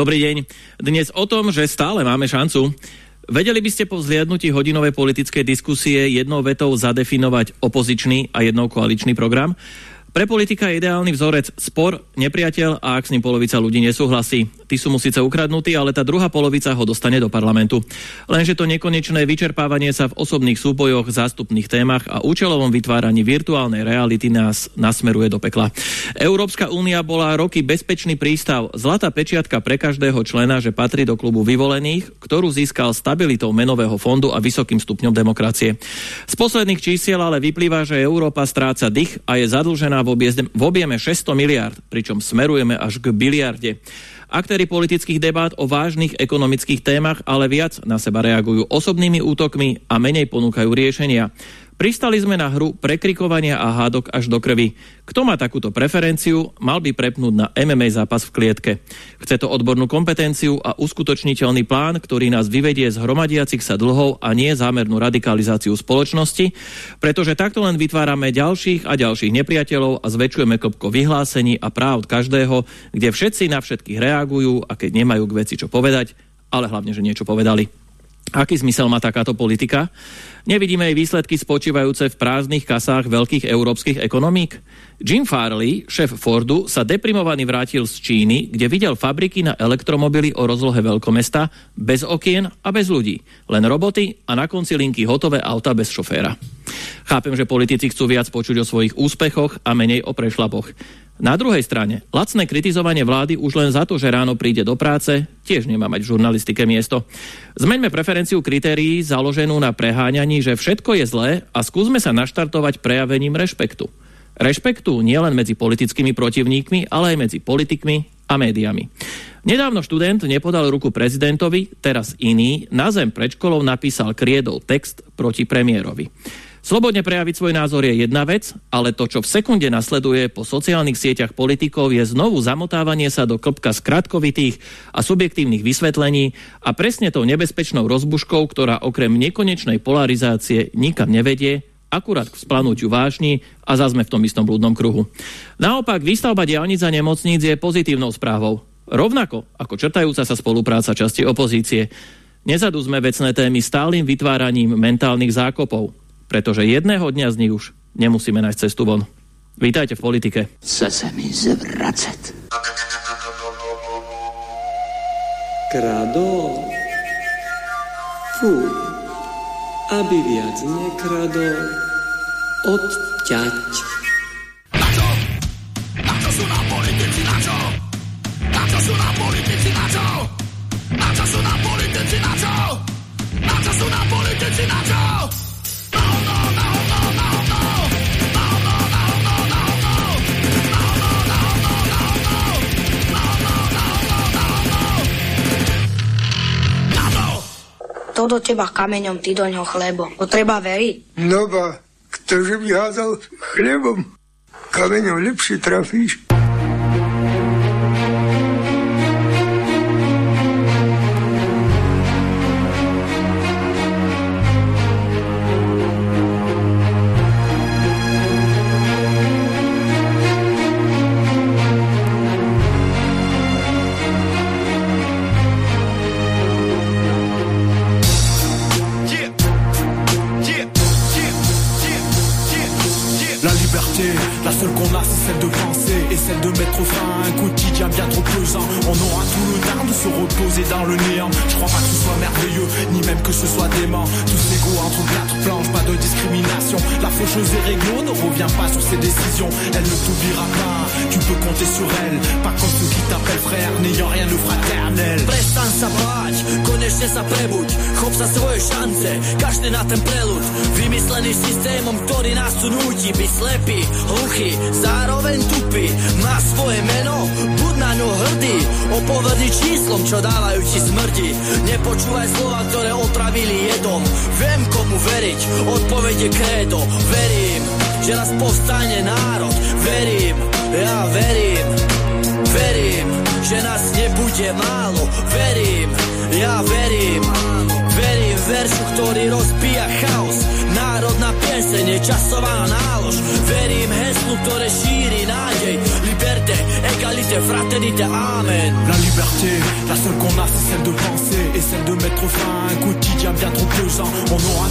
Dobrý deň. Dnes o tom, že stále máme šancu. Vedeli by ste po vzliadnutí hodinovej politickej diskusie jednou vetou zadefinovať opozičný a jednou koaličný program? Pre politika je ideálny vzorec spor, nepriateľ a ak s ním polovica ľudí nesúhlasí. Tí sú mu síce ukradnutí, ale tá druhá polovica ho dostane do parlamentu. Lenže to nekonečné vyčerpávanie sa v osobných súbojoch, zástupných témach a účelovom vytváraní virtuálnej reality nás nasmeruje do pekla. Európska únia bola roky bezpečný prístav, zlatá pečiatka pre každého člena, že patrí do klubu vyvolených, ktorú získal stabilitou menového fondu a vysokým stupňom demokracie. Z posledných čísiel ale vyplýva, že Európa stráca dých a je zadlžená v, objezde, v objeme 600 miliard, pričom smerujeme až k biliarde. Aktéry politických debát o vážnych ekonomických témach ale viac na seba reagujú osobnými útokmi a menej ponúkajú riešenia. Pristali sme na hru prekrikovania a hádok až do krvi. Kto má takúto preferenciu, mal by prepnúť na MMA zápas v klietke. Chce to odbornú kompetenciu a uskutočniteľný plán, ktorý nás vyvedie z hromadiacich sa dlhov a nie zámernú radikalizáciu spoločnosti, pretože takto len vytvárame ďalších a ďalších nepriateľov a zväčšujeme kopko vyhlásení a práv každého, kde všetci na všetkých reagujú a keď nemajú k veci čo povedať, ale hlavne, že niečo povedali. Aký zmysel má takáto politika? Nevidíme jej výsledky spočívajúce v prázdnych kasách veľkých európskych ekonomík? Jim Farley, šéf Fordu, sa deprimovaný vrátil z Číny, kde videl fabriky na elektromobily o rozlohe veľkomesta, bez okien a bez ľudí. Len roboty a na konci linky hotové auta bez šoféra. Chápem, že politici chcú viac počuť o svojich úspechoch a menej o prešlapoch. Na druhej strane, lacné kritizovanie vlády už len za to, že ráno príde do práce, tiež nemá mať v žurnalistike miesto. Zmeňme preferenciu kritérií založenú na preháňaní, že všetko je zlé a skúsme sa naštartovať prejavením rešpektu. Rešpektu nielen medzi politickými protivníkmi, ale aj medzi politikmi a médiami. Nedávno študent nepodal ruku prezidentovi, teraz iný, na zem pred školou napísal kriedol text proti premiérovi. Slobodne prejaviť svoj názor je jedna vec, ale to, čo v sekunde nasleduje po sociálnych sieťach politikov, je znovu zamotávanie sa do klopka skratkovitých a subjektívnych vysvetlení a presne tou nebezpečnou rozbuškou, ktorá okrem nekonečnej polarizácie nikam nevedie, akurát k splanutiu vášni a zazme v tom istom blúdnom kruhu. Naopak, výstavba diálnic a nemocníc je pozitívnou správou. Rovnako ako črtajúca sa spolupráca časti opozície. Nezadúzme vecné témy stálym vytváraním mentálnych zákopov pretože jedného dňa z nich už nemusíme nájsť cestu von. Vítajte v politike. Chce sa mi zvracať. Kradol? Fú, aby viac nekradol, odťať. Na čo? Na čo sú nám politici, na čo? Na čo sú nám politici, na čo? Na čo sú nám politici, na čo? Na čo sú nám politici, na čo? To do teba kameňom, ty do ňoho chlebo. To treba veriť. No ba, ktože by házal chlebom, kameňom lepšie trafíš.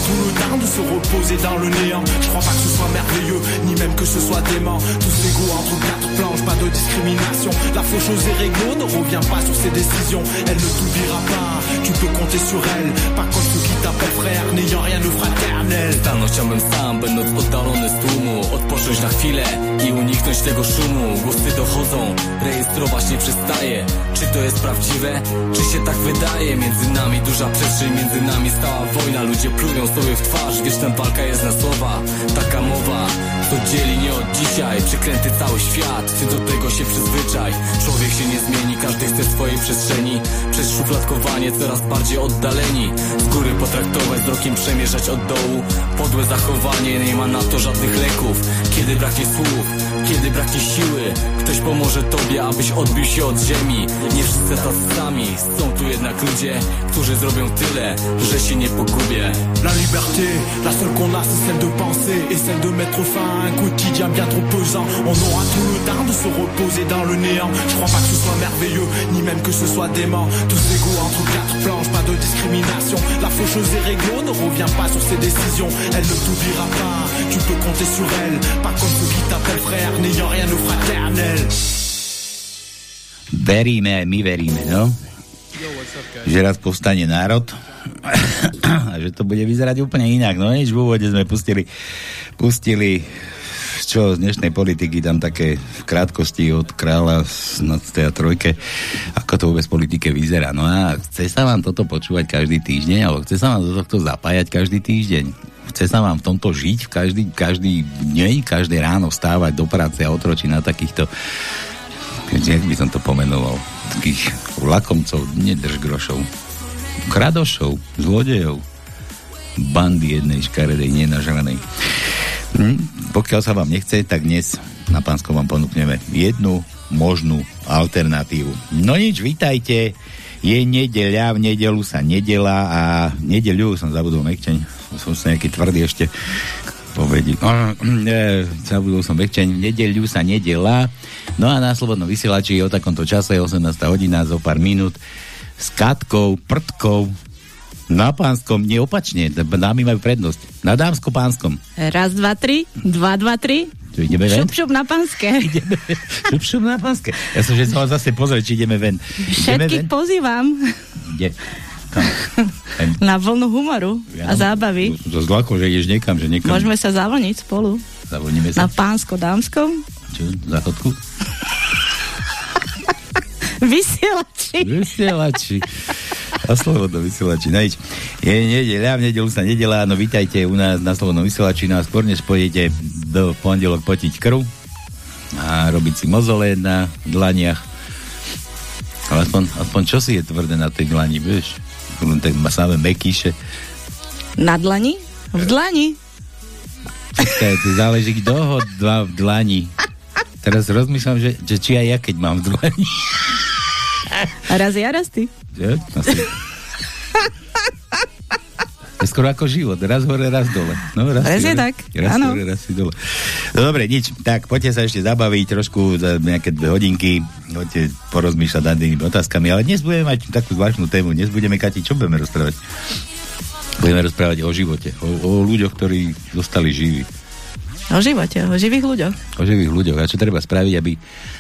On temps de se reposer dans le néant. Je crois pas que ce soit merveilleux, ni même que ce soit dément. Tous égaux entre quatre planches, pas de discrimination. La faucheuse et réglo ne revient pas sur ses décisions. Elle ne t'oubliera pas, tu peux compter sur elle. Pas comme ceux qui t'appellent frère, n'ayant rien de fraternel. Dawno chciałbym sam, będąc oddalony z tłumu Odpocząć na chwilę i uniknąć tego szumu Głosy dochodzą, rejestrować nie przestaje Czy to jest prawdziwe? Czy się tak wydaje? Między nami duża przestrzeń, między nami stała wojna Ludzie plują sobie w twarz, wieczna walka jest na słowa. Taka mowa, to dzieli nie od dzisiaj. Przekręty cały świat, ty do tego się przyzwyczaj. Człowiek się nie zmieni, każdy chce swojej przestrzeni. Przez szufladkowanie coraz bardziej oddaleni. Z góry potraktować, wzrokiem przemierzać od dołu. Podłe zachowanie, nie ma na to żadnych leków. Kiedy braknie słów, tobie, ziemi La liberté, la seule qu'on a, c'est celle de penser et celle de mettre fin à un quotidien bien trop pesant. On aura tout le temps de se reposer dans le néant. Je crois pas que ce soit merveilleux, ni même que ce soit dément. Tous égaux entre quatre planches, pas de discrimination. La faucheuse et réglo ne revient pas sur ses décisions. Elle ne t'oubliera pas, tu peux compter sur elle. Pas comme ceux qui t'appellent frère, n'ayant rien de fraternel. Veríme, my veríme, no. Že raz povstane národ a že to bude vyzerať úplne inak. No nič, v úvode sme pustili, pustili čo z dnešnej politiky tam také v krátkosti od kráľa na tej trojke, ako to vôbec politike vyzerá. No a chce sa vám toto počúvať každý týždeň, alebo chce sa vám do tohto zapájať každý týždeň? Chce sa vám v tomto žiť každý, každý deň, každé ráno vstávať do práce a otročiť na takýchto jak by som to pomenoval, takých lakomcov, nedrž grošov, kradošov, zlodejov, bandy jednej škaredej, nenažranej. Hm? Pokiaľ sa vám nechce, tak dnes na Pánskom vám ponúkneme jednu možnú alternatívu. No nič, vítajte, je nedeľa, v nedelu sa nedela a nedeľu som zabudol mekčeň, som sa nejaký tvrdý ešte povedi. Zabudol som vekčeň, nedeľu sa nedela. No a na Slobodnom vysielači o takomto čase, 18 hodina, zo pár minút, s Katkou, Prtkou, na pánskom, neopačne, dámy majú prednosť. Na dámsko-pánskom. Raz, dva, tri, dva, dva, tri. Čo ideme ven? Šup, šup na pánske. ideme, šup, šup na pánske. Ja som, že som zase pozrieť, či ideme ven. Všetkých ideme ven? pozývam. Kde? Na vlnu humoru ja, a zábavy. To zlako, že ideš niekam, že niekam. Môžeme sa zavoniť spolu. Zavoníme sa. Na pánsko-dámskom. Čo, záchodku? Vysielači. Vysielači. A slobodno vysielači. No, je nedeľa, v nedelu sa nedela, no vítajte u nás na slobodnom vysielači, no a skôr než pôjdete do pondelok potiť krv a robiť si mozole na dlaniach. Ale aspoň, aspoň čo si je tvrdé na tej dlani, vieš? Tak má samé mekíše. Na dlani? V dlani. Počkaj, to záleží, kto ho dva v dlani. Teraz rozmýšľam, že, že či aj ja, keď mám v dlani. A raz ja, raz ty. Asi. Je skoro ako život. Raz hore, raz dole. No, raz Presne tak. Raz Áno. hore, raz si dole. No dobre, nič. Tak, poďte sa ešte zabaviť trošku za nejaké dve hodinky. Poďte porozmýšľať nad tými otázkami. Ale dnes budeme mať takú zvláštnu tému. Dnes budeme, Kati, čo budeme rozprávať? Budeme rozprávať o živote. O, o ľuďoch, ktorí zostali živí. O živote, o živých ľuďoch. O živých ľuďoch. A čo treba spraviť, aby,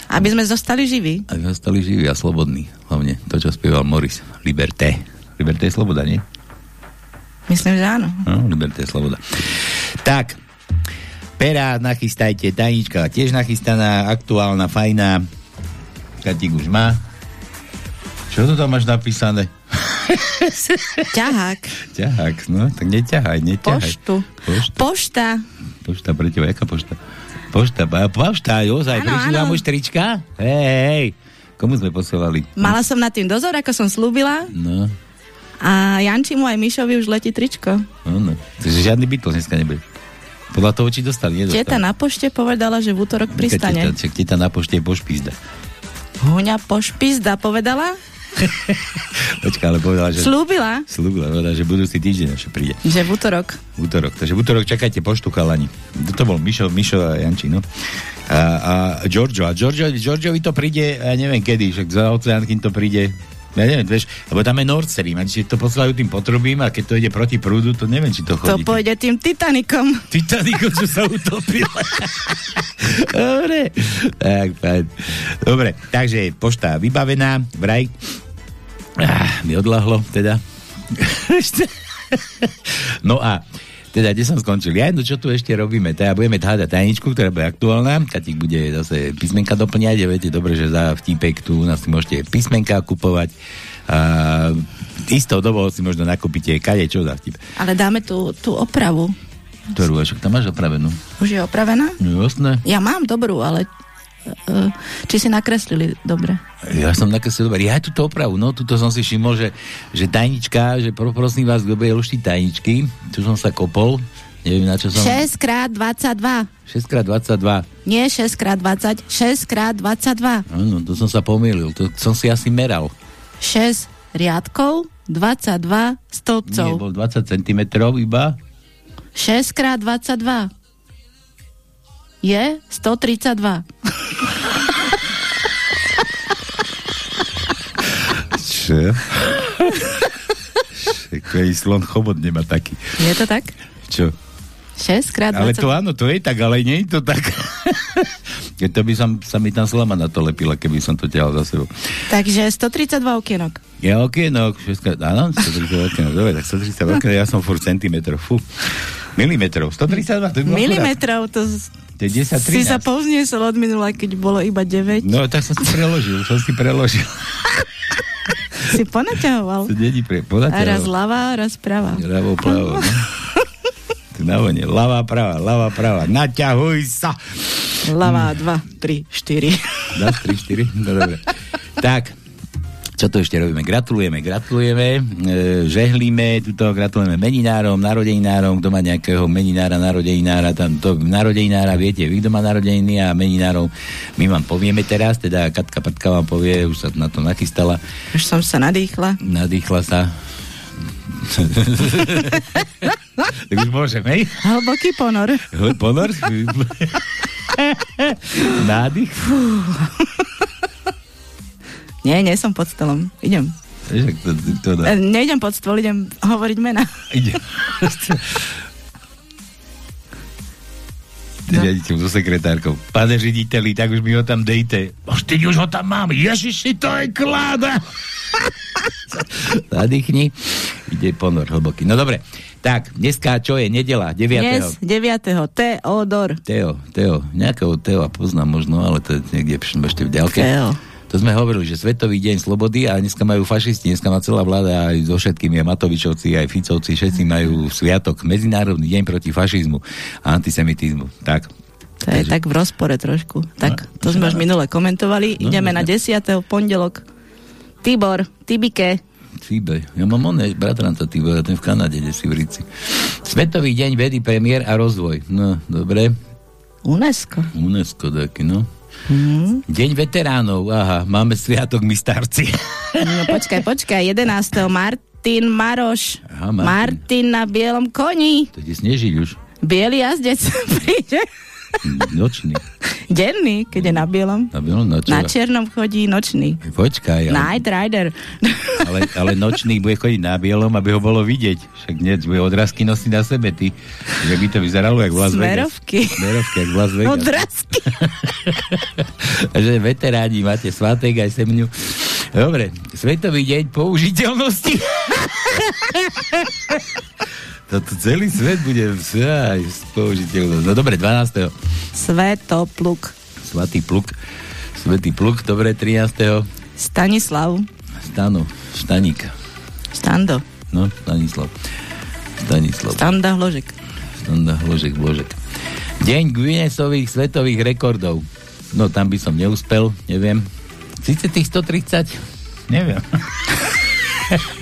Aby sme zostali živí. aby zostali živí a slobodní. Hlavne to, čo spieval Morris. Liberté. Liberté je sloboda, nie? Myslím, že áno. No, liberté je sloboda. Tak, pera nachystajte, tajnička tiež nachystaná, aktuálna, fajná. Katík už má. Čo to tam máš napísané? Ťahák. Ťahák, no, tak neťahaj, neťahaj. Poštu. Pošta. Pošta. Pošta pre teba, jaká pošta? Pošta, pošta, ozaj, Áno, prišli vám už trička? Hej, hej, komu sme posielali? Mala som nad tým dozor, ako som slúbila No, a Janči mu aj Mišovi už letí tričko. áno. Takže žiadny Beatles dneska nebude. Podľa toho, či dostali, nedostali. Teta na pošte povedala, že v útorok pristane. Teta, teta na pošte je pošpízda. Huňa pošpizda povedala? Počka, ale povedala, že... Slúbila, Slúbila, povedala, že budúci týždeň ešte príde. že v útorok. V útorok. Takže v útorok čakajte poštu chalani. To bol Mišo, Mišo a Janči, no. A, a Giorgio. A Giorgio, Giorgiovi to príde, ja neviem kedy, však za oceán, kým to príde. Ja neviem, vieš, lebo tam je Nord Stream, a to posielajú tým potrubím a keď to ide proti prúdu, to neviem, či to To chodí. pôjde tým Titanikom. Titanico, čo sa utopil. Dobre. Tak, fajn. Dobre, takže pošta vybavená, vraj. Ah, mi odlahlo, teda. no a teda, kde som skončil? Ja, no čo tu ešte robíme? Teda budeme hádať tajničku, ktorá bude aktuálna. Katik bude zase písmenka doplňať. A viete dobre, že za vtípek tu u nás si môžete písmenka kupovať. A istou dobou si možno nakúpite kade čo za vtip. Ale dáme tú, tú opravu. Ktorú, však tam máš opravenú. Už je opravená? No jasné. Ja mám dobrú, ale či si nakreslili dobre. Ja som nakreslil dobre. Ja aj túto opravu, no, tuto som si všimol, že, že tajnička, že pro, prosím vás, kto bude luštiť tajničky, tu som sa kopol, neviem na čo som... 6 krát 22. 6x22. Nie 6 krát 20, 6 krát 22. Áno, to som sa pomýlil, to som si asi meral. 6 riadkov, 22 Nie, stĺpcov. bol 20 cm iba. 6 krát 22 je 132. Čo? Však slon chobot nemá taký. Je to tak? Čo? 6 krát 22. Ale to áno, to je tak, ale nie je to tak. To by som, sa mi tam slama na to lepila, keby som to ťahal za sebou. Takže 132 okienok. Ja okienok, všetko, áno, 132 okienok, dobre, tak 132 okienok, ja som furt centimetrov, fú. Milimetrov, 132, to by. Milimetrov, to To je 10, 13. si sa povzniesol od minula, keď bolo iba 9. No, tak som si preložil, som si preložil. Si ponaťahoval. To není pre... A raz ľava, raz prava. Ľavo, pravo. No. Tu na vone, ľavá, prava, ľavá, prava. Naťahuj sa. Ľava, 2, 3, 4. Dá, 3, 4, no dobre. Tak, čo tu ešte robíme? Gratulujeme, gratulujeme, e, žehlíme, tuto gratulujeme meninárom, narodeninárom, kto má nejakého meninára, narodeninára, tam to narodeninára, viete, vy kto má narodeniny a meninárom, my vám povieme teraz, teda Katka Patka vám povie, už sa na to nachystala, Už som sa nadýchla. nadýchla sa. tak už môžem, hej? Hlboký ponor. Ponor? Nádych? Nie, nie som pod stolom. Idem. To, to dá. E, Nejdem pod stôl, idem hovoriť mena. Ide. Riaditeľ so sekretárkou. Pane riditeľi, tak už mi ho tam dejte. Až teď už ho tam mám. Ježiši, to je kláda. Nadýchni. Ide ponor hlboký. No dobre. Tak, dneska čo je? Nedela, 9. Dnes 9. Teodor. Teo, Teo. Nejakého Teo poznám možno, ale to je niekde ešte v ďalke. Teo. To sme hovorili, že Svetový deň slobody a dneska majú fašisti, dneska má celá vláda aj so všetkými, aj Matovičovci, aj Ficovci, všetci majú sviatok, Medzinárodný deň proti fašizmu a antisemitizmu. Tak. To je tak v rozpore trošku. Tak, to sme už minule komentovali. No, Ideme no, na no. 10. pondelok. Tibor, Tibike. Cibe. Ja mám oné, bratranca Tibora, ten v Kanade, kde si v Rici. Svetový deň vedy, premiér a rozvoj. No, dobre. UNESCO. UNESCO taký, no. Hmm. Deň veteránov, aha, máme sviatok my starci. No počkaj, počkaj. 11. Martin Maroš. Aha, Martin. Martin na bielom koni. To ti snežiť už. Bielý jazdec príde. Nočný. Denný, keď je na bielom. Na bielom nočný. Na čiernom chodí nočný. Počkaj, ale, Night Rider. ale, ale nočný bude chodiť na bielom, aby ho bolo vidieť. Však nie, bude odrazky nosiť na sebe, ty. Že by to vyzeralo, jak v Las Vegas. Smerovky. Smerovky, jak v Las Vegas. Odrazky. že veteráni máte svatek aj semňu. Dobre, Svetový deň použiteľnosti. Toto celý svet bude aj použiteľnosť. No dobre, 12. Svetopluk. Svatý pluk. Svetý pluk, dobre, 13. Stanislav. Stano, Štaník. Stando. No, Stanislav. Stanislav. Standa Hložek. Standa, Hložek, Vložek. Deň Guinnessových svetových rekordov. No tam by som neúspel, neviem. Sice tých 130? Neviem.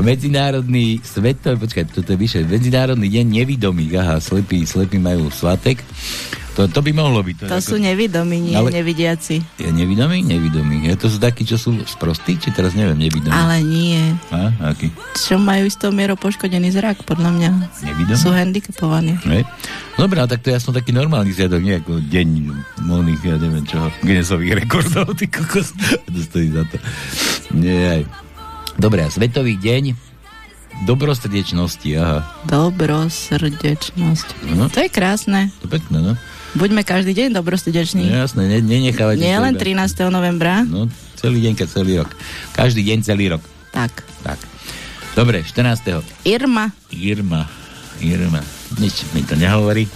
Medzinárodný svetový, počkaj, toto je vyššie, Medzinárodný deň nevidomých, aha, slepí, slepí majú svatek. To, to by mohlo byť. To, to sú ako... nevidomí, nie ale... nevidiaci. Je nevidomí? Nevidomí. Ja to sú takí, čo sú sprostí, či teraz neviem, nevidomí. Ale nie. A, aký? Čo majú istou mierou poškodený zrak, podľa mňa. Nevidomí? Sú handicapovaní. Ne? Dobre, tak to ja som taký normálny sviatok, nie ako deň molných, ja neviem čo, Guinnessových rekordov, ty kokos. To stojí za to. Nie, aj. Dobre, a Svetový deň dobrosrdečnosti, aha. Dobrosrdečnosť. No. To je krásne. To je pekné, no. Buďme každý deň dobrosrdeční. No, jasné, ne, nenechávajte. Nie len 13. novembra. No, celý deň, celý rok. Každý deň, celý rok. Tak. Tak. Dobre, 14. Irma. Irma. Irma. Nič mi to nehovorí.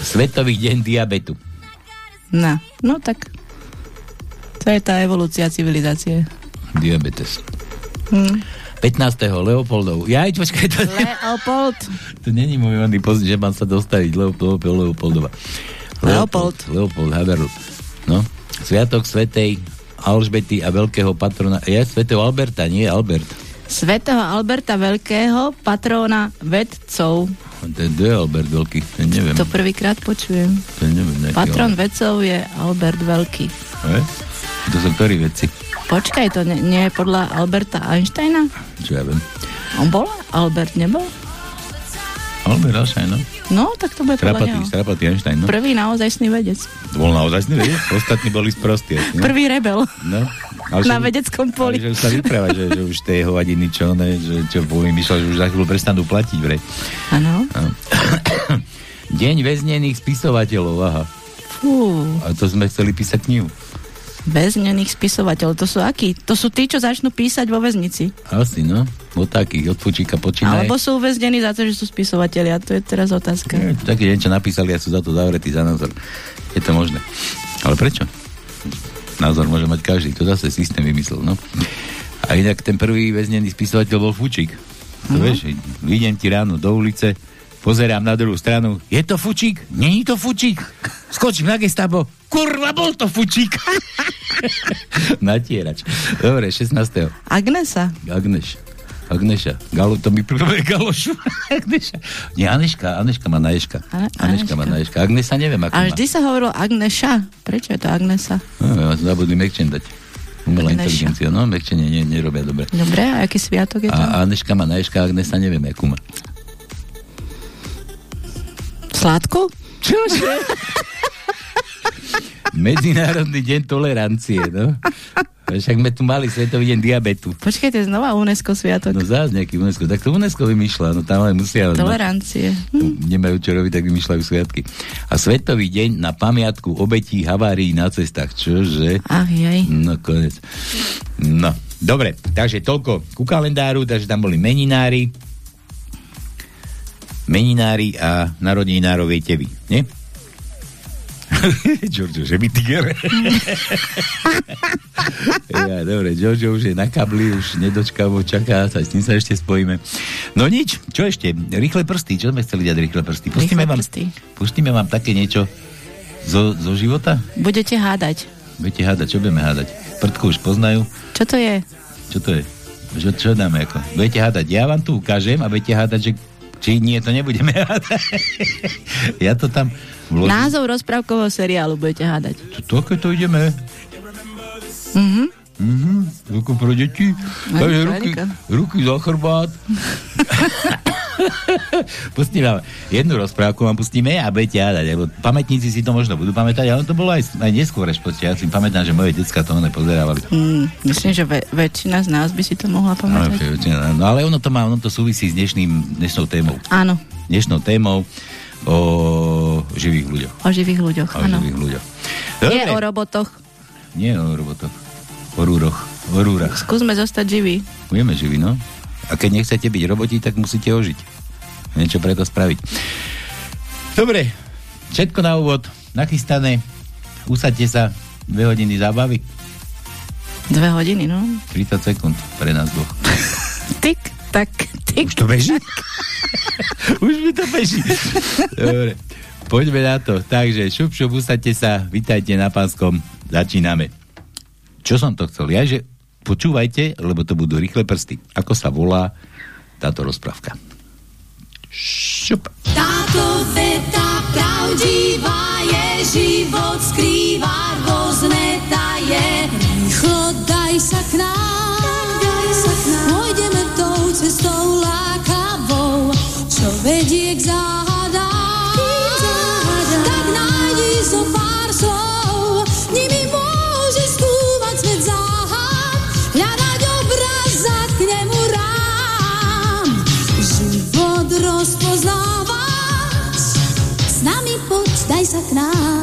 Svetový deň diabetu. No, no tak. To je tá evolúcia civilizácie. Diabetes. Hm. 15. Leopoldov. Ja aj počkaj, to... Leopold. to není môj oný post, že mám sa dostaviť Leopold, Leopoldova. Leopold. Leopold Haverl. No. Sviatok Svetej Alžbety a veľkého patrona. Je Svetého Alberta, nie Albert. Svetého Alberta Veľkého, patrona vedcov. To je Albert Veľký, to neviem. To prvýkrát počujem. To neviem. Patron vedcov je Albert Veľký. E? To sú ktorí vedci? Počkaj, to nie, nie je podľa Alberta Einsteina? Čo ja viem. On bol? Albert nebol? Albert Einstein, no. No, tak to bude strapatý, podľa neho. Strapatý Einstein, no. Prvý naozajstný vedec. Bol naozajstný vedec? Ostatní boli sprostí. No. Prvý rebel. No. Ale Na že, vedeckom poli. Ale že už sa vypráva, že, že už tie hovadiny, čo, ne, že, čo myslel, že už za chvíľu prestanú platiť, vrej. Áno. No. Deň väznených spisovateľov, aha. Fú. A to sme chceli písať knihu. Väznených spisovateľov, to sú akí? To sú tí, čo začnú písať vo väznici. Asi, no. Od takých, od Fučíka počínaje. Alebo sú uväznení za to, že sú spisovateľia. To je teraz otázka. Nie, taký deň, čo napísali a sú za to zavretí za názor. Je to možné. Ale prečo? Názor môže mať každý. To zase systém vymyslel, no. A inak ten prvý väznený spisovateľ bol Fučík. To uh-huh. vieš, vidím ti ráno do ulice, pozerám na druhú stranu, je to Fučík? Není to Fučík? Skočím na gestabo, kurva, bol to Fučík. Natierač. Dobre, 16. Agnesa. Agneš. Agneša. Galo, to mi prvé Galošu. Agneša. Nie, Aneška. Aneška má na Eška. A, Aneška má na Eška. Agnesa neviem, ako A vždy má. sa hovorilo Agneša. Prečo je to Agnesa? No, ja zabudli Mekčen dať. Umelá inteligencia. No, Mekčenie nie, nerobia dobre. Dobre, a aký sviatok je to? A Aneška má na Eška, Agnesa neviem, akú má. Sládku? Čože? Medzinárodný deň tolerancie, no. Však sme tu mali Svetový deň diabetu. Počkajte, znova UNESCO sviatok. No zás nejaký UNESCO. Tak to UNESCO vymýšľa, no tam aj musia... Tolerancie. No, nemajú čo robiť, tak vymýšľajú sviatky. A Svetový deň na pamiatku obetí havárií na cestách. Čože? Ach, jej. No, konec. No, dobre, takže toľko ku kalendáru, takže tam boli meninári, meninári a narodeninárovej teby, nie? Giorgio, že mi tiger. ja, dobre, Giorgio už je na kabli, už nedočkavo čaká, sa s tým sa ešte spojíme. No nič, čo ešte? Rýchle prsty, čo sme chceli dať rýchle prsty? Pustíme, rýchle vám, prsty. pustíme vám také niečo zo, zo života? Budete hádať. Budete hádať, čo budeme hádať? Prdku už poznajú. Čo to je? Čo to je? Čo, čo dáme ako? Budete hádať, ja vám tu ukážem a budete hádať, že či nie, to nebudeme hádať. ja to tam... Vložím. Názov rozprávkového seriálu budete hádať. To, to, to ideme. Mhm. Mhm, ako pro deti. Takže ruky, ruky za chrbát. pustím vám jednu rozprávku, vám pustíme a budete hádať. Lebo pamätníci si to možno budú pamätať, ale to bolo aj, aj neskôr, až ja si pamätám, že moje decka to pozerávali. Mm, myslím, že ve, väčšina z nás by si to mohla pamätať. No, väčšina, no ale ono to má, ono to súvisí s dnešným, dnešnou témou. Áno. Dnešnou témou o živých ľuďoch. O živých ľuďoch, o áno. živých ľuďoch. Dobre. Nie o robotoch. Nie o robotoch. O rúroch. O rúrach. Skúsme zostať živí. Budeme živí, no. A keď nechcete byť roboti, tak musíte ožiť. Niečo preto spraviť. Dobre, všetko na úvod. Nachystané. Usadte sa. Dve hodiny zábavy. Dve hodiny, no. 30 sekúnd pre nás dvoch. Tik, tak, tik. Už to beží? Už mi to beží. Dobre. Poďme na to. Takže, šup, šup, usadte sa, vítajte na pánskom, začíname. Čo som to chcel? Ja, že počúvajte, lebo to budú rýchle prsty. Ako sa volá táto rozprávka? Šup. Táto veta pravdivá je, život daj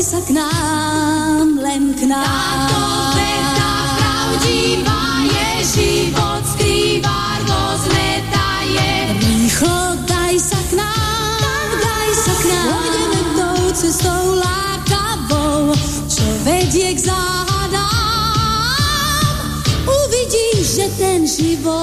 poď, daj sa k nám, len k nám. Táto veta pravdivá je, život skrýva rôzne taje. Rýchlo daj sa k nám, daj sa k nám. Pôjdeme tou cestou lákavou, čo vedie k záhadám. Uvidíš, že ten život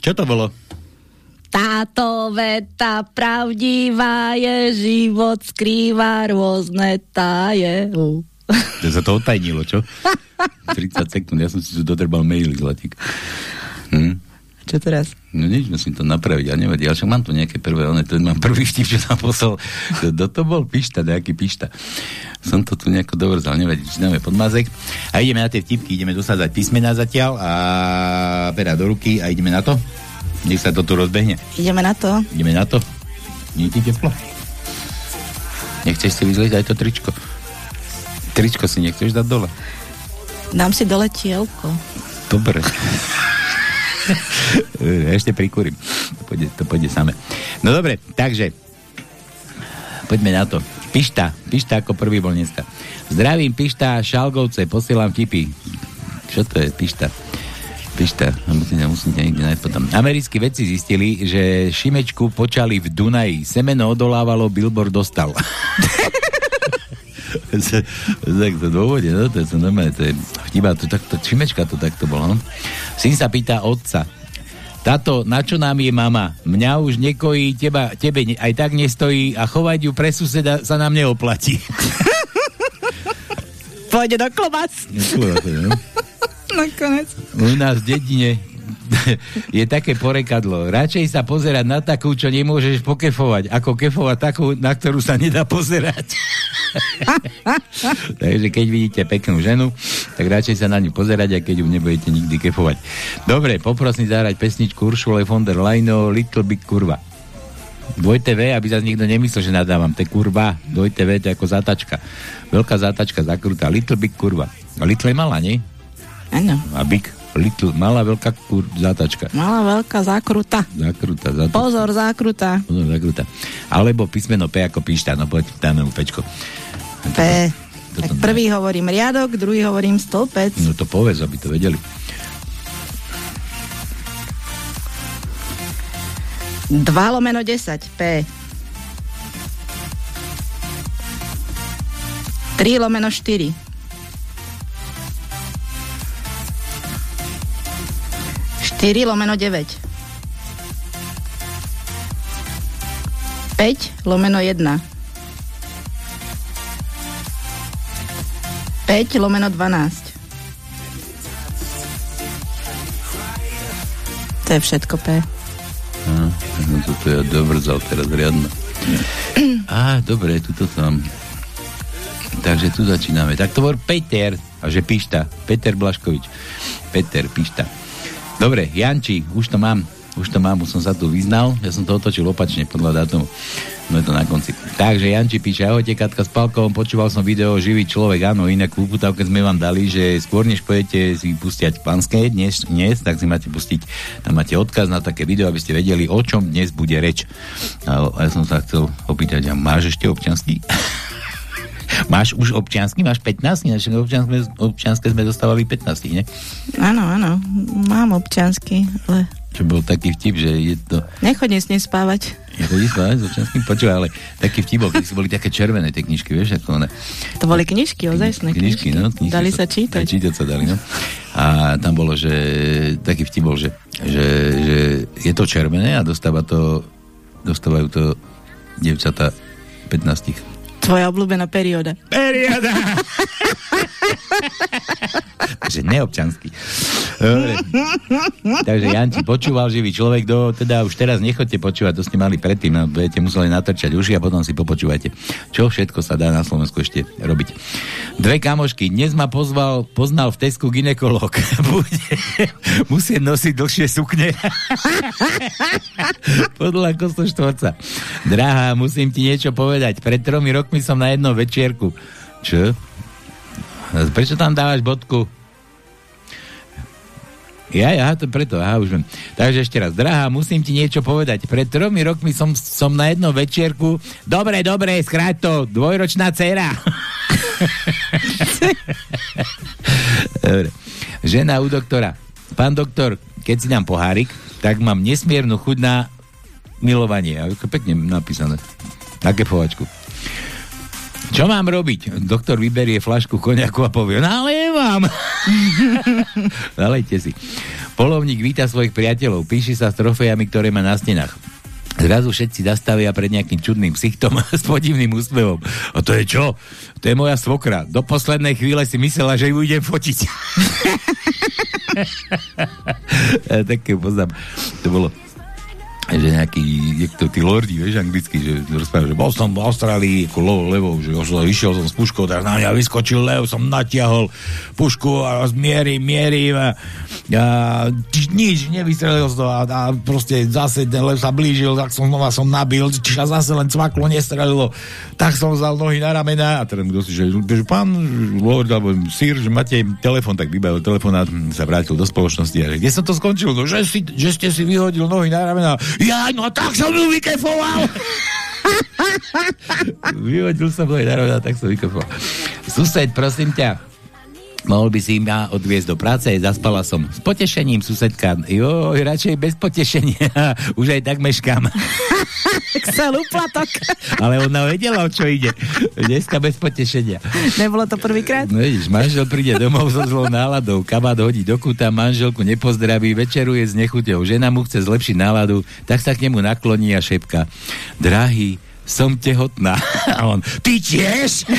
čo to bolo? Táto veta pravdivá je, život skrýva rôzne taje. Uh. To sa to otajnilo, čo? 30 sekúnd, ja som si tu dodrbal mail, zlatík. Hm? Čo teraz? No nič, musím to napraviť, ja nevadí. Ja však mám tu nejaké prvé, one, to mám prvý štip, čo tam poslal. Kto to bol? Pišta, nejaký pišta. Som to tu nejako dovrzal, nevadí, čítame podmazek. A ideme na tie vtipky, ideme dosázať písmená zatiaľ a pera do ruky a ideme na to. Nech sa to tu rozbehne. Ideme na to. Ideme na to. Nie ti teplo? Nechceš si vyzliť aj to tričko? Tričko si nechceš dať dole? Dám si dole tielko. Dobre. Ešte prikúrim. To pôjde, to pôjde same. No dobre, takže poďme na to. Pišta, Pišta ako prvý bol dneska. Zdravím Pišta, Šalgovce, posielam tipy. Čo to je Pišta? Pišta, musím, musím ťa niekde nájsť potom. Americkí vedci zistili, že Šimečku počali v Dunaji. Semeno odolávalo, Billboard dostal. tak to dôvode, no, to je to normálne, to je vtiba, to takto, Šimečka to takto bolo, no. Syn sa pýta otca, táto, na čo nám je mama? Mňa už nekojí, teba, tebe ne, aj tak nestojí a chovať ju pre suseda sa nám neoplatí. Pôjde do klobás. no. Nakonec. U nás v dedine je také porekadlo. Radšej sa pozerať na takú, čo nemôžeš pokefovať, ako kefovať takú, na ktorú sa nedá pozerať. Takže keď vidíte peknú ženu, tak radšej sa na ňu pozerať, a keď ju nebudete nikdy kefovať. Dobre, poprosím zahrať pesničku Uršule von der Leino Little Big Kurva. Dvojte V, aby zase nikto nemyslel, že nadávam. To je kurva. Dvojte V, to je ako zátačka. Veľká zátačka zakrutá. Little Big Kurva. Little je malá, nie? Áno. A Big Little, malá, veľká kur, zátačka. Malá, veľká, zákruta. Zákruta, zátačka. Pozor, zákruta. Pozor, zákruta. Alebo písmeno P ako píšta, no poď, dáme mu Pčko. P. Tak prvý hovorím riadok, druhý hovorím stĺpec. No to povedz, aby to vedeli. 2 lomeno 10, P. 3 lomeno 4. 4 lomeno 9. 5 lomeno 1. 5 lomeno 12. To je všetko P. Á, no toto ja dobrzal teraz riadno. Á, dobre, tuto som. Takže tu začíname. Tak to bol Peter, a že Pišta. Peter Blaškovič. Peter Pišta. Dobre, Janči, už to mám. Už to mám, už som sa tu vyznal. Ja som to otočil opačne podľa dátumu. No je to na konci. Takže Janči píše, ahojte Katka s Palkom, počúval som video Živý človek, áno, inak v úputavke sme vám dali, že skôr než pojete si pustiať panské dnes, dnes, tak si máte pustiť, tam máte odkaz na také video, aby ste vedeli, o čom dnes bude reč. A ja som sa chcel opýtať, a máš ešte občanský? Máš už občiansky? Máš 15? Naše občianske, občianske sme dostávali 15, ne? Áno, áno, mám občiansky, ale... Čo bol taký vtip, že je to... Nechodím s ním spávať. Nechodí spávať s občianským? Počúvaj, ale taký vtip keď si boli také červené tie knižky, vieš, ako one. To boli knižky, ozajstné knižky. no. Knižky Dali sa čítať. Čítať sa dali, no. A tam bolo, že taký vtip bol, že, že, že je to červené a dostáva to, dostávajú to devčata 15 Tvoja obľúbená perióda. Perióda! Takže neobčanský. Dobre. Takže Janči počúval živý človek, do, teda už teraz nechoďte počúvať, to ste mali predtým, no, budete museli natrčať uši a potom si popočúvajte, čo všetko sa dá na Slovensku ešte robiť. Dve kamošky, dnes ma pozval, poznal v Tesku ginekolog. Bude musieť nosiť dlhšie sukne. Podľa kostoštvorca. Drahá, musím ti niečo povedať. Pred tromi rokmi som na jednom večierku. Čo? Prečo tam dávaš bodku? Ja, ja, to preto, aha, už viem. Takže ešte raz, drahá, musím ti niečo povedať. Pred tromi rokmi som, som na jednom večierku, dobre, dobre, skráť to, dvojročná dcera. dobre. Žena u doktora. Pán doktor, keď si dám pohárik, tak mám nesmiernu chuť na milovanie. Pekne napísané. Na kefovačku. Čo mám robiť? Doktor vyberie flašku koniaku a povie, nalievam. Nalejte si. Polovník víta svojich priateľov, píši sa s trofejami, ktoré má na stenách. Zrazu všetci zastavia pred nejakým čudným ksichtom s podivným úspevom. A to je čo? To je moja svokra. Do poslednej chvíle si myslela, že ju idem fotiť. Také poznám. To bolo že nejaký, jak to tí lordi, vieš, anglicky, že rozprávajú, že bol som v Austrálii ako lovo, levo, že išiel som s puškou, tak na mňa vyskočil lev, som natiahol pušku a mierim, mierim a, a nič, nevystrelil som a, a proste zase ten lev sa blížil, tak som znova som nabil, čiže zase len cvaklo, nestrelilo, tak som vzal nohy na ramena a teda kto si, že, že pán lord alebo sír, že máte telefon, tak vybavil telefon a sa vrátil do spoločnosti. A že kde som to skončil, no, že, si, že ste si vyhodil nohy na ramena ja, no tak som ju vykefoval. Vyhodil som môj naroda, tak som vykefoval. Sused, prosím ťa, mohol by si ma odviezť do práce, zaspala som. S potešením, susedka. Jo, radšej bez potešenia. Už aj tak meškám. Chcel uplatok. Ale ona vedela, o čo ide. Dneska bez potešenia. Nebolo to prvýkrát? No vidíš, manžel príde domov so zlou náladou, kabát hodí do kúta, manželku nepozdraví, večeruje s nechuťou, žena mu chce zlepšiť náladu, tak sa k nemu nakloní a šepka. Drahý, som tehotná. A on, ty tiež?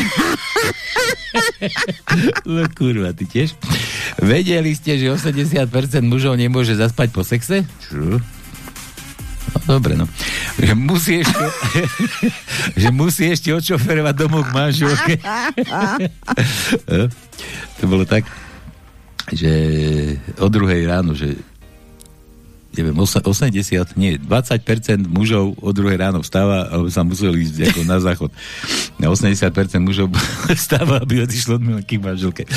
no kurva, ty tiež? Vedeli ste, že 80% mužov nemôže zaspať po sexe? Čo? No, dobre, no. Že musí ešte, že musí ešte odšoferovať domov k manželke. No, to bolo tak, že o druhej ráno, že neviem, 80, nie, 20% mužov o druhej ráno vstáva, alebo sa museli ísť ako na záchod. Na 80% mužov vstáva, aby odišlo od milky manželke.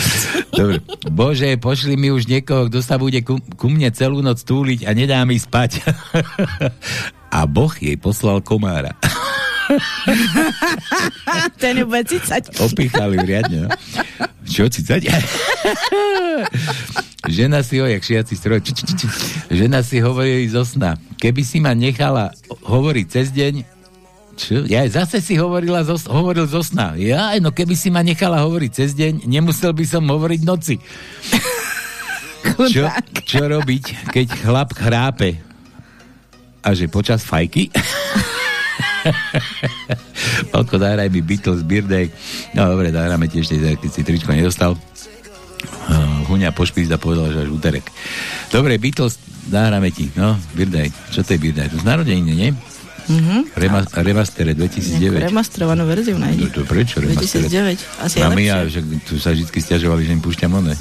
Dobre. Bože, pošli mi už niekoho, kto sa bude ku, ku mne celú noc túliť a nedá mi spať. a Boh jej poslal komára. Ten ju bude cicať. Opichali riadne. No. Čo cicať? Žena si ho, jak šiaci stroj, či, či, či, žena si hovorí zo sna. Keby si ma nechala hovoriť cez deň, čo? Ja zase si hovorila zo, hovoril zo sna. Ja, no keby si ma nechala hovoriť cez deň, nemusel by som hovoriť noci. čo, čo robiť, keď chlap chrápe? A že počas fajky? Palko, zahraj mi Beatles, Birthday. No dobre, zahráme ti ešte, keď si tričko nedostal. Uh, Huňa pošpízda povedal, že až úterek. Dobre, Beatles, zahráme ti. No, Birthday. Čo to je Birthday? To z narodeniny, nie? Mm-hmm. Rema, remastere 2009. Remasterovanú verziu nájde. No, to prečo remastere? 2009. Asi Mami, ja, že tu sa vždy stiažovali, že im púšťam one.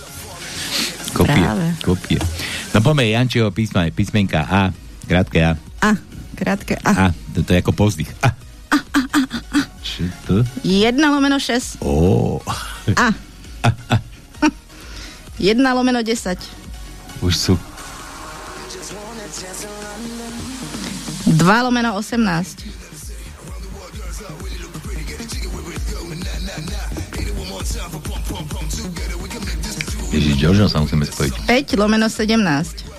Kopie. Práve. Kopie. No poďme, Jančiho písma, písmenka A, krátke A. A, krátke A. A, to, to je ako pozdych. A. Čo to? 1 lomeno 6. Ó, A. 1 lomeno 10. už sú. 2 lomeno 18. Ježiš, Jožo sa musíme spojiť. 5 lomeno 17.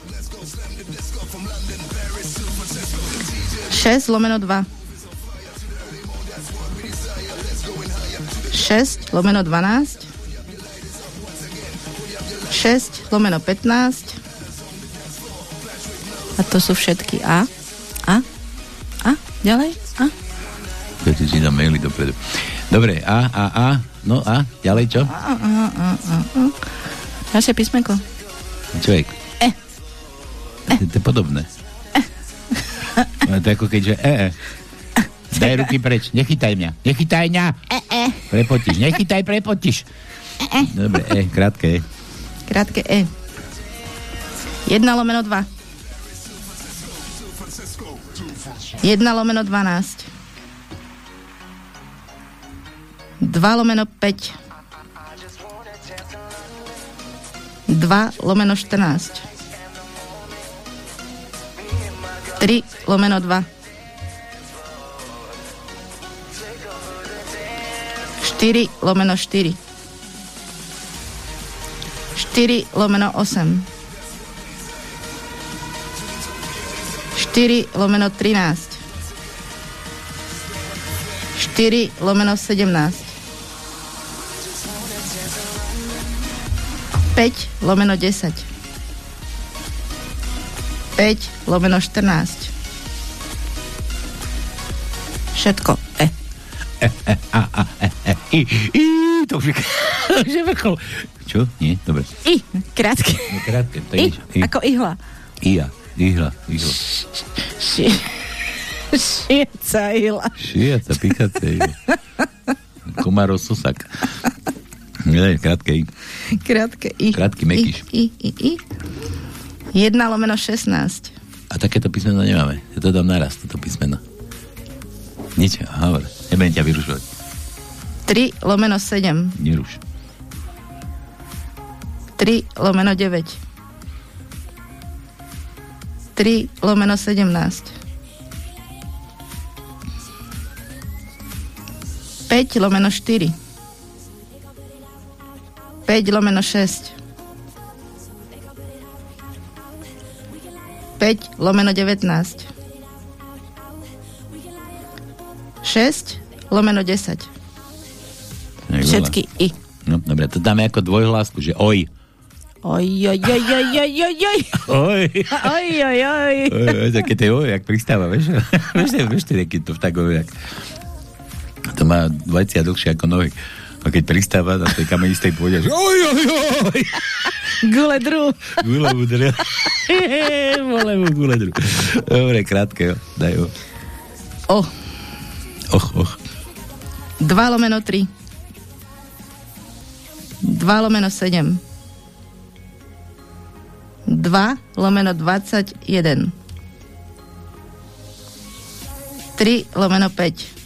6 lomeno 2. 6 lomeno 12. 6 lomeno 15. A to sú všetky A. A. A. Ďalej. A. Ja ti si dám maily dopredu. Dobre, A, A, A. No a, ďalej čo? A, a, a, a, a. Ďalšie písmenko. Človek. E. To, to je podobné. No, to ako keď, že e, e. Daj ruky preč, nechytaj mňa. Nechytaj mňa. E, e. Prepotíš, nechytaj, prepotíš. E, e. Dobre, e, krátke e. Krátke E. 1 lomeno 2. 1 lomeno 12. 2 lomeno 5. 2 lomeno 14. 3 lomeno 2. 4 lomeno 4. 4 lomeno 8. 4 lomeno 13. 4 lomeno 17. 5 lomeno 10. 5 lomeno 14. Všetko. E. E, e, a, a, e, e, i, i, to už je, vrchol. Čo? Nie? Dobre. I. Krátke. No, krátke, to I. I. Ako ihla. Ia, ihla, ihla. Ši... Šiaca ihla. Šiaca, pichace ihla. Komárov sosak. Nie, krátke I. Krátke I. Krátky mekyš. I, I, I, I. 1 lomeno 16. A takéto písmeno nemáme. Ja to dám naraz, toto písmeno. Nič, hovor. Nebudem ťa vyrušovať. 3 lomeno 7. Neruš. 3 lomeno 9. 3 lomeno 17. 5 lomeno 4. 5 lomeno 6. 5 lomeno 19. 6 lomeno 10. Jak Všetky I. No, dobre, to dáme ako dvojhlásku, že oj. Oj, oj, oj, oj, oj, oj, oj. Oj. Oj, oj, oj. Oj, také to je oj, jak pristáva, vieš? vieš, vieš, ty, aký to vtakový, jak... To má dvajcia dlhšie ako nohy. A keď pristáva na tej kamenistej pôde, že oj, oj, oj. Gule dru. Gule budre. Vole mu gule dru. Dobre, krátke, jo. Daj ho. O. Och, och. 2 lomeno 3. 2 lomeno 7. 2 lomeno 21. 3 lomeno 5.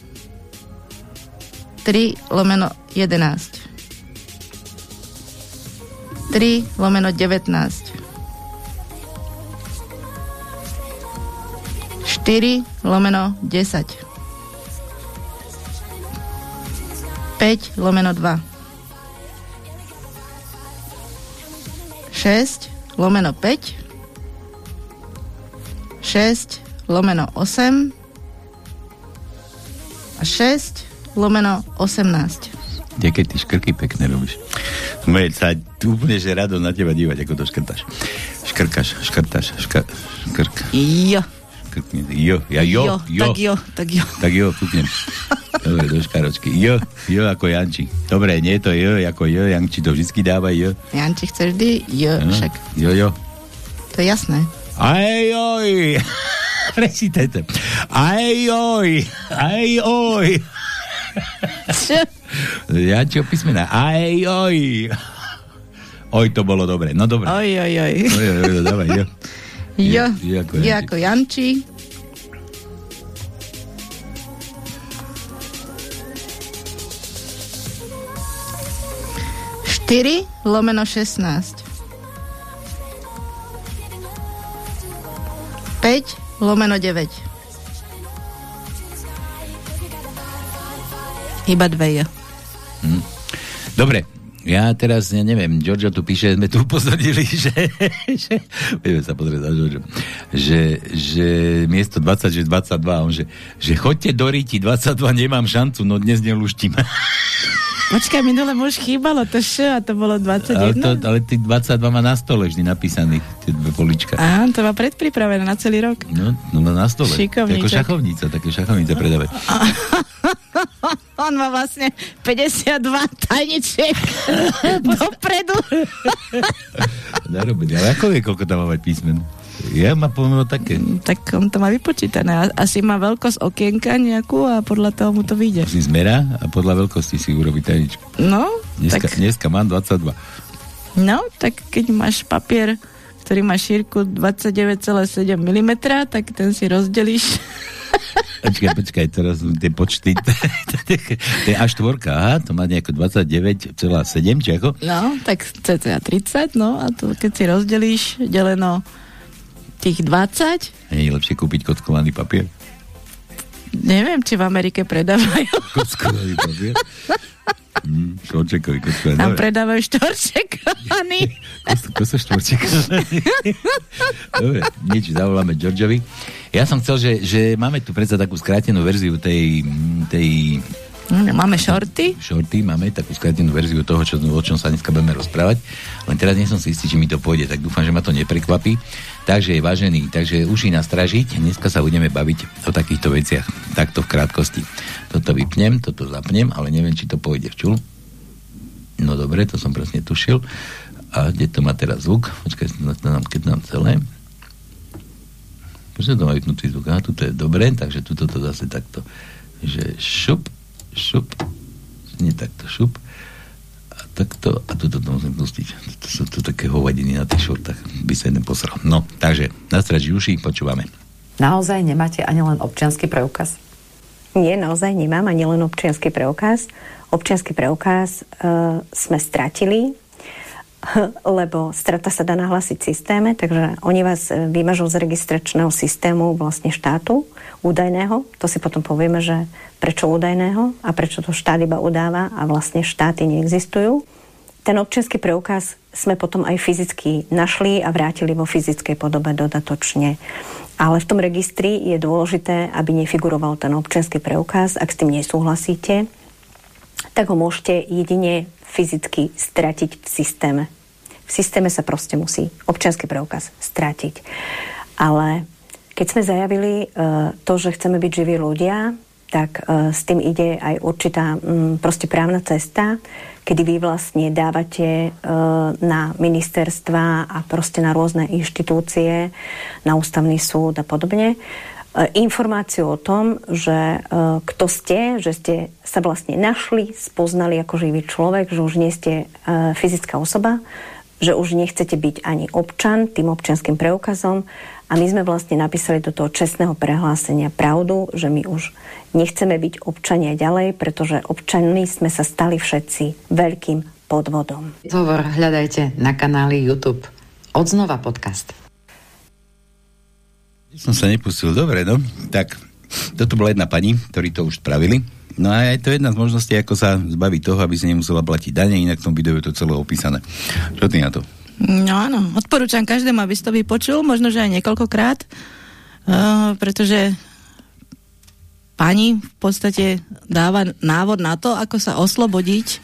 3 lomeno 11. 3 lomeno 19. 4 lomeno 10. 5 lomeno 2. 6 lomeno 5. 6 lomeno 8. A 6 lomeno 18. Kde keď ty škrky pekné robíš. Veď sa úplne, že rado na teba dívať, ako to škrtáš. Škrkaš, škrtáš, škr, škrk. Jo. Škrkni, jo, ja jo, jo. Tak jo, tak jo. Tak jo, kúknem. Dobre, do škaročky. Jo, jo ako Janči. Dobre, nie to jo, ako jo, Janči to vždycky dáva jo. Janči, chceš vždy? Jo, No, však. Jo, jo. To je jasné. Aj, oj. Prečítajte. Aj, oj. Aj, oj. Čo? Písmena. Aj, oj. Oj, to bolo dobre. No dobre. Oj, oj, oj. Oj, oj, oj, dávaj, jo. Jo, Jo ako jo ako Janči. Štyri lomeno 16. 5 lomeno 9. Iba dve je. Hm. Dobre, ja teraz, ja neviem, Giorgio tu píše, sme tu upozornili, že, že budeme sa pozrieť na Giorgio, že, že miesto 20, že 22, on že, že chodte do Ríti, 22 nemám šancu, no dnes neluštím. Počkaj, minule mu už chýbalo to š a to bolo ale, 21. to, ale tých 22 má na stole vždy napísaných, tie dve polička. Á, to má predpripravené na celý rok. No, no má na stole. To je ako Šikovníček. šachovnica, také šachovnice predávať. On má vlastne 52 tajničiek dopredu. Narobený. Ale ako vie, koľko tam má mať písmen? Ja mám pomeno také. Tak on to má vypočítané. Asi má veľkosť okienka nejakú a podľa toho mu to vyjde. Si zmera a podľa veľkosti si urobí tajničku. No, Dneska, tak, dneska mám 22. no, tak keď máš papier, ktorý má šírku 29,7 mm, tak ten si rozdelíš. Počkaj, počkaj, teraz tie počty. to je A4, aha, to má nejako 29,7, či ako? No, tak cca 30, no a to keď si rozdelíš deleno tých 20, Nie je lepšie kúpiť kockovaný papier? neviem, či v Amerike predávajú. Kockovaný papier? Hm, šorčekový kockovaný. Tam predávajú štorčekovaný. Kos- Kosa štvorčekový. Dobre, nič, zavoláme Georgeovi. Ja som chcel, že, že máme tu predsa takú skrátenú verziu tej, tej Mm, Máme šorty. shorty, máme takú skrátenú verziu toho, čo, o čom sa dneska budeme rozprávať. Len teraz nie som si istý, či mi to pôjde, tak dúfam, že ma to neprekvapí. Takže, vážený, takže uši nastražiť, dneska sa budeme baviť o takýchto veciach, takto v krátkosti. Toto vypnem, toto zapnem, ale neviem, či to pôjde. Čul? No dobre, to som presne tušil. A kde to má teraz zvuk? Počkaj, keď nám celé. Prečo to má vypnutý zvuk? Aha, tuto je dobre, takže tuto to zase takto, že šup, šup, nie takto šup, takto, a tuto to musím pustiť. To sú tu také hovadiny na tých šortách, by sa jeden posral. No, takže, nastraží uši, počúvame. Naozaj nemáte ani len občiansky preukaz? Nie, naozaj nemám ani len občiansky preukaz. Občiansky preukaz e, sme stratili, lebo strata sa dá nahlásiť v systéme, takže oni vás e, vymažú z registračného systému vlastne štátu údajného. To si potom povieme, že prečo údajného a prečo to štát iba udáva a vlastne štáty neexistujú. Ten občianský preukaz sme potom aj fyzicky našli a vrátili vo fyzickej podobe dodatočne. Ale v tom registri je dôležité, aby nefiguroval ten občianský preukaz. Ak s tým nesúhlasíte, tak ho môžete jedine fyzicky stratiť v systéme. V systéme sa proste musí občianský preukaz stratiť. Ale keď sme zajavili e, to, že chceme byť živí ľudia, tak e, s tým ide aj určitá mm, proste právna cesta, kedy vy vlastne dávate e, na ministerstva a proste na rôzne inštitúcie, na ústavný súd a podobne, e, informáciu o tom, že e, kto ste, že ste sa vlastne našli, spoznali ako živý človek, že už nie ste e, fyzická osoba, že už nechcete byť ani občan tým občianským preukazom a my sme vlastne napísali do toho čestného prehlásenia pravdu, že my už nechceme byť občania ďalej, pretože občanmi sme sa stali všetci veľkým podvodom. Hovor hľadajte na kanáli YouTube. Odznova podcast. Som sa nepustil, dobre, no. Tak, toto bola jedna pani, ktorí to už spravili. No a je to jedna z možností, ako sa zbaviť toho, aby si nemusela platiť dane, inak v tom videu je to celé opísané. Čo ty na to? No áno, odporúčam každému, aby si to vypočul, možno, že aj niekoľkokrát, uh, pretože pani v podstate dáva návod na to, ako sa oslobodiť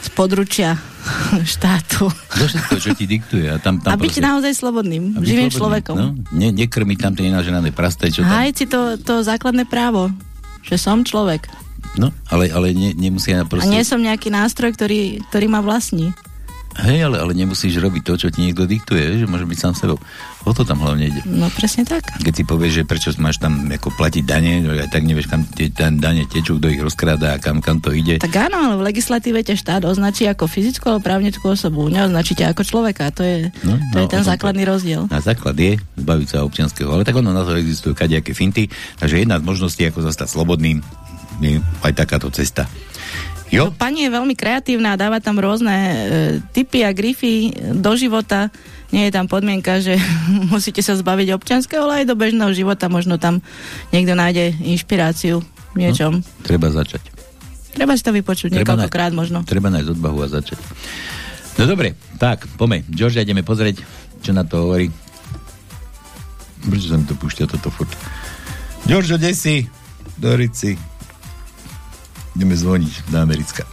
z područia štátu. To všetko, čo ti diktuje. A, tam, tam A byť naozaj slobodným, a živým slobodný, človekom. No, ne, nekrmiť tam tie nenaženané prasté, čo tam... Hájiť si to, to základné právo, že som človek. No, ale, ale ne, nemusia A proste... nie som nejaký nástroj, ktorý, ktorý ma vlastní. Hej, ale, ale nemusíš robiť to, čo ti niekto diktuje, že môže byť sám sebou. O to tam hlavne ide. No presne tak. Keď si povieš, že prečo máš tam ako platiť dane, aj tak nevieš, kam tie dane tečú, kto ich rozkráda a kam, kam to ide. Tak áno, ale v legislatíve ťa štát označí ako fyzickú alebo právnickú osobu. Neoznačí ťa ako človeka. To je, No, to je no, ten o tom základný to- rozdiel. Na základ je zbaviť sa občianského, ale tak ono na to existujú kadejaké finty, takže jedna z možností, ako zostať slobodným, je aj takáto cesta. Jo? No, pani je veľmi kreatívna a dáva tam rôzne e, typy a grify do života. Nie je tam podmienka, že musíte sa zbaviť občianského, ale aj do bežného života možno tam niekto nájde inšpiráciu v niečom. Treba začať. Treba si to vypočuť Treba niekoľkokrát možno. Treba nájsť odvahu a začať. No dobre, tak, poďme. George, ideme pozrieť, čo na to hovorí. Prečo sa mi to púšťa toto furt? George, kde si? Dorici. Ideme zvoniť do Americka.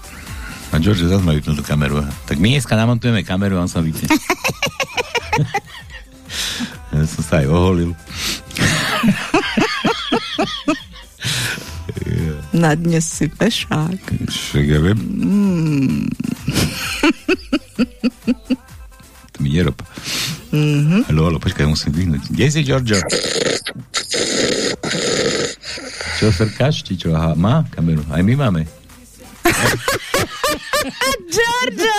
A George zase má vypnutú kameru. Tak my dneska namontujeme kameru a on sa vypne. ja som sa aj oholil. Na dnes si pešák. Však ja viem. Mm. To mi nerob. Mhm. Halo, halo, počkaj, musím dvihnúť. Kde si, Giorgio? Čo, srkáš, či čo? Aha, má kameru. Aj my máme. Giorgio!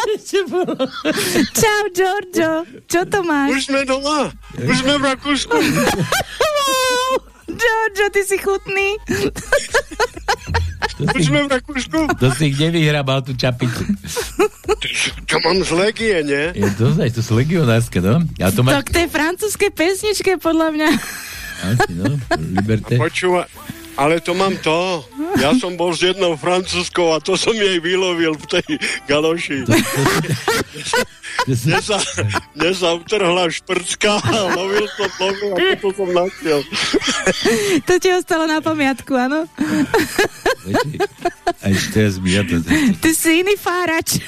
Čau, Giorgio. Čo to máš? Už sme doma. Už sme v Rakúsku. Wow! Giorgio, ty si chutný. Už sme v Rakúsku. To si kde vyhrabal tú čapicu? Čo mám z Legie, nie? Je to, aj to sú legionárske, no? Ja to To máš... k tej francúzskej pesničke, podľa mňa. Asi, no? Liberté. Počúva, ale to mám to. Ja som bol s jednou francúzskou a to som jej vylovil v tej galoši. Mne sa, mne sa utrhla šprcka a lovil som, lovil a toto som našiel. To ti ostalo na pamiatku, áno? Aj teraz mi ja to... Ty si iný fárač.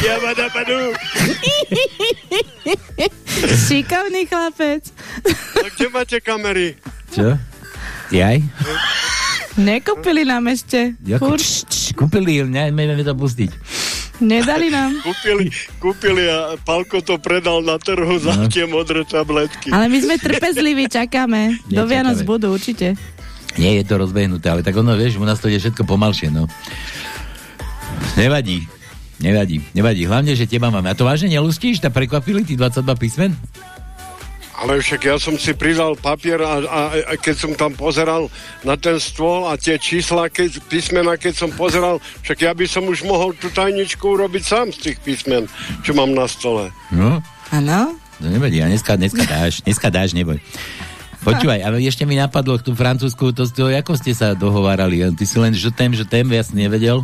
Ja badabadu. Šikovný chlapec. A kde máte kamery? Čo? Jaj? Nekúpili nám ešte. Č, kúpili, nevieme to pustiť. nedali nám. Kúpili, kúpili a Palko to predal na trhu za No. tie modré tabletky. Ale my sme trpezliví, čakáme. Do Nečakáme. Vianoc budú, určite. Nie je to rozbehnuté, ale tak ono, vieš, u nás to ide všetko pomalšie, no. Nevadí. Nevadí, nevadí. Hlavne, že teba máme. A to vážne nelustíš? Ta prekvapili tí 22 písmen? Ale však ja som si pridal papier a, a, a keď som tam pozeral na ten stôl a tie čísla, keď, písmena, keď som pozeral, však ja by som už mohol tú tajničku urobiť sám z tých písmen, čo mám na stole. No. Áno? No nevadí, a dneska, dneska dáš, dneska dáš, neboj. Počúvaj, ale ešte mi napadlo tú francúzsku, to, to, ako ste sa dohovárali? Ty si len žtém, žtém, ja si nevedel.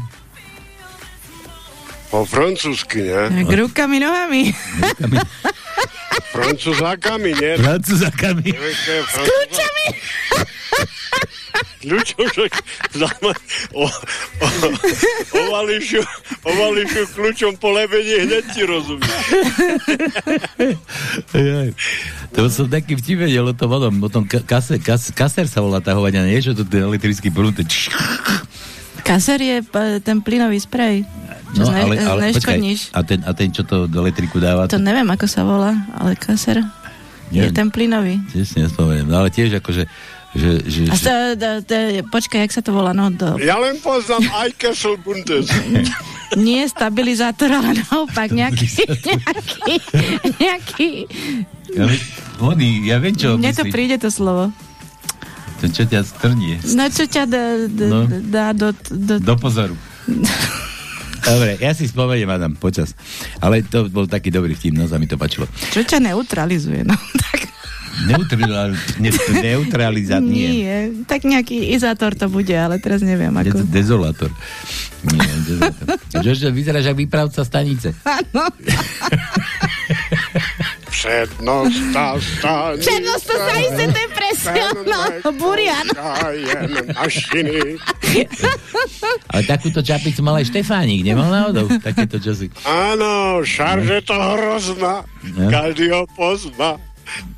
Po francúzsky, nie? Tak rukami, nohami. Francúzákami, nie? Francúzákami. S kľúčami. Kľúčom, že o, o, ovališu, ovališu kľúčom po lebení, hneď ti rozumiem. To som taký vtip vedel o tom, o tom, o tom ka- kase, kas, kaser sa volá tá hovadina, nie? Čo to ten elektrický prúd, Kaser je p- ten plynový sprej. No, no, ale, ale počkaj, a ten, a ten, čo to do elektriku dáva? To neviem, ako sa volá, ale kaser je Neviem. ten plynový. Tiež nespomeniem, no ale tiež akože, že, že, A to, to, to, počkaj, jak sa to volá, no do, Ja len poznám Bundes. nie stabilizátor, ale naopak nejaký, nejaký, nejaký, ja, viem, oni, ja viem, čo mne to príde to slovo. To, čo ťa strnie. No čo ťa dá, dá, No. dá do, do, Do pozoru. Dobre, ja si spomeniem, Adam, počas. Ale to bol taký dobrý vtip, no sa mi to páčilo. čo ťa neutralizuje, no tak Neutraliz, ne, nie. nie. Tak nejaký izátor to bude, ale teraz neviem ako. De- dezolátor. Nie, dezolátor. Že vyzeráš ako výpravca stanice. Áno. Prednostná stanica. Černosto sa iste, to je presne ono. Burian. Mašiny. Ale takúto čapicu mal aj Štefánik, nemal náhodou? Takéto časy. Áno, šarže to hrozná. No. Každý ho pozná.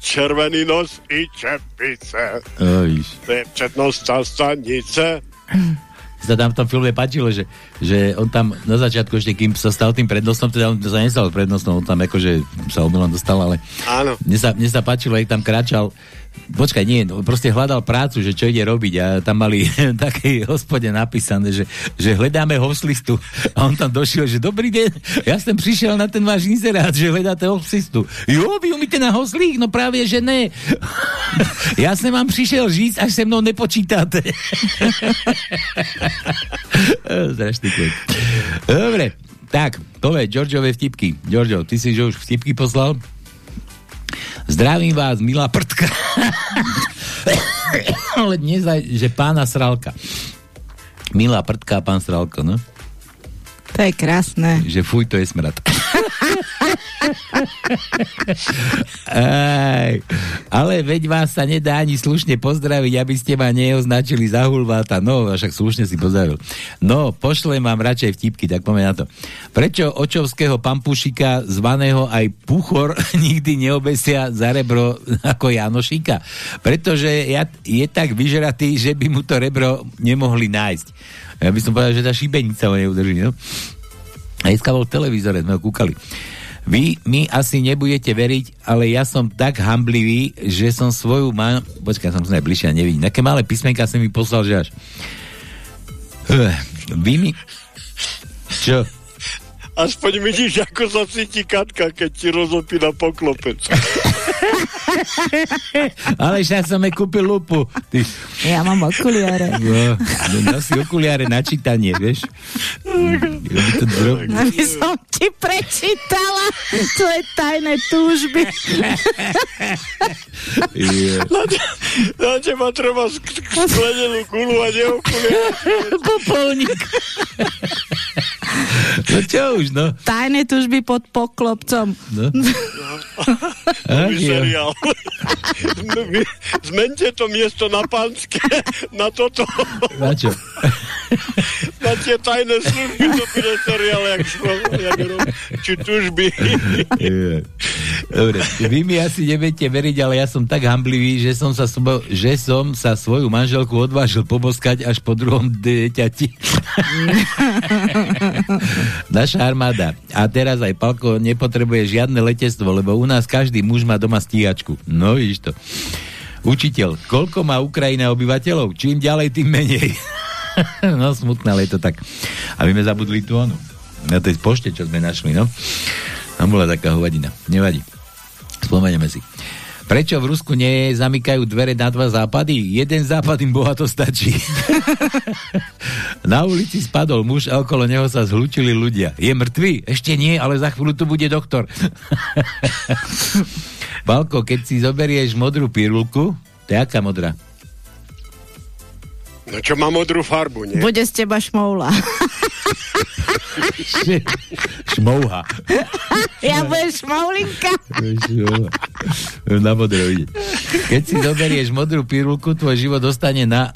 Červený nos i čepice. Ojíš. To je přednostná stanice. Sa tam v tom filme páčilo, že, že on tam na začiatku ešte, kým sa stal tým prednostom, teda on sa nestal prednostom, on tam akože sa omylom dostal, ale Áno. mne sa, mne sa páčilo, jak tam kráčal Počkaj, nie, no, proste hľadal prácu, že čo ide robiť a tam mali také hospode napísané, že, že hľadáme hoslistu a on tam došiel, že dobrý deň, ja som prišiel na ten váš inzerát, že hľadáte hoslistu. Jo, vy umíte na hoslík? No práve, že ne. Ja som vám prišiel žiť, až se mnou nepočítate. Strašný kvet. Dobre, tak, povedz, Giorgiove vtipky. Giorgio, ty si že už vtipky poslal? Zdravím vás, milá prdka. Ale dnes aj, že pána Sralka. Milá prdka a pán Sralko, no? To je krásne. Že fuj, to je smrad. Aj, ale veď vás sa nedá ani slušne pozdraviť, aby ste ma neoznačili za hulváta. No, však slušne si pozdravil. No, pošlem vám radšej vtipky, tak poďme na to. Prečo očovského pampušika, zvaného aj Puchor, nikdy neobesia za rebro ako Janošika? Pretože ja, je tak vyžratý, že by mu to rebro nemohli nájsť. Ja by som povedal, že tá šibenica ho neudrží, no? A dneska bol v televízore, sme ho kúkali. Vy mi asi nebudete veriť, ale ja som tak hamblivý, že som svoju ma... Počkaj, som sa najbližšie a nevidím. Také malé písmenka som mi poslal, že až... Ugh, Vy mi... Čo? Aspoň vidíš, ako sa cíti Katka, keď ti rozopí na poklopec. Ale ja som jej kúpil lupu. Ty... Ja mám okuliare. No, no, nosí okuliare na čítanie, vieš? Drob... Aby som ti prečítala tvoje tajné túžby. Yeah. Na, te- na teba treba sk- sk- sklenenú gulu a neokuliare. Popolník. No čo už, no? Tajné túžby pod poklopcom. No. Nový Ach, jo. seriál. Zmente to miesto na pánske, na toto, Na čo? na tie tajné služby, to bude seriál, jak, jak či tužby. Dobre, vy mi asi nebudete veriť, ale ja som tak hamblivý, že som sa, že som sa svoju manželku odvážil poboskať až po druhom deťati. Naša armáda. A teraz aj Palko nepotrebuje žiadne letectvo, lebo u nás každý muž má doma stíhačku. No, vidíš to. Učiteľ, koľko má Ukrajina obyvateľov? Čím ďalej, tým menej. no, smutné, ale je to tak. A my sme zabudli tú onu. Na tej pošte, čo sme našli, no. Tam bola taká hovadina. Nevadí. Spomenieme si. Prečo v Rusku nezamykajú dvere na dva západy? Jeden západ im bohato stačí. na ulici spadol muž a okolo neho sa zhlúčili ľudia. Je mŕtvý? Ešte nie, ale za chvíľu tu bude doktor. Balko, keď si zoberieš modrú pirulku, to je aká modrá? No čo má modrú farbu, nie? Bude z teba šmoula. Šmouha. ja budem šmoulinka. Na modro ide. Keď si zoberieš modrú pirulku, tvoj život ostane na,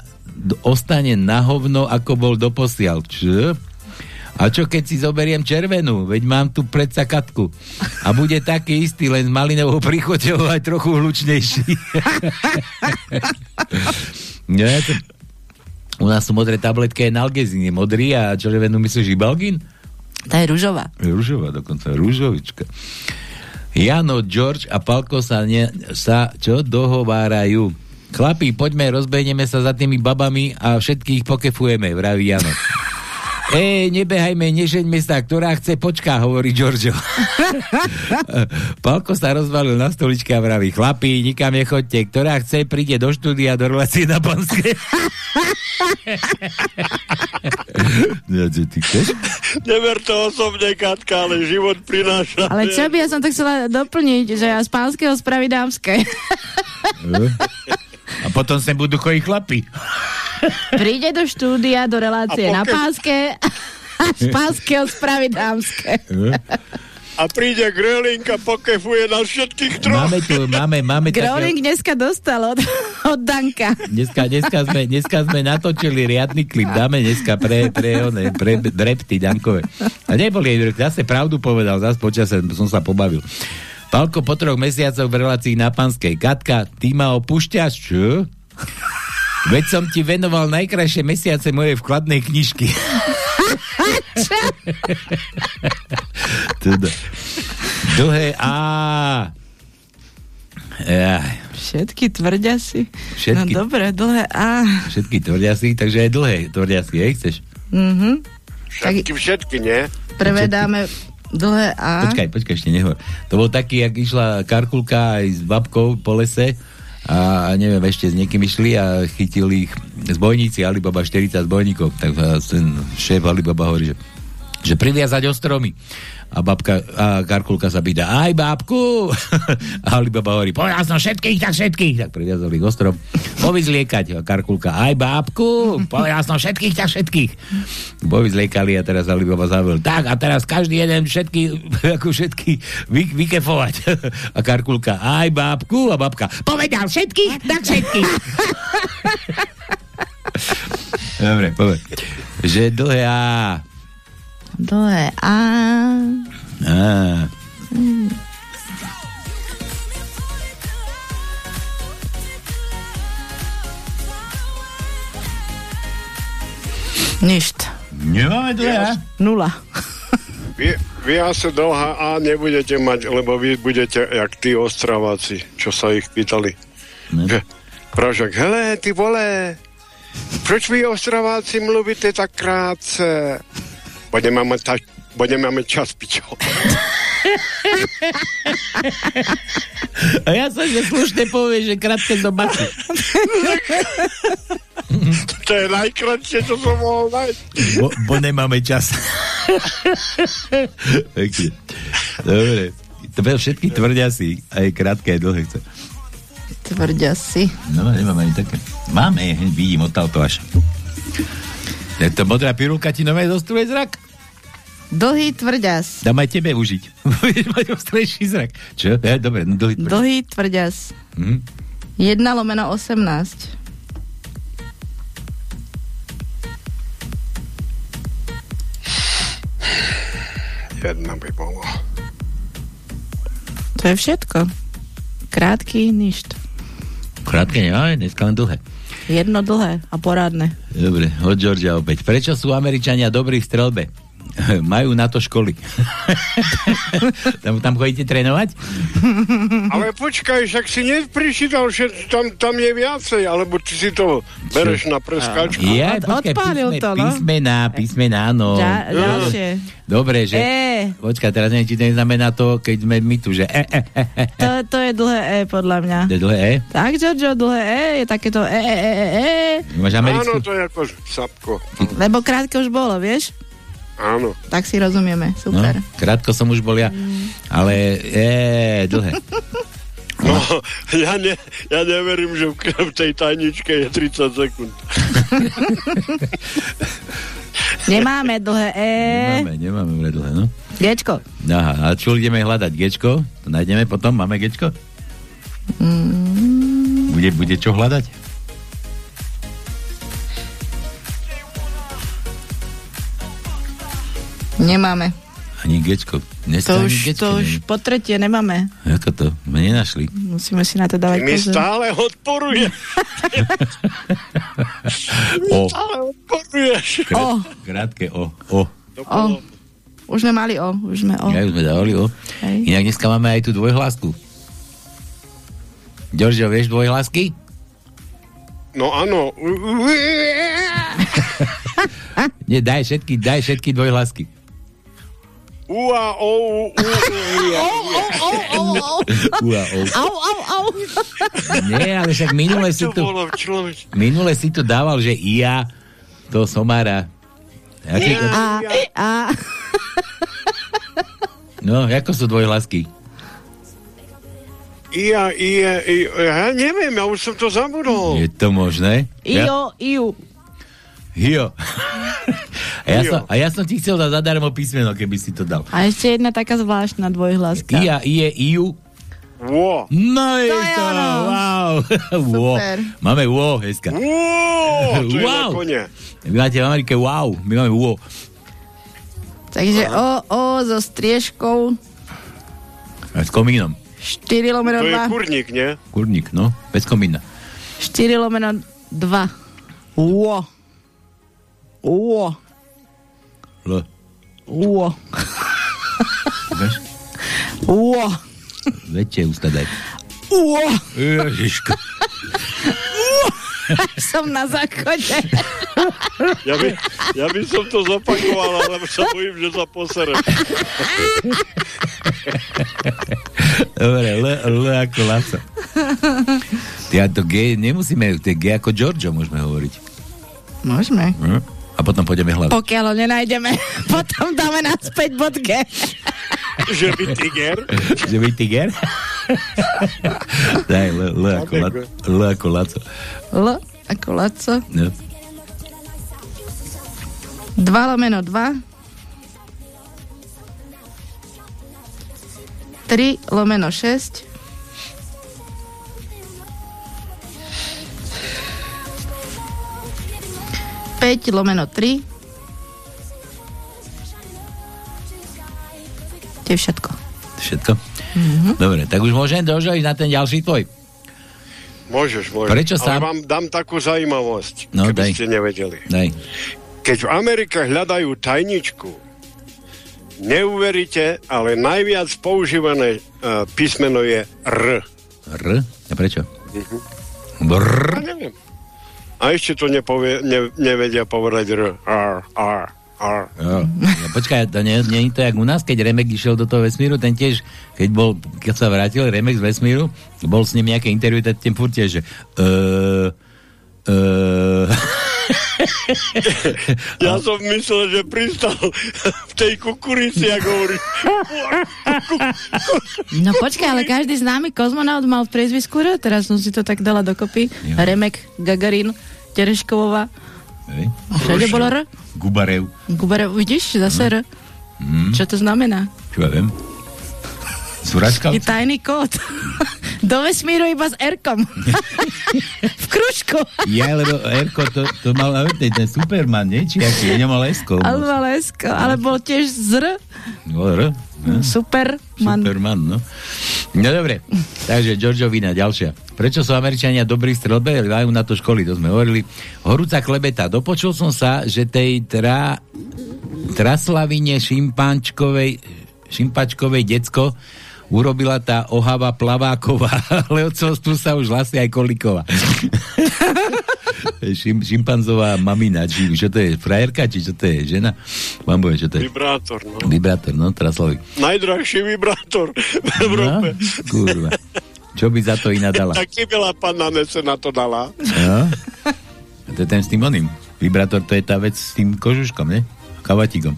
ostane na hovno, ako bol doposiaľ. Čo? A čo keď si zoberiem červenú? Veď mám tu predsa katku. A bude taký istý, len s malinovou príchoďou aj trochu hlučnejší. no, ja to... U nás sú modré tabletky aj nalgezín. Je modrý a červenú myslíš ibalgín? Tá je ružová. Rúžová dokonca, rúžovička. Jano, George a Palko sa, ne, sa čo dohovárajú. Chlapí, poďme, rozbehneme sa za tými babami a všetkých pokefujeme, vraví Jano. Ej, nebehajme, nežeňme sa, ktorá chce počká, hovorí Giorgio. Palko sa rozvalil na stoličke a vraví, chlapí, nikam nechoďte, ktorá chce, príde do štúdia, do relácie na ja, ty chceš? Never to osobne, Katka, ale život prináša. Ale čo by ja som to chcela doplniť, že ja z pánskeho spraví dámske. Potom sem budú chodiť chlapi. Príde do štúdia, do relácie A na pokiaľ- pánske a z pánskeho spraví dámske. A príde Gröling a pokefuje na všetkých troch. Máme tu, máme, máme Growling také... dneska dostal od, od Danka. Dneska, dneska, sme, dneska sme natočili riadny klip, dáme dneska pre, pre, one, pre drepty Dankové. A neboli, zase pravdu povedal, zase počase som sa pobavil. Palko po troch mesiacoch v relácii na Panskej. Katka, ty ma opúšťaš, čo? Veď som ti venoval najkrajšie mesiace mojej vkladnej knižky. teda. Dlhé A. Jaj. Všetky tvrdia si. Všetky. No dobre, dlhé A. Všetky tvrdia si, takže aj dlhé tvrdia si, hej, chceš? Mhm. Všetky, všetky, nie? Prvé dáme dlhé A. Počkaj, počkaj, ešte nehovor. To bol taký, jak išla Karkulka aj s babkou po lese a neviem, ešte s niekým išli a chytili ich zbojníci Alibaba 40 zbojníkov. Tak ten šéf Alibaba hovorí, že, že priviazať o stromy. A babka, a Karkulka sa pýta, aj babku! A Alibaba hovorí, povedal som všetkých, tak všetkých. Tak priviazali ich o strom. Povyzliekať. A Karkulka, aj babku! Povedal som všetkých, tak všetkých. Povyzliekali a teraz Alibaba zavel. Tak a teraz každý jeden všetky, ako všetky vy, vykefovať. A Karkulka, aj babku! A babka, povedal všetkých, tak všetkých. Dobre, povedz. Že dlhé A. Dlhé A. Mm. Ništ. Nemáme dlhé A? Nula. Vy, vy asi dlhá A nebudete mať, lebo vy budete jak tí ostraváci, čo sa ich pýtali. Že, Pražak, hele, ty vole, proč vy ostraváci mluvíte tak krátce? Bo nemáme, ta, bo nemáme čas, pičo. A ja som, že slušne povie, že krátke do basy. to je najkrátšie, čo som mohol nájsť. Bo, bo nemáme čas. Dobre. To všetky tvrdia si, aj krátke, aj dlhé chce. Tvrdia si. No, nemáme ani také. Máme, vidím odtiaľto až. Je to modrá pirulka ti nové zostruje zrak? Dlhý tvrďas. Dám aj tebe užiť. Budeš mať ostrejší zrak. Čo? Ja, dobre, no dlhý tvrďas. Dlhý tvrďas. Hm? 1 lomeno 18. Jedna by bolo. To je všetko. Krátky ništ. Krátke nemáme, dneska len dlhé. Jedno dlhé a porádne. Dobre, od Georgia opäť. Prečo sú Američania dobrí v strelbe? Majú na to školy. tam, tam chodíte trénovať? Ale počkaj, však si nepričítal, že tam, tam je viacej, alebo či si to bereš na preskačku. Ja, počkaj, Odpálil písme, to, no. Písmená, písmená, áno. Ďa, ďalšie. Dobre, že... E. Počkaj, teraz neviem, či to neznamená to, keď sme my tu, že... E, e, e, e. To, to je dlhé E, podľa mňa. To je dlhé E? Tak, Giorgio, dlhé E je takéto E, E, E, E, E. Máš americkú? Áno, to je ako sapko. Lebo krátke už bolo, vieš? Áno. Tak si rozumieme, No, super. krátko som už bol ja, ale e, dlhé. No, ja, ne, ja neverím, že v, v tej tajničke je 30 sekúnd. Nemáme dlhé E. Nemáme, nemáme dlhé, no. Gečko. Aha, a čo ideme hľadať? Gečko? To nájdeme potom? Máme Gečko? Mm, Bude, bude čo hľadať? Nemáme. Ani Gečko. To ani už, Gečko to už po tretie nemáme. Ako to? My nenašli. Musíme si na to dávať Mi pozor. stále odporuje. O, Stále odporuješ. O, krátke O. O. o. Už sme mali O, už sme O. Ja už sme dávali O. Hej. Inak dneska máme aj tú dvojhlásku. Ďoržo, vieš dvojhlásky? No áno. Nie, daj všetky, daj všetky dvojhlásky. Ua, o, u. Ua, o. Au, au, au. Nie, ale však minule si to tu, minule si tu dával, že ja to somára. Aký, A, a. no, ako sú dvojhlásky? Ia, ia, ia, ja neviem, ja už som to zabudol. Je to možné? Ja, Io, iu. Hio. a, ja Hio. som, a ja som ti chcel dať zadarmo písmeno, keby si to dal. A ešte jedna taká zvláštna dvojhlaska. Ia, ie, iu. Wo. No je To je to, ono. wow. wow. Super. Máme wow, to je Wow. kone. Vy máte v Amerike wow, my máme wow. Takže O, O so striežkou A s komínom. 4 lomeno To je 2. kurník, nie? Kurník, no, bez komína. 4 lomeno dva. Uo. Uo. L. Uo. Vieš? Uo. Väčšie ústa daj. Uo. Ježiško. Som na záchode. Ja by, ja by som to zopakoval, ale sa bojím, že sa poserem. Dobre, L, L ako Laco. Ja to G nemusíme, to G ako Giorgio môžeme hovoriť. Môžeme. Hm? A potom pôjdeme hľadať. Pokiaľ ho nenájdeme, potom dáme naspäť bod G. Že by tiger? Že by tiger? Daj, L, L, ako, La, L ako Laco. L ako Laco. No. 2 lomeno 2. 3 lomeno 6. Päť lomeno 3. To je všetko. Všetko? Mm-hmm. Dobre, tak už môžem dožiť na ten ďalší tvoj. Môžeš, môžeš. Prečo Ale sám- vám dám takú zaujímavosť, No, keby daj. ste nevedeli. Daj. Keď v Amerike hľadajú tajničku, neuveríte, ale najviac používané uh, písmeno je R. R? A prečo? Mhm. Brr. Ja neviem. A ešte to nepovie, ne, nevedia povedať R. R, R, R. Jo. Ja, počkaj, to nie, nie je to jak u nás, keď Remek išiel do toho vesmíru, ten tiež, keď bol, keď sa vrátil Remek z vesmíru, bol s ním nejaké interview, tak ten furt tiež, že uh, uh, Ja som myslel, že pristal v tej kukurici, ako hovorí. No počkaj, ale každý známy kozmonaut mal v priezvisku R, teraz som si to tak dala dokopy. Remek, Gagarin, Tereškovová. Hej. Všade bolo R. Gubarev. Gubare, vidíš, zase R. Hm, Čo to znamená? čo ja viem. Je tajný kód. Do vesmíru iba s R-kom. v kružku. Ja, lebo Erko, to, to mal ten, ten Superman, nie? Či aký, nemal Esko. Ale mal S-ko, ale bol tiež z R. No, R. No. Superman. Superman, no. No dobre, takže Georgiovina, ďalšia. Prečo sú Američania dobrí v strelbe? Majú na to školy, to sme hovorili. Horúca klebeta. Dopočul som sa, že tej tra, traslavine šimpančkovej, šimpačkovej decko urobila tá ohava plaváková, ale od tu sa už hlasí aj kolíková. Šim, šimpanzová mamina, či čo to je, frajerka, či čo to je, žena? Mám poviem, čo to je. Vibrátor, no. Vibrátor, no, traslavik. Najdrahší vibrátor v Európe. No, kurva. Čo by za to iná dala? Taký veľa panna na to dala. No? A to je ten s tým oným. Vibrátor to je tá vec s tým kožuškom, ne? Kavatíkom.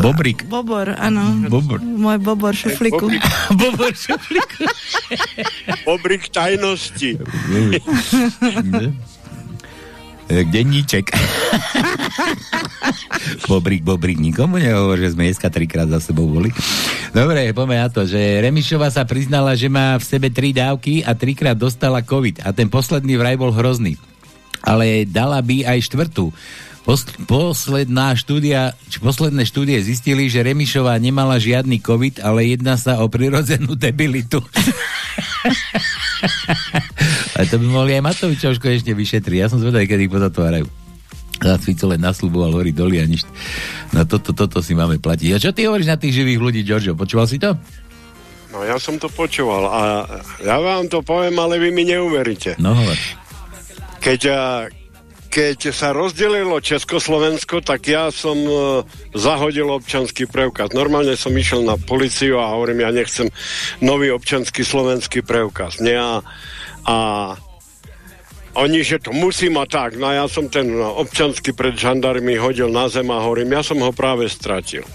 Bobrik. Bobor, áno. Bobor. Môj bobor šufliku. Bobrik. Bobor šufliku. Obrik tajnosti. E, Denníček. bobrik, bobrik. Nikomu nehovor, že sme dneska trikrát za sebou boli. Dobre, poďme na to, že Remišova sa priznala, že má v sebe tri dávky a trikrát dostala COVID. A ten posledný vraj bol hrozný. Ale dala by aj štvrtú. Pos- posledná štúdia, či posledné štúdie zistili, že Remišová nemala žiadny COVID, ale jedná sa o prirodzenú debilitu. a to by mohli aj Matovičov konečne vyšetriť. Ja som zvedavý, kedy ich pozatvárajú. Za Fico len nasľuboval hory doli a nič. Na toto, toto si máme platiť. A čo ty hovoríš na tých živých ľudí, Giorgio? Počúval si to? No ja som to počúval a ja vám to poviem, ale vy mi neuveríte. No hovor. Keď, a, keď sa rozdelilo Československo, tak ja som uh, zahodil občanský preukaz. Normálne som išiel na policiu a hovorím, ja nechcem nový občanský slovenský preukaz. Nie, a, a oni, že to musí mať tak. No ja som ten občanský pred žandarmi hodil na zem a hovorím, ja som ho práve stratil.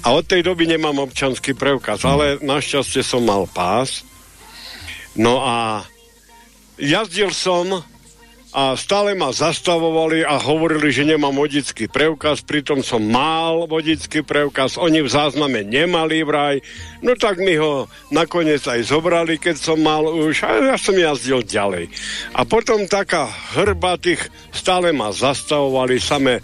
A od tej doby nemám občanský preukaz, ale našťastie som mal pás. No a jazdil som a stále ma zastavovali a hovorili, že nemám vodický preukaz, pritom som mal vodický preukaz, oni v zázname nemali vraj, no tak mi ho nakoniec aj zobrali, keď som mal už a ja som jazdil ďalej. A potom taká hrba tých stále ma zastavovali, samé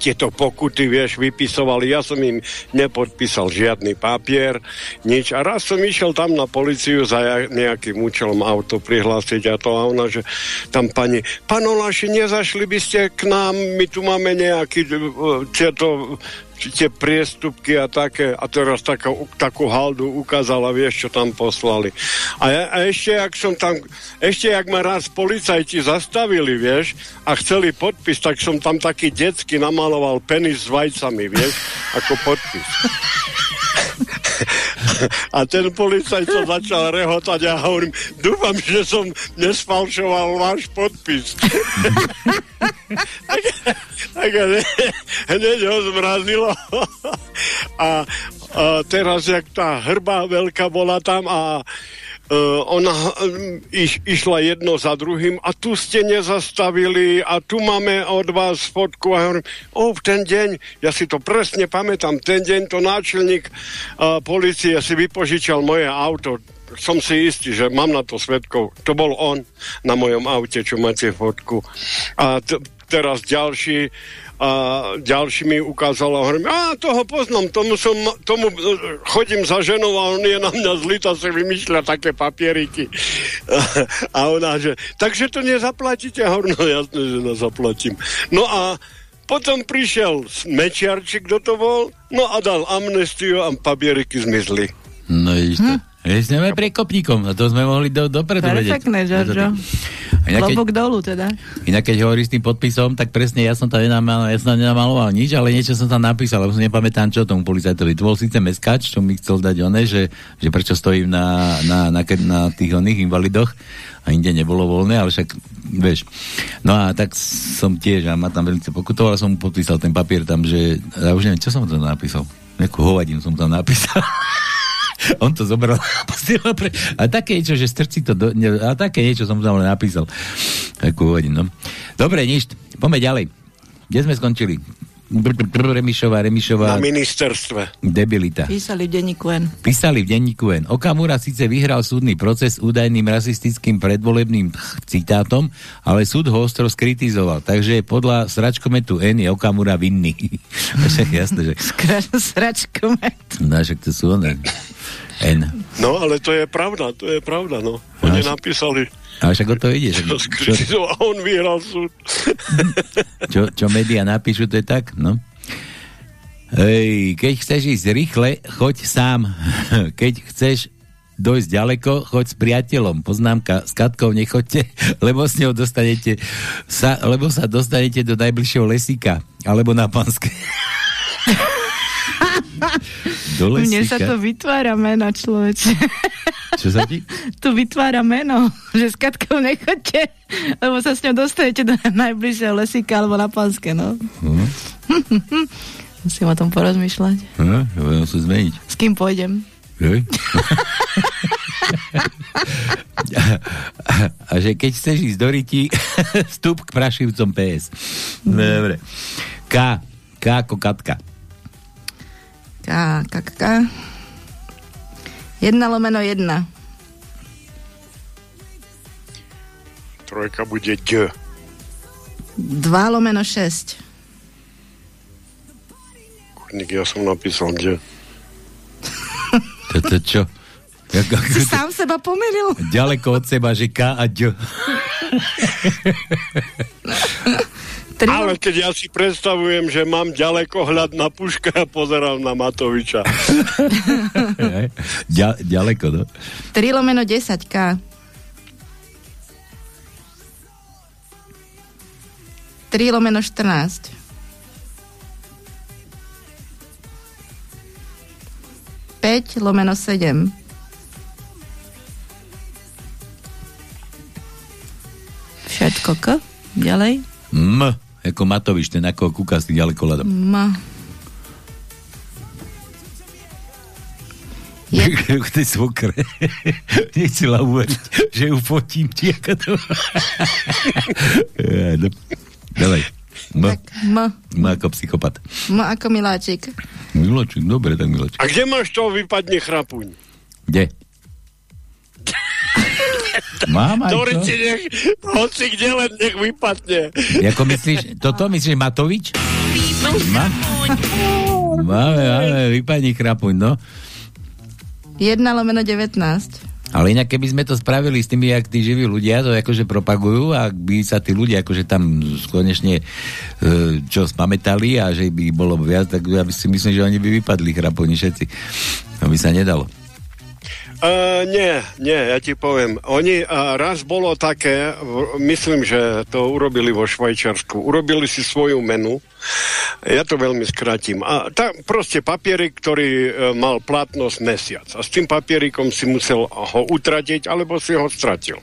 tieto pokuty, vieš, vypisovali. Ja som im nepodpísal žiadny papier, nič. A raz som išiel tam na policiu za nejakým účelom auto prihlásiť a to a ona, že tam pani, pán Olaši, nezašli by ste k nám, my tu máme nejaký e, tieto tie priestupky a také, a teraz takú, takú haldu ukázala, vieš, čo tam poslali. A, ja, a ešte, jak som tam, ešte, jak ma raz policajti zastavili, vieš, a chceli podpis, tak som tam taký detský namaloval penis s vajcami, vieš, ako podpis. A ten policajt sa začal rehotať a hovorím, dúfam, že som nesfalšoval váš podpis. tak, tak hneď ho zmrazilo. a, a teraz, jak tá hrba veľká bola tam a ona uh, iš, išla jedno za druhým a tu ste nezastavili a tu máme od vás fotku a hovorím, o, ten deň, ja si to presne pamätám, ten deň to náčelník uh, policie si vypožičal moje auto, som si istý, že mám na to svetkov. To bol on na mojom aute, čo máte fotku. A teraz ďalší a ďalší mi ukázal a hovorím, a toho poznám, tomu, som, tomu chodím za ženou a on je na mňa zlý, to si vymýšľa také papieriky. A ona, že, takže to nezaplatíte? Hovorím, no jasne, že nezaplatím. No a potom prišiel Mečiarčik, kto to bol, no a dal amnestiu a papieriky zmizli. No vidíš to. Hm? Sme prekopníkom, a to sme mohli do, dopredu. Perfektné. Inak, Lobok dolu teda. Inak keď hovoríš s tým podpisom, tak presne ja som tam nenamaloval, ja som tam nenamaloval nič, ale niečo som tam napísal, lebo som nepamätám čo tomu policajtovi. To bol síce meskač, čo mi chcel dať one, že, že prečo stojím na, na, na, na tých oných invalidoch a inde nebolo voľné, ale však vieš. No a tak som tiež, a ma tam veľmi pokutoval, som mu podpísal ten papier tam, že ja už neviem, čo som tam napísal. Nejakú hovadinu som tam napísal. on to zobral a pre... A také niečo, že strčí to do... A také niečo som tam napísal. Takú hodinu, no. Dobre, nič. Poďme ďalej. Kde sme skončili? Remišová, Remišová. Na ministerstve. Debilita. Písali v denníku N. Písali v denníku N. Okamura síce vyhral súdny proces údajným rasistickým predvolebným citátom, ale súd ho ostro skritizoval. Takže podľa sračkometu N je Okamura vinný. však jasné, že... Sračkomet. No, však to sú one. N. No, ale to je pravda, to je pravda, no. Oni no, napísali a však o to ide. Čo, čo, a on vyhral súd. čo, čo médiá napíšu, to je tak, no. Hej, keď chceš ísť rýchle, choď sám. Keď chceš dojsť ďaleko, choď s priateľom. Poznámka, s Katkou nechoďte, lebo s ňou dostanete sa, lebo sa dostanete do najbližšieho lesíka, alebo na Panske. Do lesíka. Mne sa to vytvára meno, človeče. Čo sa ti? Tu vytvára meno, že s Katkou nechoďte, lebo sa s ňou dostanete do najbližšieho lesíka alebo na Panske, no. Hmm. Musím o tom porozmýšľať. No, budem sa zmeniť. S kým pôjdem? Hej. a, a, a že keď chceš ísť do ryti, vstup k prašivcom PS. Dobre. K. K ako Katka. K, K, K, K. Jedna lomeno jedna. Trojka bude D. Dva lomeno šesť. Kurník, ja som napísal D. Toto čo? Jak, si sám seba pomeril. Ďaleko od seba, že K a D. Tri... Ale keď ja si predstavujem, že mám ďaleko hľad na puška a pozerám na Matoviča. Ďa, ďaleko, no. 3 lomeno 10, K. 3 lomeno 14. 5 lomeno 7. Všetko K. Ďalej. M. Ako Matovič, ten ako kúka s tým ďaleko hľadom. Ma. Je... k tej svokre. Nechcela uveriť, že ju fotím. Či ako to... no. Dalej. M. Tak, M. M ako psychopat. M ako miláčik. Miláčik, dobre, tak miláčik. A kde máš to vypadne chrapuň? Kde? Mám aj to? nech, hoci kde len nech vypadne. Jako myslíš, toto myslíš Matovič? Máme, máme, vypadni chrapuň, no. 1 lomeno 19. Ale inak, keby sme to spravili s tými, jak tí živí ľudia to akože propagujú a by sa tí ľudia akože tam konečne e, čo spametali a že by bolo viac, tak ja by si myslím, že oni by vypadli chraponi všetci. To by sa nedalo. Uh, nie, nie, ja ti poviem. Oni uh, raz bolo také, v, myslím, že to urobili vo Švajčiarsku. Urobili si svoju menu. Ja to veľmi skratím. A tá, proste papierik, ktorý uh, mal platnosť mesiac. A s tým papierikom si musel ho utratiť, alebo si ho stratil.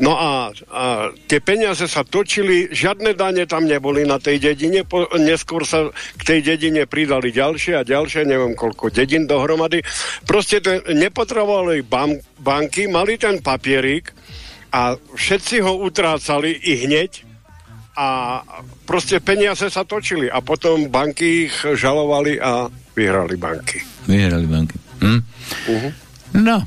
No a, a tie peniaze sa točili, žiadne dane tam neboli na tej dedine. Po, neskôr sa k tej dedine pridali ďalšie a ďalšie, neviem koľko dedin dohromady. Proste to nepotrebovalo potrebovali ban- banky, mali ten papierik a všetci ho utrácali i hneď a proste peniaze sa točili a potom banky ich žalovali a vyhrali banky. Vyhrali banky. Hm? Uh-huh. No,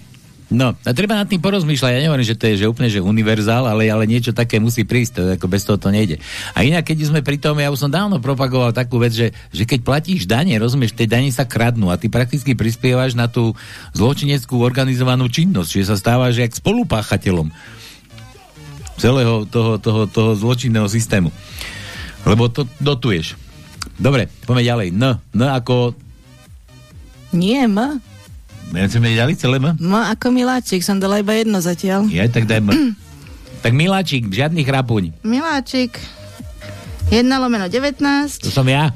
No, a treba nad tým porozmýšľať. Ja nehovorím, že to je že úplne že univerzál, ale, ale niečo také musí prísť. To, ako bez toho to nejde. A inak, keď sme pri tom, ja už som dávno propagoval takú vec, že, že keď platíš dane, rozumieš, tie dane sa kradnú a ty prakticky prispievaš na tú zločineckú organizovanú činnosť, že sa stávaš jak spolupáchateľom celého toho, toho, toho zločinného systému. Lebo to dotuješ. Dobre, poďme ďalej. N. N ako... Nie, M. Ja sme dali celé M? No ako Miláčik, som dala iba jedno zatiaľ. Ja, tak daj M. tak Miláčik, žiadny chrapuň. Miláčik, 1 lomeno 19. To som ja.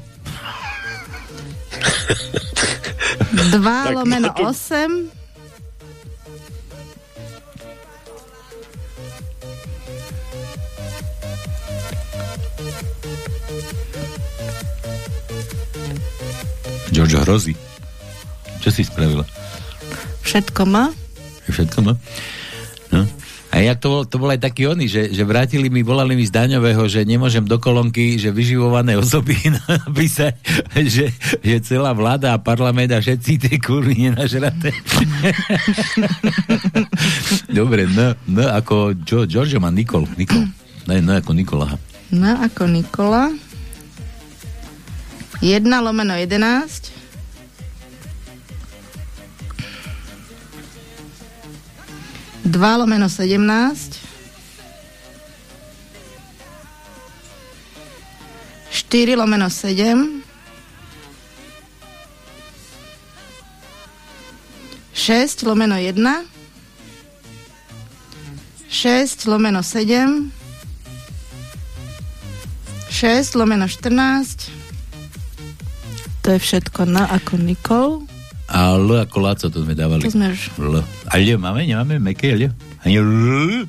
2 lomeno 8. Giorgio hrozí. Čo si spravila? Všetko má? Všetko má? No. A jak to bol, to bol aj taký oný, že, že vrátili mi, volali mi z daňového, že nemôžem do kolonky, že vyživované osoby napísať, že, že celá vláda a parlament a všetci tie kurvy nenažraté. Dobre, no, no ako jo, Giorgio má Nikol. Nikol. Ne, no ako Nikola. No ako Nikola. 1 lomeno 11. 2 lomeno 17 4 lomeno 7 6 lomeno 1 6 lomeno 7 6 lomeno 14 to je všetko na ako Nikol a L ako Laco, to sme dávali. To sme už. L. A L máme? Nemáme meké L? Ani L?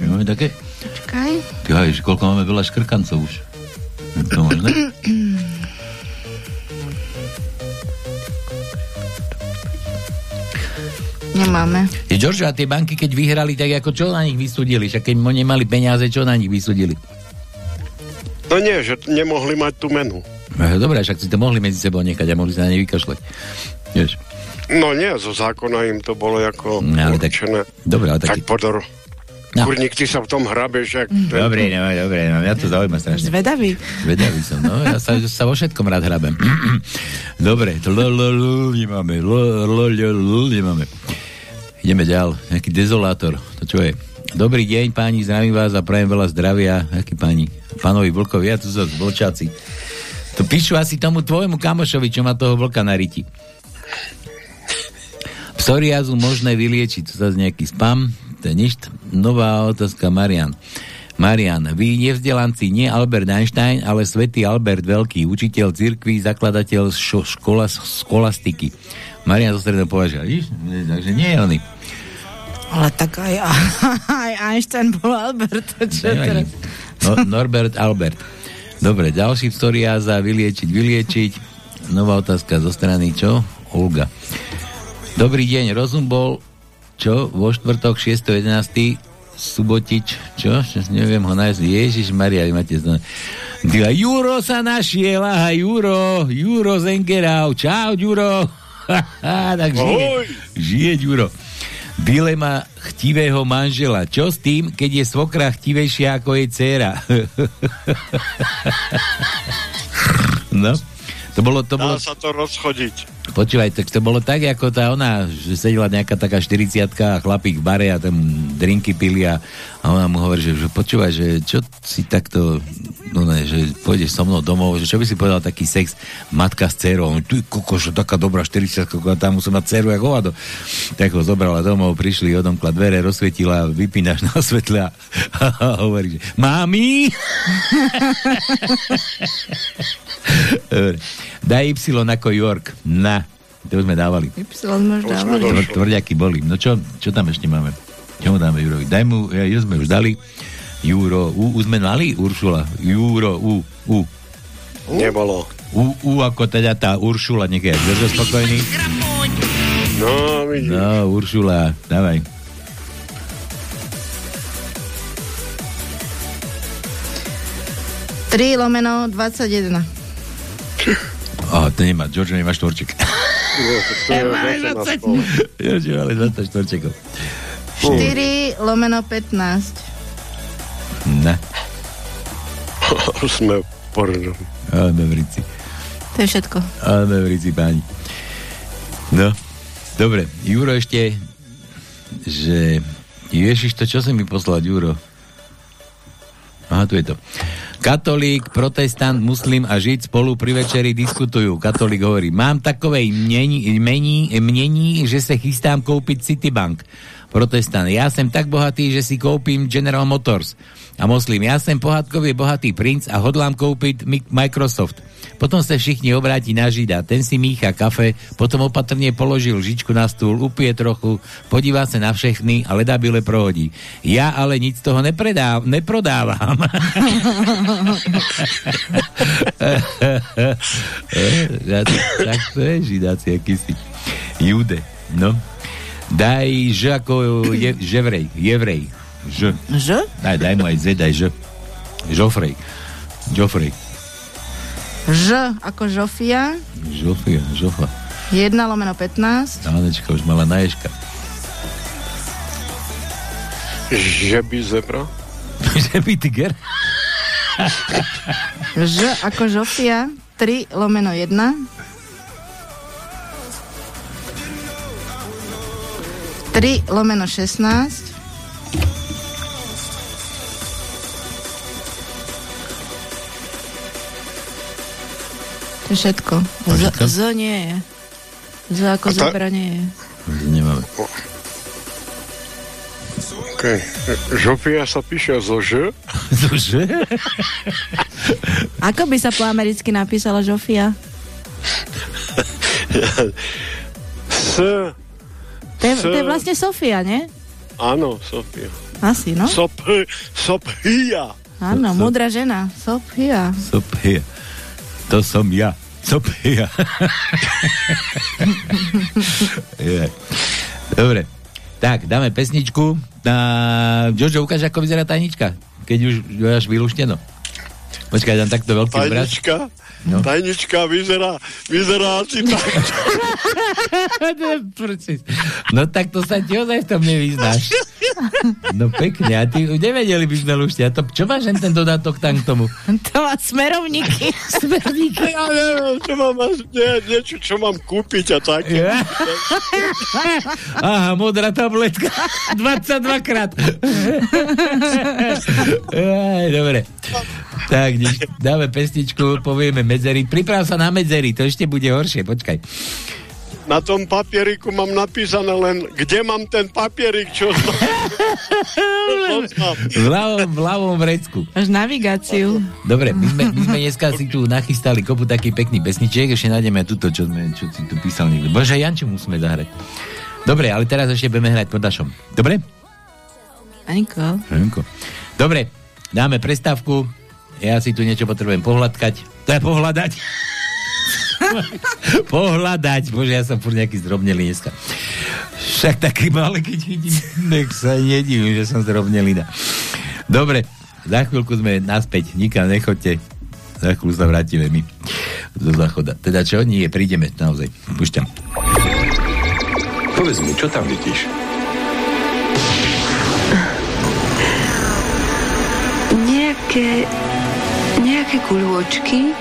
Nemáme také? Počkaj. Ty hajš, koľko máme veľa škrkancov už. Je to možné? Nemáme. Je George, a tie banky, keď vyhrali, tak ako čo na nich vysudili? Však keď nemali peniaze, čo na nich vysudili? No nie, že nemohli mať tú menu. No, dobre, však si to mohli medzi sebou nechať a mohli sa na ne vykašľať. Vieš. No nie, zo zákona im to bolo ako no, ale určené. Tak, dobre, ale tak... tak podor. No. Kurník, ty sa v tom hrabeš, jak... Dobre, no, dobre, no, ja to zaujíma strašne. Zvedavý. Zvedavý som, no, ja sa, sa vo všetkom rád hrabem. dobre, nemáme, nemáme. Ideme ďal, nejaký dezolátor, to čo je? Dobrý deň, páni, zdravím vás a prajem veľa zdravia. Aký páni? Pánovi Vlkovi, ja tu som vlčáci. To píšu asi tomu tvojemu kamošovi, čo má toho vlka na riti. Psoriazu možné vyliečiť, to zase nejaký spam, to je nič. Nová otázka Marian. Marian, vy nevzdelanci, nie Albert Einstein, ale svätý Albert Veľký, učiteľ cirkví, zakladateľ šo, škola, skolastiky. Marian zo stredného považia, takže nie je oný. Ale tak aj, aj Einstein bol Albert. Čo teraz? No, Norbert Albert. Dobre, ďalší psoriáza, vyliečiť, vyliečiť. Nová otázka zo strany čo? Olga. Dobrý deň, rozum bol čo? Vo štvrtok 6.11. Subotič, čo? Neviem ho nájsť. Ježiš Maria, máte znamená. Juro sa našiel, aha, Juro, Juro Zengerau. Čau, Juro. tak žije, žije Juro. Dilema chtivého manžela. Čo s tým, keď je svokra chtivejšia ako jej dcéra? No. To bolo, to bolo... Dá sa to rozchodiť. Počúvaj, tak to bolo tak, ako tá ona, že sedela nejaká taká 40 a chlapík v bare a tam drinky pili a, a ona mu hovorí, že, že počúvaj, že čo si takto, no ne, že pôjdeš so mnou domov, že čo by si povedal taký sex matka s dcerou, on, ty kokoš, taká dobrá 40 a tam musím mať dceru jak hovado. Tak ho zobrala domov, prišli, odomkla dvere, rozsvietila, vypínaš na svetle a, a hovorí, že mami! Daj Y ako York. Na. To už sme dávali. Y sme už dávali. Tvr, tvrďaky boli. No čo, čo tam ešte máme? Čo mu dáme Jurovi? Daj mu, ja, ja sme už dali. Juro, U, U sme mali? Uršula. Juro, U, U. Nebolo. U, U ako teda tá Uršula, nech je spokojný. No, vidíš. No, Uršula, dávaj. Tri lomeno 21. Á, to nemá, George nemá štvorček. Ale 20 štvorčekov. 4 lomeno 15. Ne. Sme pordom. Áno, vrici. To je všetko. Áno, vrici páni. No, dobre. Juro ešte, že... Ježiš, to čo si mi poslal, Juro? Aha, tu je to. Katolík, protestant, muslim a žid spolu pri večeri diskutujú. Katolík hovorí, mám takové mení, mnení, že sa chystám kúpiť Citibank. Protestant, ja som tak bohatý, že si kúpim General Motors. A moslim, ja som pohádkový bohatý princ a hodlám kúpiť Microsoft. Potom sa všichni obráti na žida, ten si mícha kafe, potom opatrne položil žičku na stôl, upije trochu, podíva sa na všechny a ledabile prohodí. Ja ale nic toho nepredá, neprodávam. tak to je židáci akýsi. Jude, no. Daj Ž ako je, ževrej, jevrej. Ž. Ž? Daj, daj mu aj Z, daj Ž. Žofrej. Žofrej. Ž ako Žofia. Žofia, Žofa. 1 lomeno 15. Anečka už mala na ješka. Že by zebra? že by tiger? Ž ako Žofia. 3 lomeno 1. Tri lomeno 16. všetko. Z, z nie je. Z ako ta- zebra nie je. Nemáme. Okay. Žofia sa píše zo Ž. Zože? Ako by sa po americky napísala Žofia? S. To je, S. to je vlastne Sofia, nie? Áno, Sofia. Asi, no? Sop, Sofia. Áno, múdra žena. Sofia. Sopia. To som ja. Sopia. Je. Dobre. Tak, dáme pesničku. Na... Jožo, ukáž, ako vyzerá tajnička. Keď už máš vylúšteno. Počkaj, dám takto veľký. Tajnička? No. Tajnička vyzerá, vyzerá asi tak. No tak to sa ti ozaj v tom nevyznáš. No pekne, a ty nevedeli by sme lušťa. To, čo máš ten dodatok tam k tomu? To má smerovníky. smerovníky. Ja neviem, čo mám, nie, niečo, čo mám kúpiť a také. Aha, modrá tabletka. 22 krát. Aj, dobre. Tak, dáme pesničku, povieme medzery. Priprav sa na medzery, to ešte bude horšie, počkaj. Na tom papieriku mám napísané len, kde mám ten papierik, čo. V ľavom, v ľavom vrecku. Máš navigáciu. Dobre, my sme, my sme dneska si tu nachystali kopu taký pekný pesničiek, ešte nájdeme túto, čo, sme, čo si tu písal niekto. Bože, Janču musíme zahrať. Dobre, ale teraz ešte budeme hrať pod našom. Dobre? Aňko. Aňko. Dobre, dáme prestávku. Ja si tu niečo potrebujem pohľadkať. To je pohľadať. pohľadať. Bože, ja som furt nejaký zdrobnelý dneska. Však taký malý, keď vidím, nech sa nedivím, že som zdrobnelý. Dobre, za chvíľku sme naspäť. Nikam nechoďte. Za chvíľu sa vrátime my do záchoda. Teda čo? Nie, prídeme naozaj. Púšťam. Povedz mi, čo tam vidíš? Nejaké, nejaké guľôčky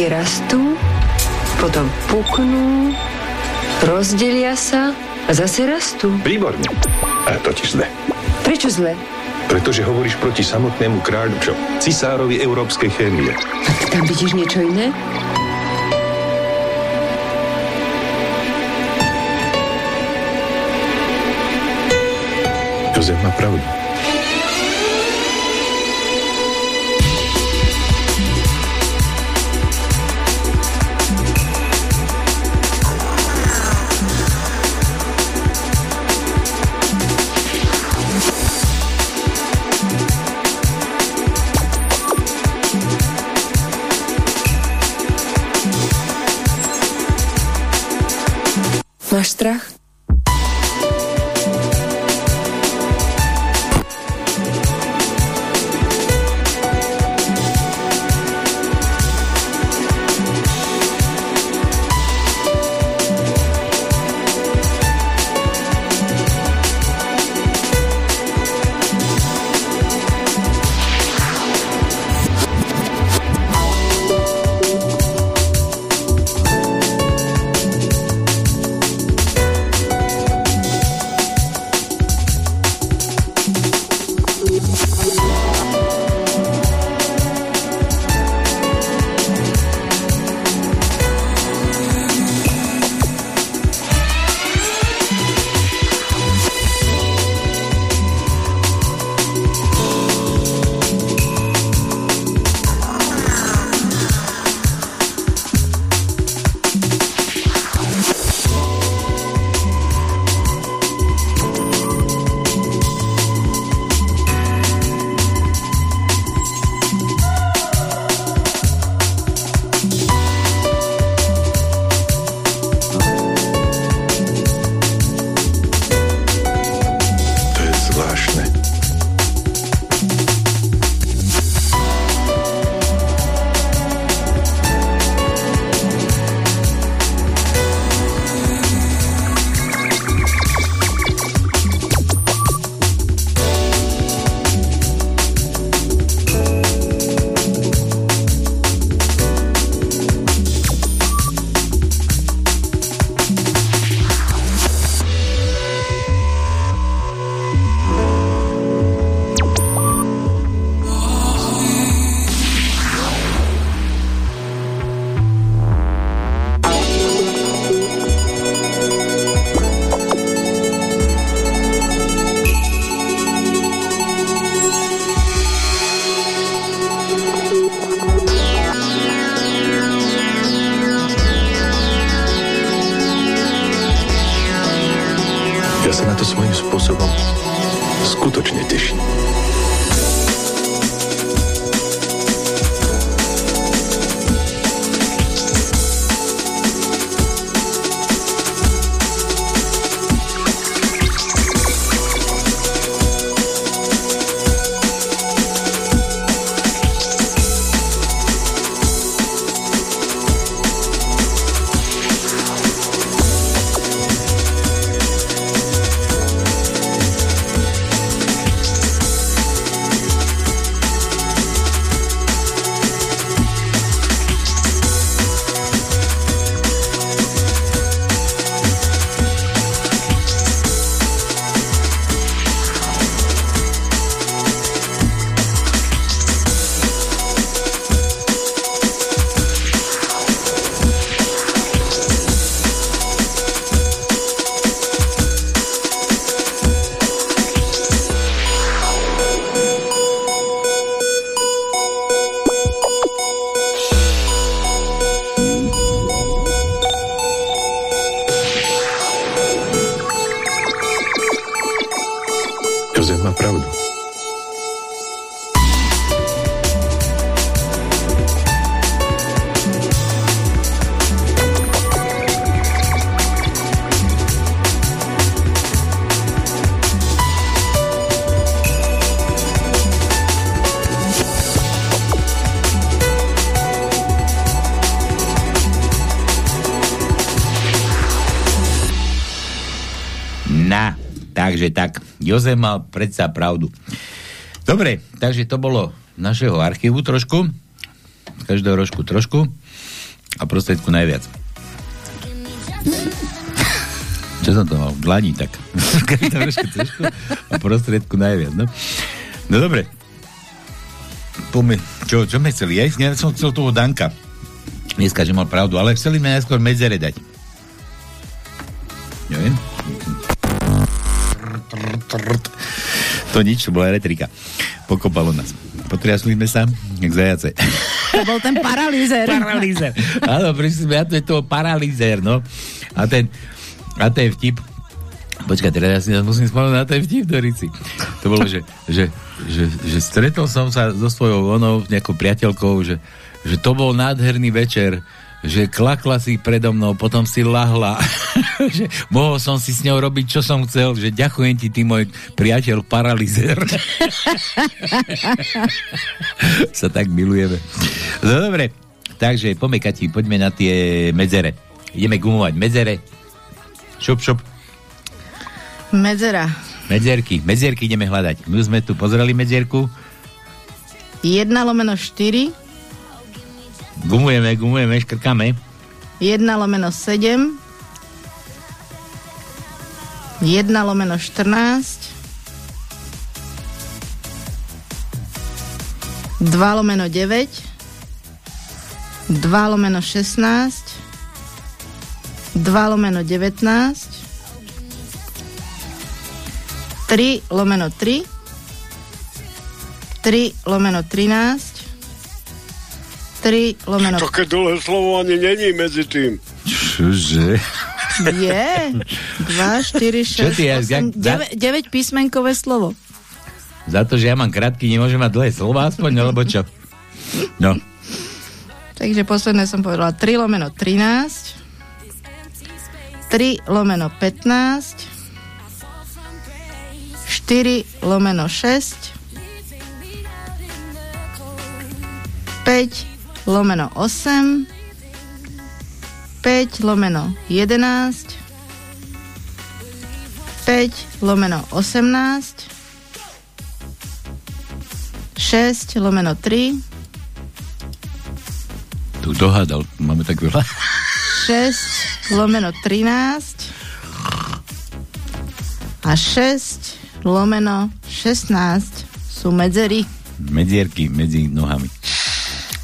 Bunky rastú, potom puknú, rozdelia sa a zase rastú. Výborne. A totiž zle. Prečo zle? Pretože hovoríš proti samotnému kráľu, čo? Cisárovi európskej chémie. A ty tam vidíš niečo iné? Jozef má pravdu. Máš Jozef mal predsa pravdu. Dobre, takže to bolo našeho archívu trošku. každého rožku trošku a prostriedku najviac. Čo som to mal? Dlani tak. Každého rožku trošku a prostriedku najviac, no. No dobre. Poďme, čo, čo sme chceli? Ja som chcel toho Danka. Dneska, že mal pravdu, ale chceli sme najskôr medzere dať. To nič, to bola elektrika. Pokopalo nás. Potriasli sme sa, jak zajace. To bol ten paralýzer. paralýzer. Áno, prišli ja to je toho paralýzer, no. A ten, a ten vtip, Počkaj, teraz ja si musím spomenúť na ten vtip, Dorici. To bolo, že, že, že, že stretol som sa so svojou onou, nejakou priateľkou, že, že to bol nádherný večer, že klakla si predo mnou, potom si lahla, že mohol som si s ňou robiť, čo som chcel, že ďakujem ti, ty môj priateľ paralizer. sa tak milujeme. No dobre, takže poďme, Kati, poďme na tie medzere. Ideme gumovať medzere. Šup, šup. Medzera. Medzerky, medzerky ideme hľadať. My sme tu pozreli medzerku. 1 lomeno 4. Gumujeme, gumujeme, škrkame. 1 lomeno 7. 1 lomeno 14. 2 lomeno 9. 2 lomeno 16. 2 lomeno 19. 3 lomeno 3. 3 lomeno 13. 3 lomeno... Také dlhé slovo ani není medzi tým. Čože? Je. 2, 4, 6, Čo ty, ja- 8, ja- 9, 9 písmenkové slovo. Za to, že ja mám krátky, nemôžem mať dlhé slova aspoň, alebo čo? No. Takže posledné som povedala 3 lomeno 13. 3 lomeno 15. 4 lomeno 6. 5 lomeno 8. 5 lomeno 11. 5 lomeno 18. 6 lomeno 3. Tu dohádal, máme tak veľa. 6 lomeno 13 a 6 lomeno 16 sú medzery. Medzierky medzi nohami.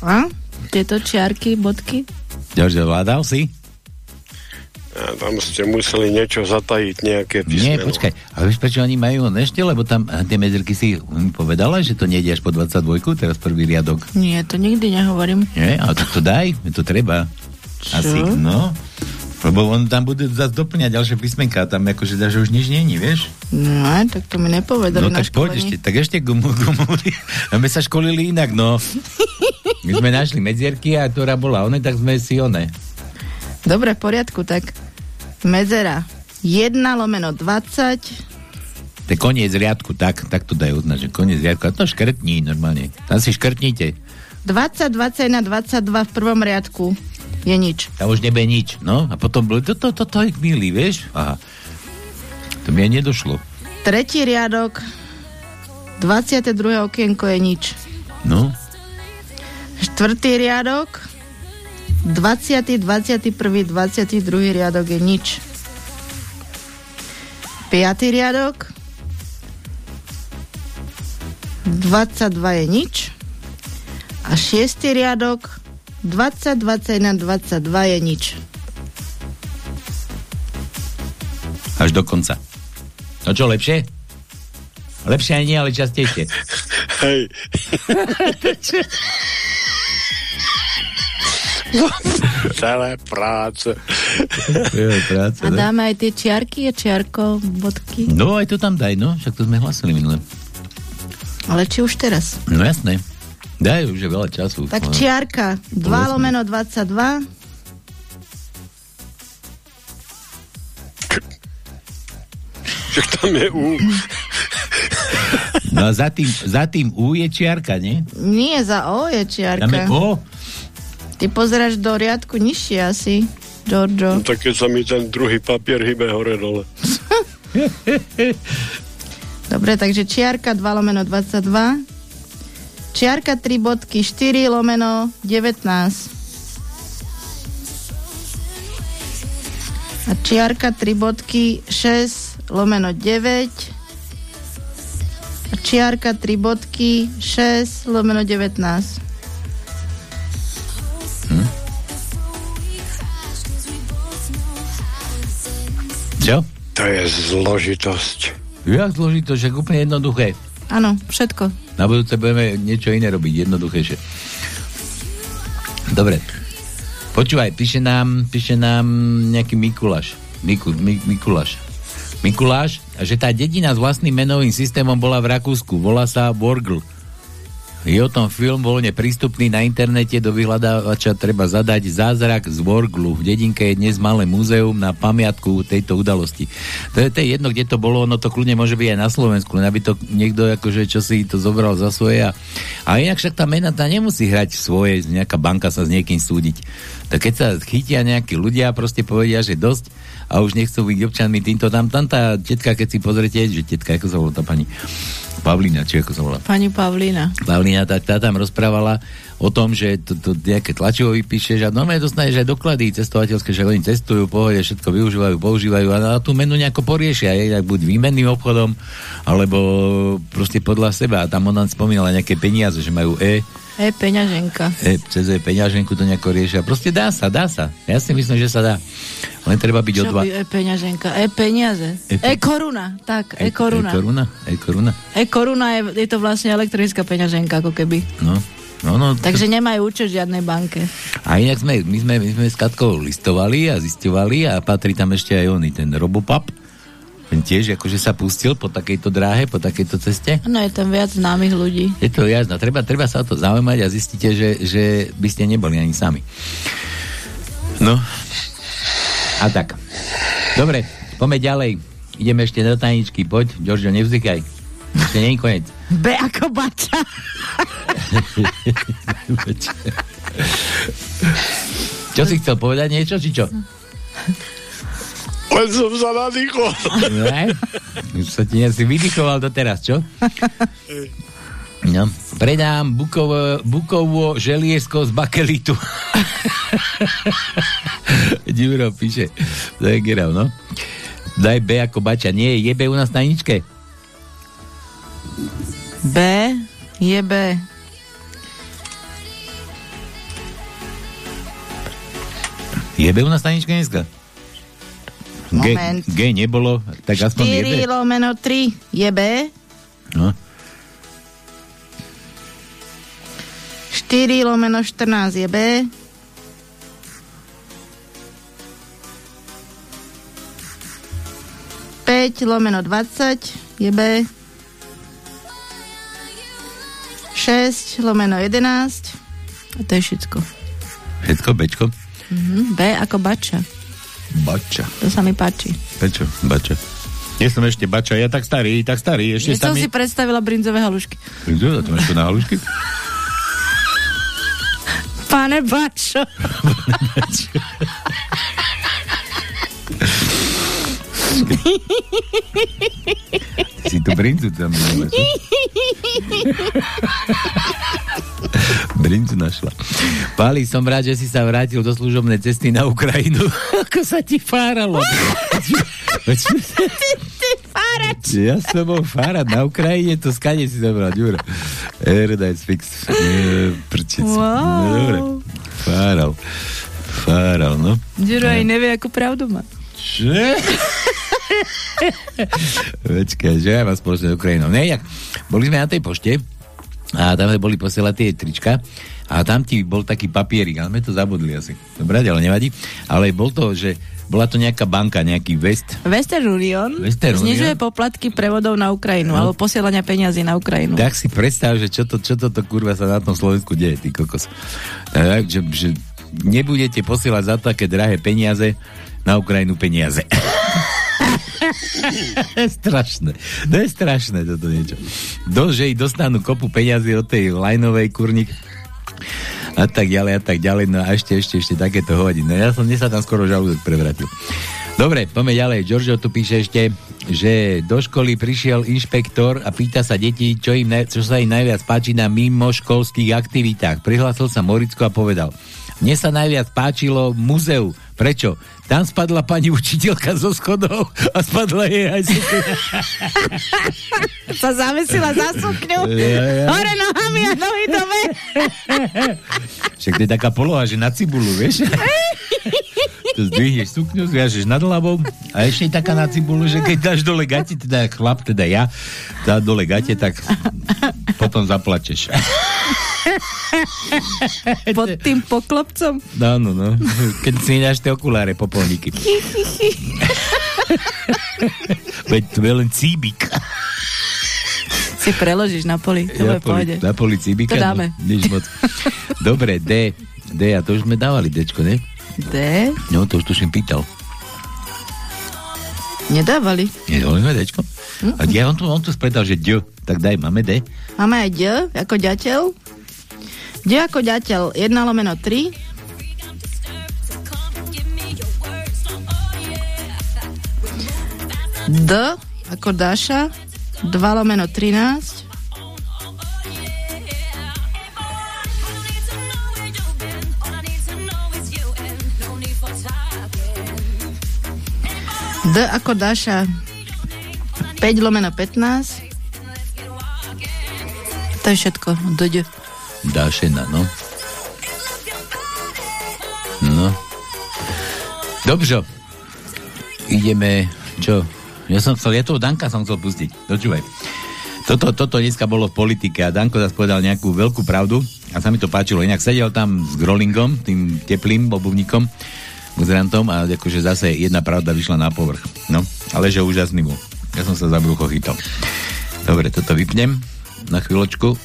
A? Tieto čiarky, bodky? Ďalšie vládal si? A tam ste museli niečo zatajiť, nejaké Nie, písmeno. počkaj. A vieš, prečo oni majú ešte? Lebo tam a tie medzerky si mi povedala, že to nejde až po 22, teraz prvý riadok. Nie, to nikdy nehovorím. Nie? Ale to, to daj, to treba. Asi, no. Lebo on tam bude zase doplňať ďalšie písmenka a tam akože že už nič není, vieš? No, tak to mi nepovedali No na tak poď školení. ešte, tak ešte gumu, gumu. My sa školili inak, no. My sme našli medzierky a ktorá bola one, tak sme si one. Dobre, v poriadku, tak medzera 1 lomeno 20, To je koniec riadku, tak, tak to dajú uznať, že koniec riadku. A to škrtní normálne. Tam si škrtnite. 20, 21, 22 v prvom riadku je nič. Tam už nebude nič. No a potom toto, toto, to je milý, vieš? Aha. To mi aj nedošlo. Tretí riadok, 22. okienko je nič. No, Štvrtý riadok, 20., 21., 22. riadok je nič. Piatý riadok, 22 je nič. A šiestý riadok, 20, 21, 22 je nič. až do konca. No čo, lepšie? Lepšie nie, ale častejšie. Hej. Celé práce. Je, práca, A dáme aj tie čiarky a čiarko, bodky. No, aj to tam daj, no. Však to sme hlasili minule. Ale či už teraz? No jasné. Daj, už je veľa času. Tak No. čiarka 2 Povedzme. lomeno 22, Však tam je U. No a za tým, za tým U je čiarka, nie? nie za O je čiarka. Tam je O. Ty pozeráš do riadku nižšie asi, Giorgio. No, tak keď sa mi ten druhý papier hybe hore dole. Dobre, takže čiarka 2 lomeno 22, čiarka 3 bodky 4 lomeno 19. A čiarka 3 bodky 6 lomeno 9. A čiarka 3 bodky 6 lomeno 19. Čo? To je zložitosť. Ja zložitosť, že úplne jednoduché. Áno, všetko. Na budúce budeme niečo iné robiť, jednoduchejšie. Dobre. Počúvaj, píše nám, píše nám nejaký Mikuláš. Miku, Mi, Mikuláš. Mikuláš, že tá dedina s vlastným menovým systémom bola v Rakúsku. Volá sa Borgl. Je o tom film voľne prístupný na internete, do vyhľadávača treba zadať Zázrak z Vorglu. V dedinke je dnes malé múzeum na pamiatku tejto udalosti. To je, to je jedno, kde to bolo, ono to kľudne môže byť aj na Slovensku, aby to niekto akože čo si to zobral za svoje. A, a inak však tá mena tá nemusí hrať svoje, nejaká banka sa s niekým súdiť. Tak keď sa chytia nejakí ľudia, proste povedia, že dosť a už nechcú byť občanmi týmto tam, tam tá tetka, keď si pozrete, že tetka, ako sa volá tá pani Pavlína, či ako sa volá? Pani Pavlína. Pavlína, tak tá tam rozprávala o tom, že to, to nejaké tlačivo vypíšeš a normálne dostaneš aj doklady cestovateľské, že oni cestujú, pohode, všetko využívajú, používajú a na tú menu nejako poriešia, je, buď výmenným obchodom, alebo proste podľa seba. A tam ona spomínala nejaké peniaze, že majú E, E, peňaženka. E, cez E peňaženku to nejako riešia. Proste dá sa, dá sa. Ja si myslím, že sa dá. Len treba byť Čo by E peňaženka? E peniaze. E E, koruna. Tak, E, koruna. E koruna? E koruna? E koruna je, je to vlastne elektronická peňaženka, ako keby. No. No, no, Takže nemajú účet v žiadnej banke. A inak sme, my sme, my sme s Katkou listovali a zistovali a patrí tam ešte aj oný, ten Robopap. Ten tiež akože sa pustil po takejto dráhe, po takejto ceste. No je tam viac známych ľudí. Je to jasné. Treba, treba sa o to zaujímať a zistíte, že, že by ste neboli ani sami. No. A tak. Dobre, poďme ďalej. Ideme ešte do tajničky. Poď, Giorgio, nevzdychaj. Ešte nie je koniec. B ako bača. čo si chcel povedať niečo, či čo? Len som sa nadýchol. Ne? Už sa ti asi vydýchoval doteraz, čo? No. Predám bukovo, bukovo želiesko z bakelitu. Ďuro píše. To je gerav, no. Daj B ako bača. Nie, je B u nás na ničke. B je B. Je B u nás na ničke dneska? G, Moment. G nebolo, tak aspoň je B. 4 lomeno 3 je B. No. 4 lomeno 14 je B. Päť lomeno 20 je B. 6 lomeno 11 a to je všetko. Všetko, Bčko? Mhm, B ako bača. Bača. To sa mi páči. Prečo? Bača. Nie som ešte bača, ja tak starý, tak starý. Ešte Ja som mi... si predstavila brinzové halušky. Čo to máš tu na halušky? Pane Bačo. Si tu brincu tam Brincu našla. Pali, som rád, že si sa vrátil do služobnej cesty na Ukrajinu. Ako sa ti fáralo? Ty fárač. Ja som bol fárať na Ukrajine, to skade si zobral, Ďuro. Paradise Fix. Nie, Prčec. Wow. No, dobre. Fáral. Fáral, no. Ďuro aj nevie, akú pravdu má. Čo? Večka, že ja mám spoločné s Ukrajinou. Ne, jak, boli sme na tej pošte a tam boli posielať tie trička a tam ti bol taký papierik, ale sme to zabudli asi. Dobre, ale nevadí. Ale bol to, že bola to nejaká banka, nejaký West. Western Union Western Union? znižuje poplatky prevodov na Ukrajinu No. alebo posielania peňazí na Ukrajinu. Tak si predstav, že čo to, čo to, to kurva sa na tom Slovensku deje, ty kokos. Tak, že, že nebudete posielať za také drahé peniaze na Ukrajinu peniaze. strašné. To je strašné toto niečo. Do, že ich dostanú kopu peniazy od tej lajnovej kurník a tak ďalej a tak ďalej. No a ešte, ešte, ešte takéto hovadí. No ja som, mne sa tam skoro žalúdok prevratil. Dobre, poďme ďalej. Giorgio tu píše ešte, že do školy prišiel inšpektor a pýta sa detí, čo, im, čo sa im najviac páči na mimoškolských aktivitách. Prihlásil sa Moricko a povedal, mne sa najviac páčilo v muzeu. Prečo? Tam spadla pani učiteľka zo schodov a spadla jej aj sukňa. sa zavesila za sukňu. Ja, ja. Hore nohami a nohy dole. Však to je taká poloha, že na cibulu, vieš? to zdvihneš sukňu, zviažeš nad hlavou a ešte je taká na cibulu, že keď dáš dole gate, teda chlap, teda ja, dá dole gate, tak potom zaplačeš. Pod tým poklopcom. No, no, no. Keď si nedáš tie okuláre, popolníky. Veď to je len cíbik. Si preložíš na poli, bude pôjde. na poli cíbika. To dáme. No, nič moc. Dobre, D. D, a to už sme dávali Dčko, ne? D? No, to už tuším pýtal. Nedávali. Nedávali sme Dčko? A ja, on tu, on tu spredal, že D. Tak daj, máme D. Máme aj D ako ďateľ. D ako ďateľ 1 lomeno 3. D ako Daša 2 lomeno 13. D ako Daša 5 lomeno 15. To je všetko. D. Dášena, no. No. Dobře. Ideme, čo? Ja som chcel, ja toho Danka som chcel pustiť. Dočúvaj. Toto, toto dneska bolo v politike a Danko zase povedal nejakú veľkú pravdu a sa mi to páčilo. Inak sedel tam s Grolingom, tým teplým obuvníkom, muzrantom a akože zase jedna pravda vyšla na povrch. No, ale že úžasný bol. Ja som sa za brucho chytal. Dobre, toto vypnem na chvíľočku.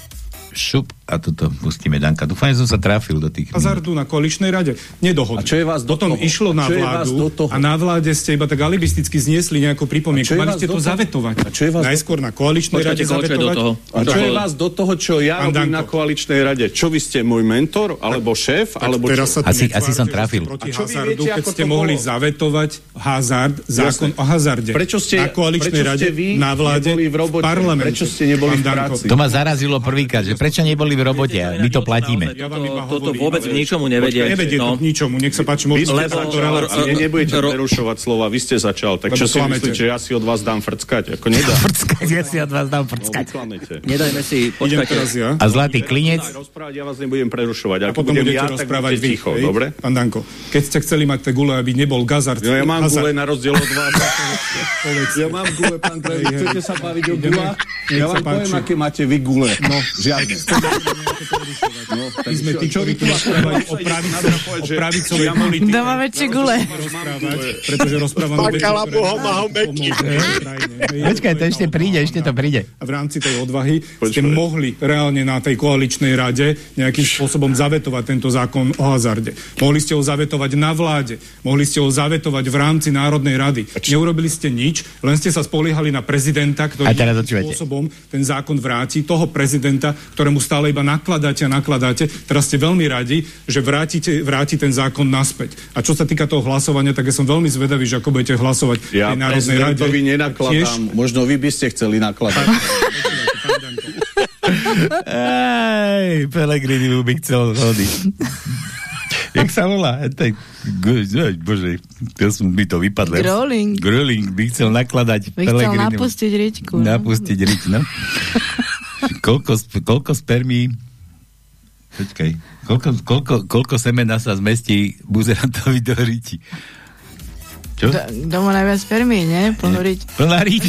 Šup a toto pustíme Danka. Dúfam, že som sa trafil do tých... hazardu na koaličnej rade. Nedohodli. A čo je vás do Potom toho? išlo na vládu do toho? a na vláde ste iba tak alibisticky zniesli nejakú pripomienku. Mali vás ste to toho? zavetovať. A čo je vás Najskôr na koaličnej Počkajte, rade je do zavetovať. toho? A čo je vás do toho, čo ja Pán robím Danko. na koaličnej rade? Čo vy ste, môj mentor, alebo šéf, alebo teraz sa Asi- asi som trafil. Proti A čo hazardu, viete, keď ste mohli bolo? zavetovať hazard, zákon o hazarde. Prečo ste, na koaličnej rade, na vláde, neboli v parlamente. Prečo ste neboli v práci? To ma zarazilo prvýkrát, že prečo neboli v robote a my to platíme. Ja vám iba Toto vôbec k ničomu nevedie. Nevedie to No. k ničomu, nech sa páči, Vy ste Lebo- relácie. nebudete Ro- prerušovať slova, vy ste začal. Tak Lebo čo si myslíte, že ja si od vás dám frckať? Ako nedá. Frckať, ja si od vás dám No, frckať. klamete. Nedajme si, počkajte. ja. A zlatý klinec? Rozprávať, ja vás nebudem prerušovať. A potom budem budete ja, tak rozprávať vy. ticho, dobre? Pán Danko, keď ste chceli mať tie gule, aby nebol gazard. Ja, ja mám gule na rozdiel od vás. ja mám gule, pán hej. Chcete sa baviť o gulách? Ja vám poviem, aké máte vy gule. No, žiadne. No, My sme tí, ktorí tu o pravicovej politike. Doma väčšie gule. pretože rozprávame Boha nás má. Hej, Počkaj, to ešte príde, ešte to príde. A v rámci tej odvahy ste mohli reálne na tej koaličnej rade nejakým spôsobom zavetovať tento zákon o hazarde. Mohli ste ho zavetovať na vláde, mohli ste ho zavetovať v rámci Národnej rady. Neurobili ste nič, len ste sa spoliehali na prezidenta, ktorý spôsobom ten zákon vráti, toho prezidenta, ktorému stále iba nakladáte a nakladáte. Teraz ste veľmi radi, že vrátite, vráti ten zákon naspäť. A čo sa týka toho hlasovania, tak ja som veľmi zvedavý, že ako budete hlasovať v Ja tej Národnej rade. prezidentovi nenakladám. Tiež Možno vy by ste chceli nakladať. Aj, Pelegrini by chcel hodiť. Jak sa volá? Tak, bože, to som by to vypadlo. Groling. Groling by chcel nakladať By chcel napustiť ričku. no. Napustiť rič, no. Koľko, koľko spermí Počkaj, koľko, koľko, koľko semena sa zmestí buzerantovi do riti? Čo? Kto má najviac spermí, nie? Pohoriť. Plná riť.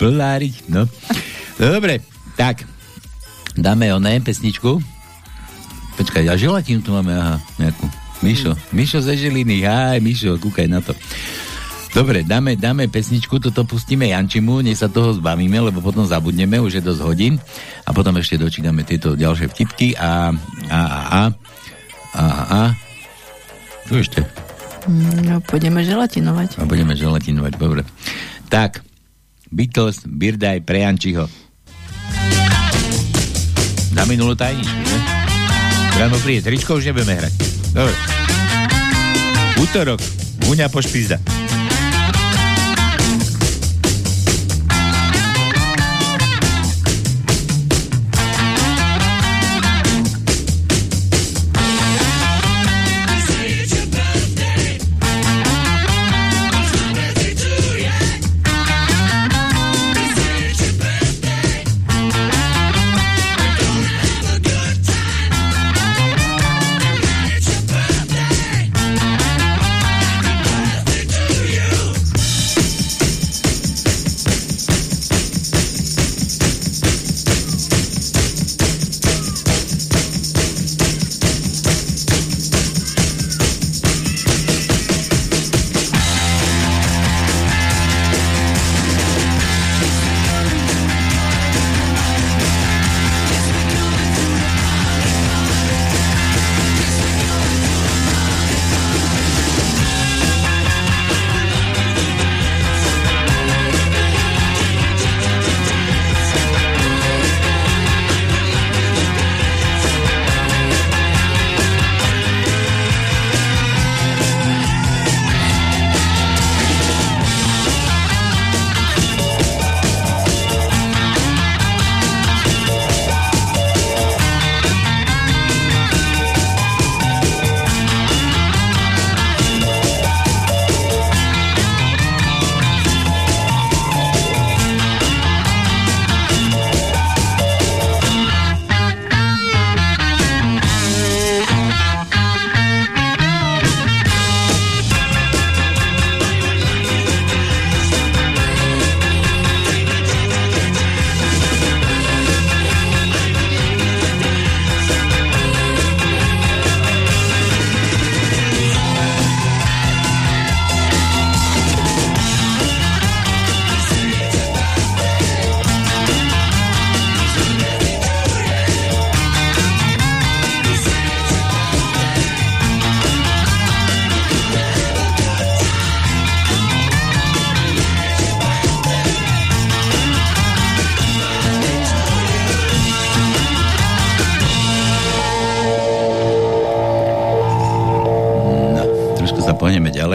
Plná riť, no. no. Dobre, tak. Dáme oné pesničku. Počkaj, a želatinu tu máme, aha, nejakú. Mišo, Mišo ze Žiliny, aj Mišo, kúkaj na to. Dobre, dáme, dáme pesničku, toto pustíme Jančimu, nech sa toho zbavíme, lebo potom zabudneme, už je dosť hodín. A potom ešte dočítame tieto ďalšie vtipky a a a a a a čo ešte? No, pôjdeme želatinovať. A budeme želatinovať, dobre. Tak, Beatles, Birdaj, pre Jančiho. Na minulú tajničku, ne? Ráno príde tričko, už nebudeme hrať. Dobre. Útorok. Vúňa pošpizda.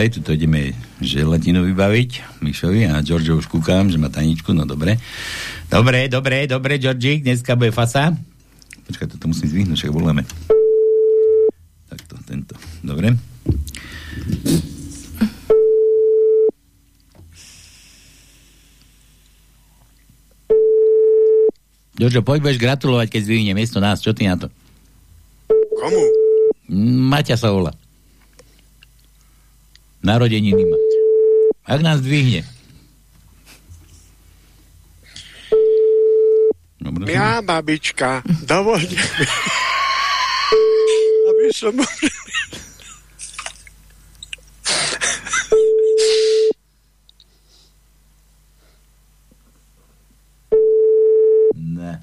Ďalej, tuto ideme želatinu vybaviť Mišovi a Giorgio už kúkam, že má taničku, no dobre. Dobre, dobre, dobre, Georgi, dneska bude fasa. Počkaj, toto musím zvyhnúť, však voláme. Takto, tento, dobre. Giorgio, poď budeš gratulovať, keď zvihne miesto nás, čo ty na to? Komu? Maťa sa volá. Narodeniny má. Ak nás dvihne. Dobre, ja, babička, dovolte mi, aby som... ne.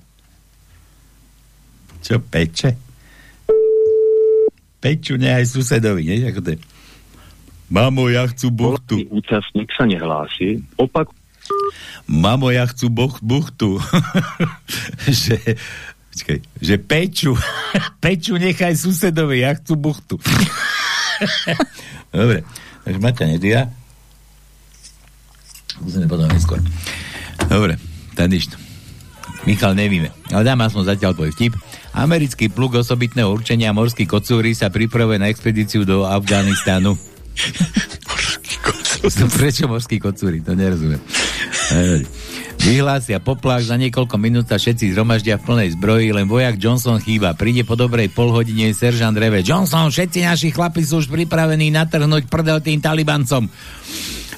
Čo peče? Peču ne aj susedovi, nie? Ako to je? Mamo, ja chcú buchtu. Účastník sa nehlási. Opak. Mamo, ja chcú boch, buchtu. že, počkaj, že peču, peču nechaj susedovi, ja chcú buchtu. Dobre, takže Maťa nedia. Musíme potom neskôr. Dobre, tak nič. Michal, nevíme. Ale dám aspoň zatiaľ tvoj vtip. Americký pluk osobitného určenia morský kocúry sa pripravuje na expedíciu do Afganistánu. Prečo morský kocúry? To nerozumiem. Vyhlásia poplach, za niekoľko minút sa všetci zhromaždia v plnej zbroji, len vojak Johnson chýba. Príde po dobrej polhodine seržant Reve. Johnson, všetci naši chlapi sú už pripravení natrhnúť prdel tým talibancom.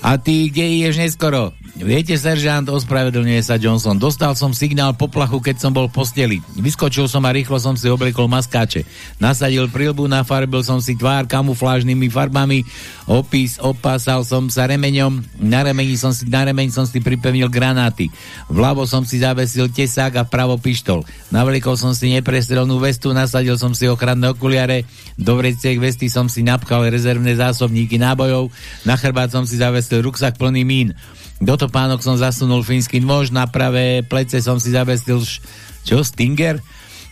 A ty, kde ideš neskoro? Viete, seržant, ospravedlňuje sa Johnson. Dostal som signál poplachu, keď som bol v posteli. Vyskočil som a rýchlo som si obliekol maskáče. Nasadil prilbu, nafarbil som si tvár kamuflážnymi farbami, opis, opásal som sa remeňom, na remeni som si, na remeň som si pripevnil granáty. Vľavo som si zavesil tesák a vpravo pištol. Navlikol som si neprestrelnú vestu, nasadil som si ochranné okuliare, do vreciek vesty som si napchal rezervné zásobníky nábojov, na chrbát som si zavesil ruksak plný mín. Do topánok som zasunul fínsky nôž, na pravé plece som si zavestil š... čo, Stinger?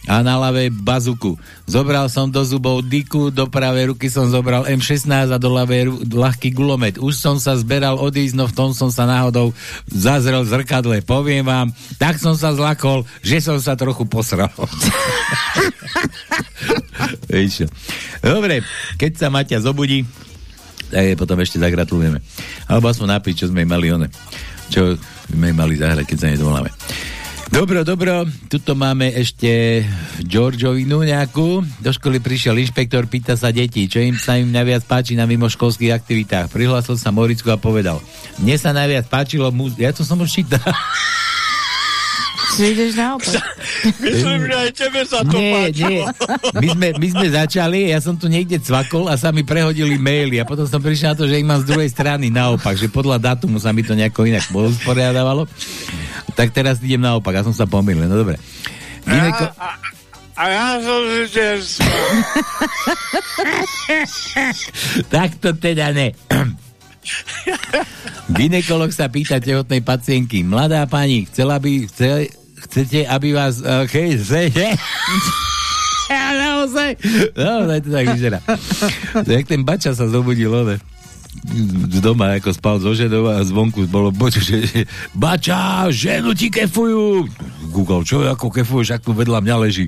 A na ľavej bazuku. Zobral som do zubov diku, do pravej ruky som zobral M16 a do ľavej ľahký gulomet. Už som sa zberal odísť, no v tom som sa náhodou zazrel v zrkadle. Poviem vám, tak som sa zlakol, že som sa trochu posral. Dobre, keď sa Maťa zobudí, tak jej potom ešte zagratulujeme. Alebo aspoň napiť, čo sme mali one. Čo sme mali zahrať, keď sa nedovoláme. Dobro, dobro, tuto máme ešte Georgiovinu nejakú. Do školy prišiel inšpektor, pýta sa detí, čo im sa im najviac páči na mimoškolských aktivitách. Prihlásil sa Moricku a povedal, mne sa najviac páčilo, mu... ja to som už čítal. Si ideš naopak. Myslím, že aj tebe sa to nie, páčilo. nie. My sme, my sme začali, ja som tu niekde cvakol a sa mi prehodili maily a potom som prišiel na to, že ich mám z druhej strany naopak, že podľa datumu sa mi to nejako inak usporiadávalo. Tak teraz idem naopak, ja som sa pomýlil, no dobre. Gineko... A, a, a ja som si tiež tak to teda ne. Ginekolog sa pýta tehotnej pacientky. Mladá pani, chcela by, chce, chcete, aby vás... Okay, chcete? Ja naozaj, naozaj to tak vyzerá. Jak ten bača sa zobudil, ale doma, ako spal so ženou a zvonku bolo počuť, že, Bača, ženu ti kefujú. Google, čo ako kefuješ, ak tu vedľa mňa leží.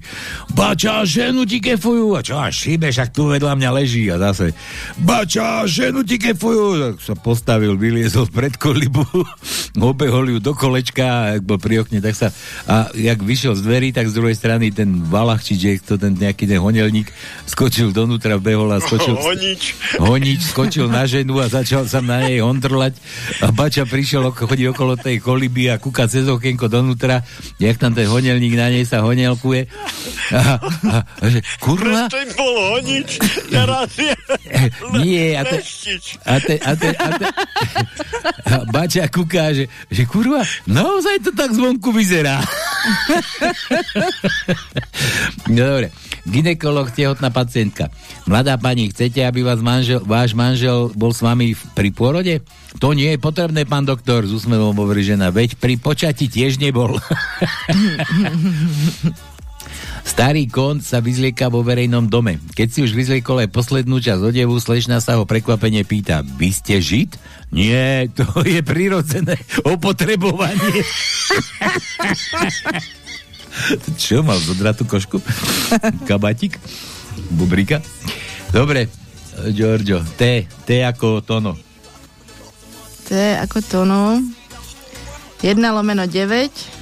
Bača, ženu ti kefujú. A čo, až šíbeš, ak tu vedľa mňa leží. A zase, Bača, ženu ti kefujú. Tak sa postavil, vyliezol pred kolibu, obehol ju do kolečka, ak bol pri okne, tak sa, a jak vyšiel z dverí, tak z druhej strany ten Valach, či to ten nejaký ten honelník, skočil donútra, behol a skočil. Honič. Honič, skočil na ženu a začal sa na nej ondrlať a Bača prišiel, chodí okolo tej koliby a kúka cez okienko donútra, jak tam ten honelník na nej sa honelkuje. A, a, a že, kurva? To bol honič, teraz je Nie, a te, a te, a te, a te, a Bača kúka, že, že kurva, naozaj to tak zvonku vyzerá. No dobre. Ginekolog, tehotná pacientka. Mladá pani, chcete, aby vás manžel, váš manžel bol s vami pri pôrode? To nie je potrebné, pán doktor, s úsmevom hovorí žena. Veď pri počati tiež nebol. Starý kont sa vyzlieka vo verejnom dome. Keď si už vyzliekol aj poslednú časť odevu, slečna sa ho prekvapene pýta, vy ste žid? Nie, to je prirodzené opotrebovanie. Čo, mal zodrať tú košku? Kabatik? Bubrika? Dobre, Giorgio, T, T ako Tono. To je ako to, no. 1 lomeno 9.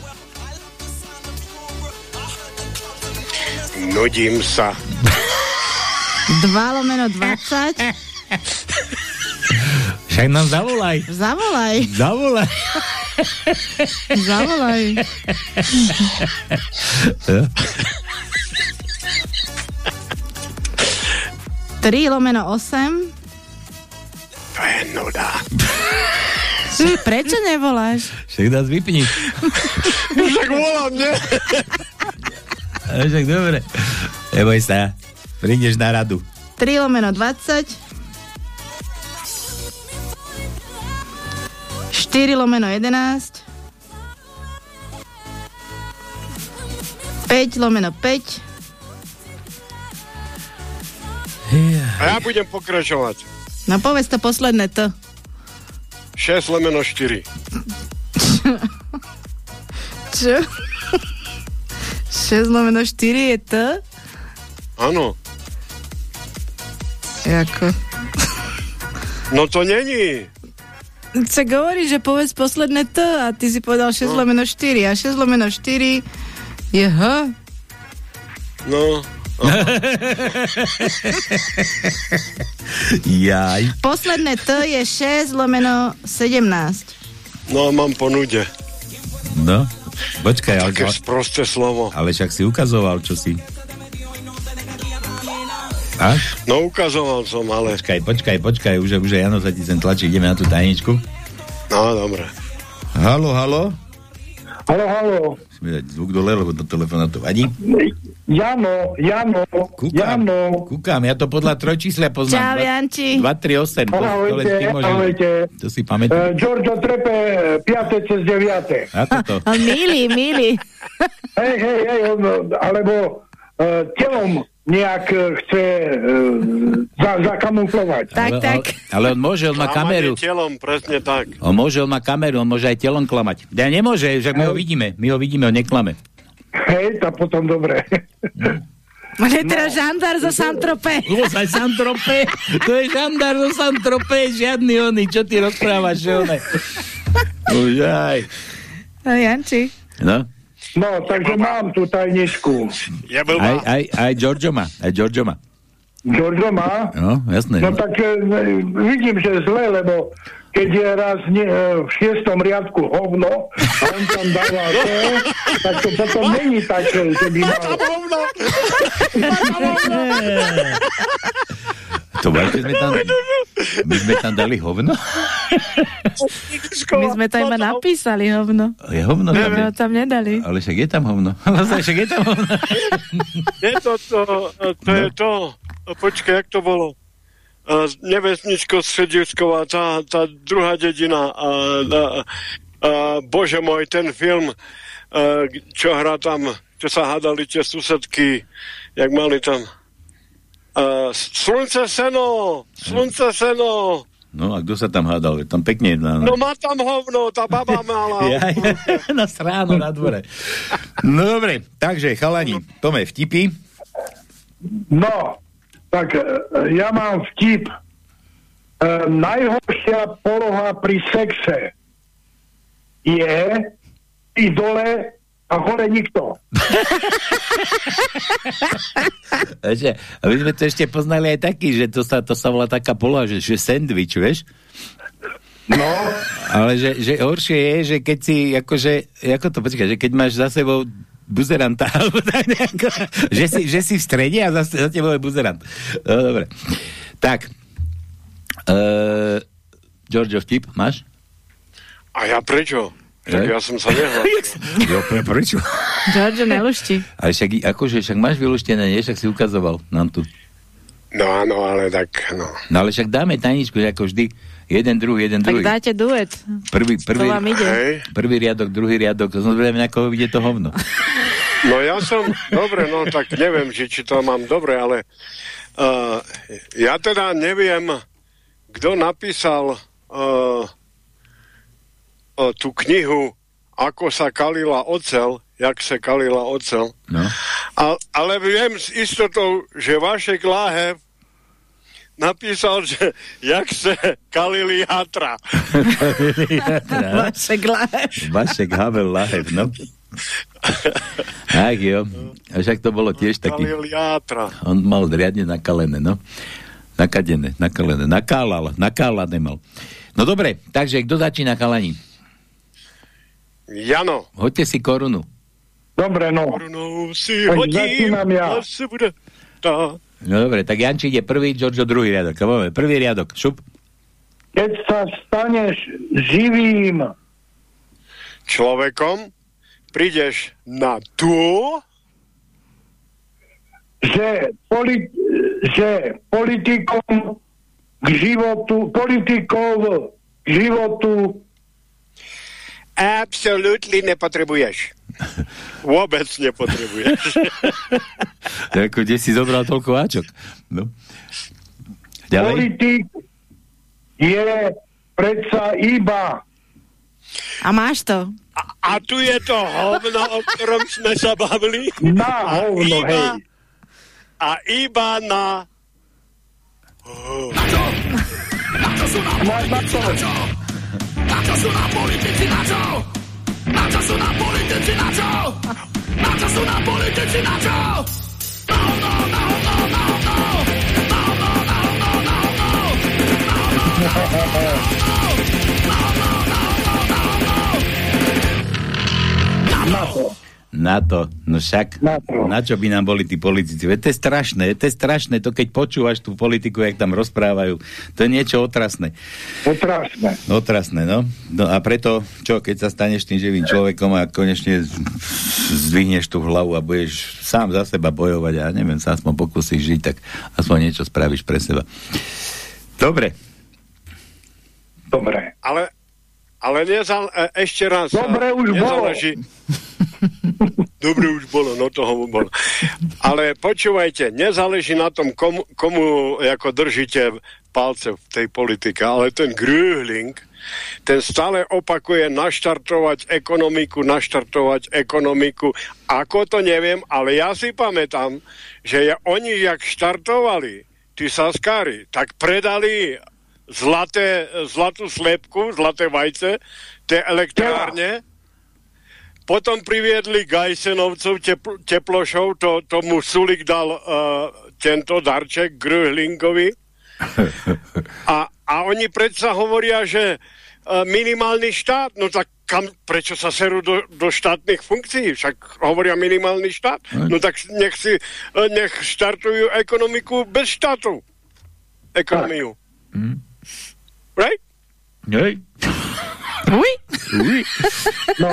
Nudím sa. 2 lomeno 20. Však nám zavolaj. Zavolaj. Zavolaj. Zavolaj. Ja? 3 lomeno 8. To je nuda. Prečo nevoláš? Však nás vypni. Však volám, ne? Však dobre. Neboj sa. Prídeš na radu. 3 lomeno 20. 4 lomeno 11. 5 lomeno 5. A ja budem pokračovať. No povedz to posledné T. 6 lomeno 4. Čo? 6 lomeno 4 je T? Áno. Jako? No to není. Sa hovorí, že povedz posledné T a ty si povedal 6 No. lomeno 4 a 6 lomeno 4 je H. No. Jaj. Posledné T je 6 lomeno 17. No, mám po nude. No, počkaj. Ale, Také sprosté slovo. ale však si ukazoval, čo si. A? No, ukazoval som, ale... Počkaj, počkaj, počkaj, už, už Jano sa ti sem tlačí, ideme na tú tajničku. No, dobre. Halo, halo? Halo, halo. Musíme dať zvuk dole, lebo do telefóna to vadí. Jano, Jano, Jano. Kúkam, ja to podľa trojčíslia poznám. Čau, Dva- Janči. 238. to- to Ahojte, ahojte. To si pamätám. Eh, Giorgio Trepe, 5 cez 9. Ako to? On milý, milý. hej, hej, hej, alebo uh, telom nejak uh, chce uh, za, zakamuflovať. Tak, ale, tak. Ale, ale on môže, on má kameru. Telom, presne tak. On môže, on má kameru, on môže aj telom klamať. Ja nemôže, že my ho vidíme. My ho vidíme, on neklame. Hej, tak potom dobre. On je teraz žandár zo Santrope. Ozaj Santrope, to je žandár zo Santrope, žiadny oný, čo ty rozprávaš, že one. Už aj. A Janči. No, No, takže mám tú tajničku. Je aj, aj, aj Giorgio má, aj Giorgio má. Giorgio má? No, jasné. No tak e, vidím, že zle, lebo keď je raz ne, e, v šiestom riadku hovno a on tam dáva to, tak to potom není také, že by mal... To máte, sme tam, my sme tam dali hovno? My sme to iba napísali, hovno. Je hovno tam? ho tam nedali. Ale však je tam hovno. Vlastne však je tam hovno. Je to to, to je to, počkaj, jak to bolo? Nevesničko Sredivsková, tá, tá druhá dedina. A, a, a, bože môj, ten film, čo hrá tam, čo sa hádali tie susedky, jak mali tam. Uh, slunce seno, slunce seno. No a kto sa tam hádal? Je Tam pekne na... No má tam hovno, tá baba mala. Ja, ja, na stránu, na dvore. No dobre, takže chalani, Tome, vtipy. No, tak e, ja mám vtip. E, najhoršia poloha pri sexe je i dole a hore nikto. Ešte, a my sme to ešte poznali aj taký, že to sa, to sa volá taká poloha, že, že sandwich, vieš? No. Ale že, že horšie je, že keď si, akože, ako to počkaj, že keď máš za sebou buzeranta, alebo tak nejako, že, si, že si v strede a za, za tebou je buzerant. No, dobre. Tak. Uh, Giorgio, vtip, máš? A ja prečo? Tak ja som sa nehlásil. Jo, pre, prečo? Giorgio, nelušti. Ale však, akože, však máš vyluštené, nie? Však si ukazoval nám tu. No áno, ale tak, no. No ale však dáme tajničku, ako vždy. Jeden, druhý, jeden, Tak druhý. dáte duet. Prvý, prvý, To vám ide. Hej. prvý riadok, druhý riadok. To som zvedavý, na koho ide to hovno. No ja som, dobre, no tak neviem, či, či to mám dobre, ale uh, ja teda neviem, kto napísal uh, tú knihu Ako sa kalila ocel, jak sa kalila ocel. No. A, ale viem s istotou, že Vašek Láhev napísal, že jak sa kalili jatra. Vašek Láhev. Vašek Havel Lahev, no. Tak jo. A však to bolo tiež taký... Kalil jatra. On mal riadne nakalené, no. Nakadené, nakalené. Nakálal, nakálané mal. No dobre, takže kto začína kalani? Jano. Hoďte si korunu. Dobre, no. Korunou si Tak hodím, začínam ja. bude tá. No dobre, tak Janči ide prvý, Giorgio druhý riadok. Máme prvý riadok, šup. Keď sa staneš živým Človekom prídeš na tú, že, poli- že politikom k životu, politikov k životu absolútne nepotrebuješ. Vôbec nepotrebuješ. Ako, kde si zobral toľko áčok? No. Ďalej? politik je predsa iba A máš to? A tu je to hovno, o ktorom sme sa bavili. na hovno, iba, hej. A iba na... Na čo sú nám politici, na čo? Na čo sú nám politici, na čo? Na čo sú nám politici, na čo? Na hovno, na hovno, na hovno! Na hovno, na hovno, na hovno! Na hovno, na Na to. Na to, no však, Na to. na čo by nám boli tí politici? Veď to je strašné, to je strašné, to keď počúvaš tú politiku, jak tam rozprávajú, to je niečo otrasné. Otrasné. Otrasné, no. no. a preto, čo, keď sa staneš tým živým človekom a konečne zdvihneš tú hlavu a budeš sám za seba bojovať a neviem, sa aspoň pokúsiš žiť, tak aspoň niečo spravíš pre seba. Dobre, Dobre. Ale, ale nezal, e, ešte raz. Dobre, e, už bolo. Dobre už bolo, no toho bolo. Ale počúvajte, nezáleží na tom, komu, komu ako držíte palce v tej politike, ale ten Gröhling, ten stále opakuje naštartovať ekonomiku, naštartovať ekonomiku. Ako to neviem, ale ja si pamätám, že oni, jak štartovali, tí saskári, tak predali zlaté, zlatú slepku, zlaté vajce, tie elektrárne, potom priviedli Gajsenovcov tepl, Teplošov, to, tomu Sulik dal uh, tento darček Gröhlingovi. A, a oni predsa hovoria, že uh, minimálny štát, no tak kam, prečo sa serú do, do štátnych funkcií? Však hovoria minimálny štát. No tak nech si, uh, nech štartujú ekonomiku bez štátov. Ekonomiu. Hm? Right? Hej. Uj. Uj. No,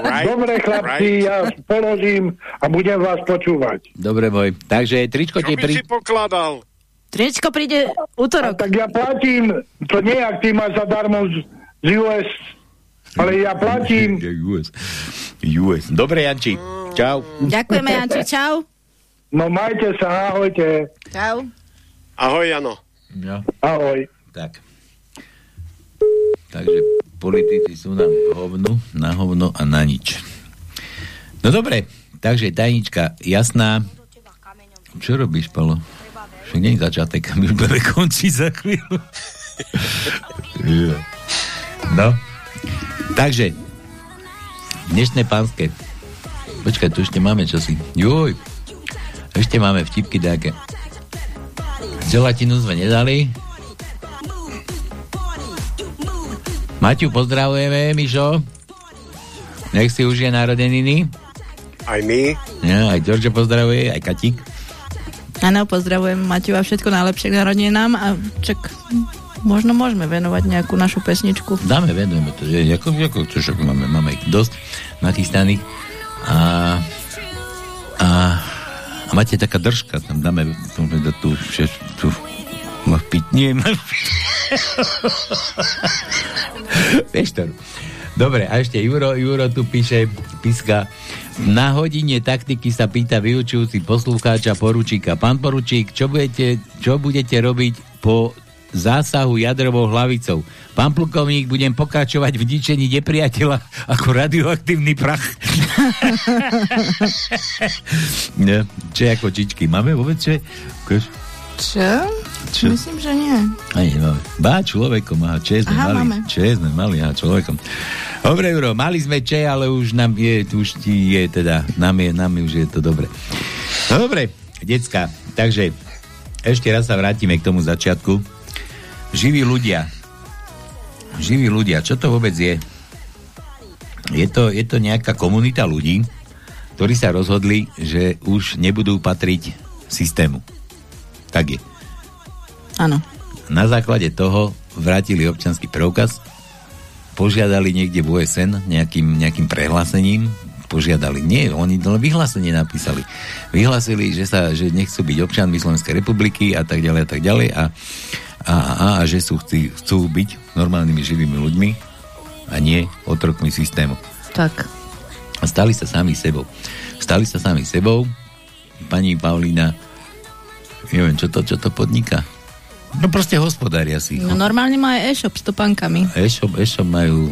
Right. dobre chlapci, ja položím a budem vás počúvať. Dobre, boj. Takže tričko ti pri... si pokladal? Triečko príde útorok. Tak ja platím, to nie ak ty máš zadarmo z, z US, ale ja platím. US. US. Dobre, Janči. Čau. Ďakujeme, Janči, čau. No majte sa, ahojte. Čau. Ahoj, Jano. Ja. Ahoj. Tak. Takže politici sú nám hovnu, na hovno a na nič. No dobre, takže tajnička jasná. Čo robíš, Palo? Však nie je začatek, my už budeme končiť za chvíľu. no. Takže, dnešné pánske. Počkaj, tu ešte máme čosi. Juj. Ešte máme vtipky také. Želatinu sme nedali. Maťu, pozdravujeme, Mišo. Nech si užije narodeniny. Aj my. Ja, aj George pozdravuje, aj Katík. Áno, pozdravujem Maťu a všetko najlepšie k narodinám a čak možno môžeme venovať nejakú našu pesničku. Dáme, venujeme to. Ako, ako, čo, čo, máme, máme ich dosť nachystaných. A, a, a máte taká držka, tam dáme tu, tu, tu, tu máš piť. Vieš to. Dobre, a ešte Juro, Juro tu píše, píska, na hodine taktiky sa pýta vyučujúci poslúcháča poručíka. Pán poručík, čo budete, čo budete robiť po zásahu jadrovou hlavicou? Pán plukovník, budem pokračovať v ničení nepriateľa ako radioaktívny prach. ne, čo ako čičky? Máme vôbec čo? Čo? Čo? Myslím, že nie. Ani nemáme. Bá, človekom, aha, če sme Aha, mali. máme. Sme mali, aha, človekom. Dobre, Juro, mali sme če, ale už nám je, už ti je teda, nám je, nám je, už je to dobre. No dobre, decka, takže ešte raz sa vrátime k tomu začiatku. Živí ľudia. Živí ľudia, čo to vôbec je? Je to, je to nejaká komunita ľudí, ktorí sa rozhodli, že už nebudú patriť systému. Tak je. Áno. Na základe toho vrátili občanský preukaz, požiadali niekde v OSN nejakým, nejakým prehlásením, požiadali, nie, oni len vyhlásenie napísali. Vyhlásili, že, sa, že nechcú byť občanmi Slovenskej republiky a tak ďalej a tak ďalej a, a, a, a že sú, chcú, chcú byť normálnymi živými ľuďmi a nie otrokmi systému. Tak. A stali sa sami sebou. Stali sa sami sebou. Pani Paulína, neviem, čo to, čo to podniká. No proste hospodária si. No normálne má aj e-shop s topankami. E-shop, e-shop majú,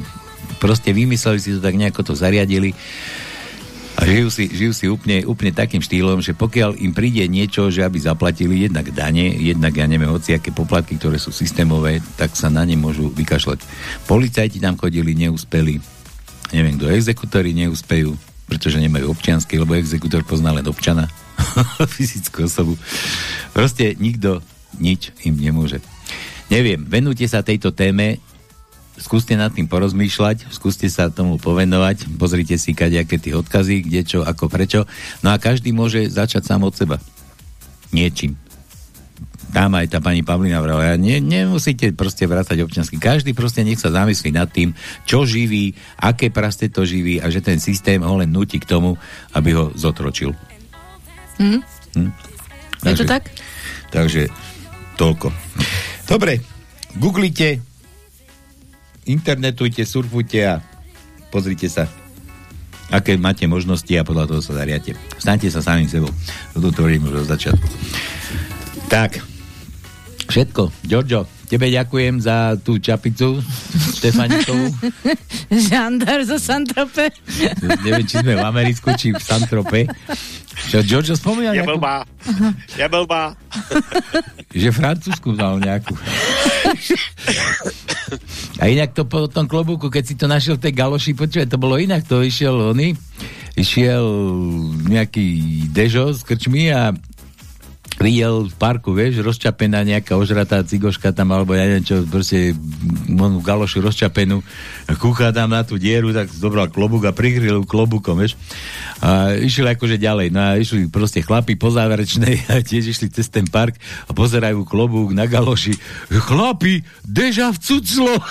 proste vymysleli si to tak nejako to zariadili a žijú si, žijú si úplne, úplne takým štýlom, že pokiaľ im príde niečo, že aby zaplatili jednak dane, jednak, ja neviem, hociaké poplatky, ktoré sú systémové, tak sa na ne môžu vykašľať. Policajti tam chodili, neúspeli. Neviem, kto exekutori neúspejú, pretože nemajú občiansky, lebo exekutor pozná len občana, fyzickú osobu. Proste nikto nič im nemôže. Neviem, venujte sa tejto téme, skúste nad tým porozmýšľať, skúste sa tomu povenovať, pozrite si kadejaké tie odkazy, kde čo, ako, prečo. No a každý môže začať sám od seba. Niečím. Tam aj tá pani Pavlina vrala, ne, nemusíte proste vrátať občansky. Každý proste nech sa zamyslí nad tým, čo živí, aké praste to živí a že ten systém ho len nutí k tomu, aby ho zotročil. Hm? Hm? Je to tak? Takže toľko. Dobre, googlite, internetujte, surfujte a pozrite sa. aké máte možnosti a podľa toho sa zariate. Staňte sa samým sebou. Toto tvorím už od začiatku. Tak, všetko. Giorgio, tebe ďakujem za tú čapicu Štefanikovú. Žandar zo Santrope. Neviem, či sme v Americku, či v Santrope. Čo, Giorgio spomínal Je nejakú... blbá. Je blbá. Že Francúzsku dal nejakú. A inak to po tom klobúku, keď si to našiel v tej galoši, počúvaj, to bolo inak, to išiel oný, išiel nejaký dežo z krčmy a videl v parku, vieš, rozčapená nejaká ožratá cigoška tam, alebo ja neviem čo, proste onú galošu rozčapenú, kúcha tam na tú dieru, tak zobral klobúk a prikryl klobúkom, vieš. A išiel akože ďalej, no a išli proste chlapi po záverečnej a tiež išli cez ten park a pozerajú klobúk na galoši. Chlapi, deža v cuclo!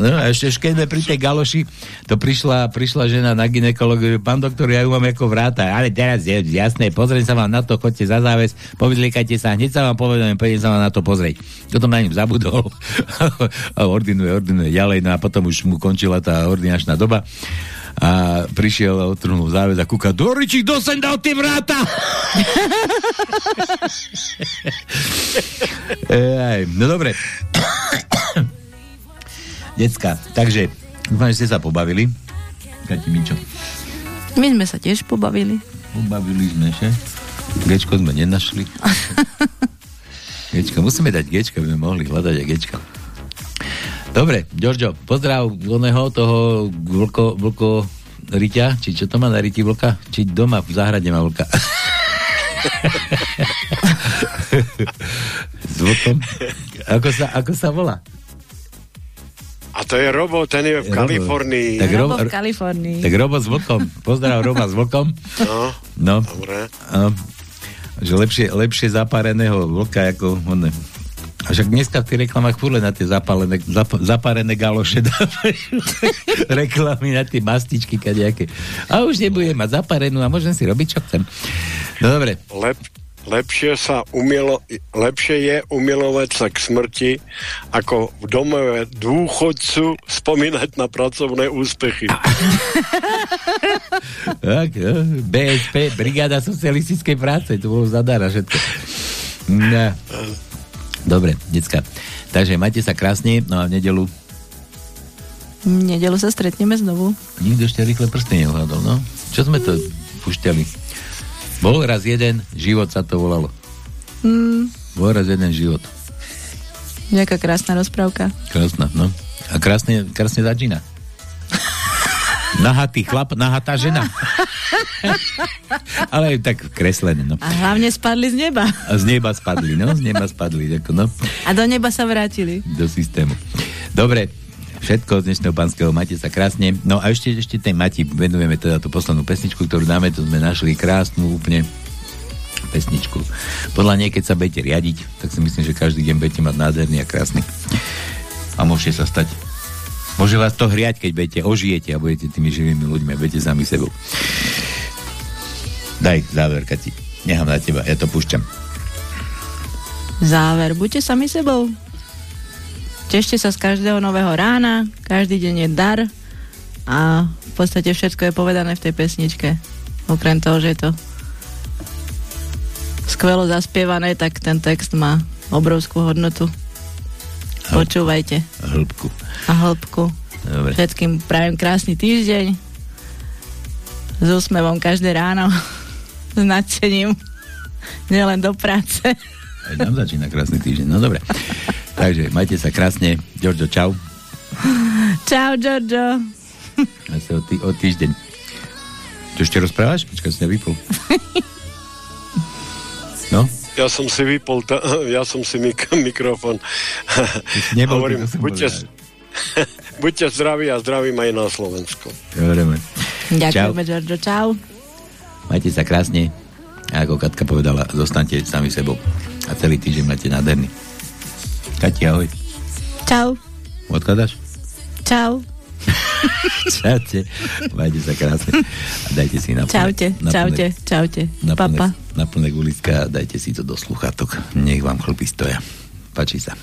no a ešte, keď sme pri tej galoši, to prišla, prišla žena na ginekológiu, pán doktor, ja ju mám ako vráta, ale teraz je jasné, pozriem sa vám na to, chodte za záves, povyzliekajte sa, hneď sa vám povedom, pôjdem sa vám na to pozrieť. Toto na ním zabudol a ordinuje, ordinuje ďalej, no a potom už mu končila tá ordinačná doba a prišiel a otrhnul záväz a kúka, do riči, kto sem dal tie vráta? Ej, no dobre. Decka, takže dúfam, že ste sa pobavili. Kati Mičo. My sme sa tiež pobavili. Pobavili sme, že? Gečko sme nenašli. Gečko, musíme dať Gečko, aby sme mohli hľadať aj Gečko. Dobre, Giorgio, pozdrav oného toho vlko, vlko ryťa, či čo to má na ryti vlka? Či doma v záhrade má vlka? S vlkom? Ako sa, ako sa volá? A to je Robo, ten je v Robo. Kalifornii. Tak Robo Robo- v Kalifornii. Tak Robo s vlkom. Pozdrav Roba s vlkom. No, No, dobre. áno. že lepšie, lepšie zapáreného vlka ako one. A však dneska v tých reklamách furt na tie zapálené, zap, zapárené galoše dávajú reklamy na tie mastičky kadejaké. A už nebudem mať zapárenú a môžem si robiť, čo chcem. No dobre. Lep, lepšie, sa umielo, lepšie je umilovať sa k smrti, ako v domove dôchodcu spomínať na pracovné úspechy. Tak, jo, BSP, Brigáda socialistickej práce, to bolo zadára všetko. No. Dobre, decka. Takže majte sa krásne, no a v nedelu V nedelu sa stretneme znovu. nikto ešte rýchle prsty neuhľadol, no. Čo sme to pušťali? Bol raz jeden, život sa to volalo. Mm, Bol raz jeden život. nejaká krásna rozprávka. Krásna, no. A krásne, krásne začína. Nahatý chlap, nahatá žena. Ale tak kreslené, no. A hlavne spadli z neba. A z neba spadli, no, z neba spadli, ako no, A do neba sa vrátili. do systému. Dobre, všetko z dnešného pánskeho, majte sa krásne. No a ešte, ešte tej Mati venujeme teda tú poslednú pesničku, ktorú dáme, to sme našli krásnu úplne pesničku. Podľa nej, keď sa budete riadiť, tak si myslím, že každý deň budete mať nádherný a krásny. A môžete sa stať. Môže vás to hriať, keď budete, ožijete a budete tými živými ľuďmi budete sami sebou. Daj záver, Kati. Nechám na teba, ja to púšťam. Záver. Buďte sami sebou. Tešte sa z každého nového rána, každý deň je dar a v podstate všetko je povedané v tej pesničke. Okrem toho, že je to skvelo zaspievané, tak ten text má obrovskú hodnotu. Počúvajte. Hĺbku. A hĺbku. Dobre. Všetkým prajem krásny týždeň s úsmevom každé ráno s nadšením nielen do práce. Aj nám začína krásny týždeň. No dobre. Takže majte sa krásne. Giorgio, čau. Čau, Giorgio. A sa o, tý, o týždeň. Čo ešte rozprávaš? Počkaj, si vypol. No? Ja som si vypol, ta, ja som si mik- mikrofon. nebol, Hovorím, som buďte, buďte zdraví a zdravím aj na Slovensku. Dobre. Ďakujeme, Giorgio. Čau. Majte sa krásne. A ako Katka povedala, zostaňte sami sebou. A celý týždeň máte nádherný. Kati, ahoj. Čau. Odkladáš? Čau. Čaute. Majte sa krásne. A dajte si na Čaute. na Čaute. Čaute. na plné, Papa. na plné guliska a dajte si to do sluchátok. Nech vám chlpy stoja. Páči sa.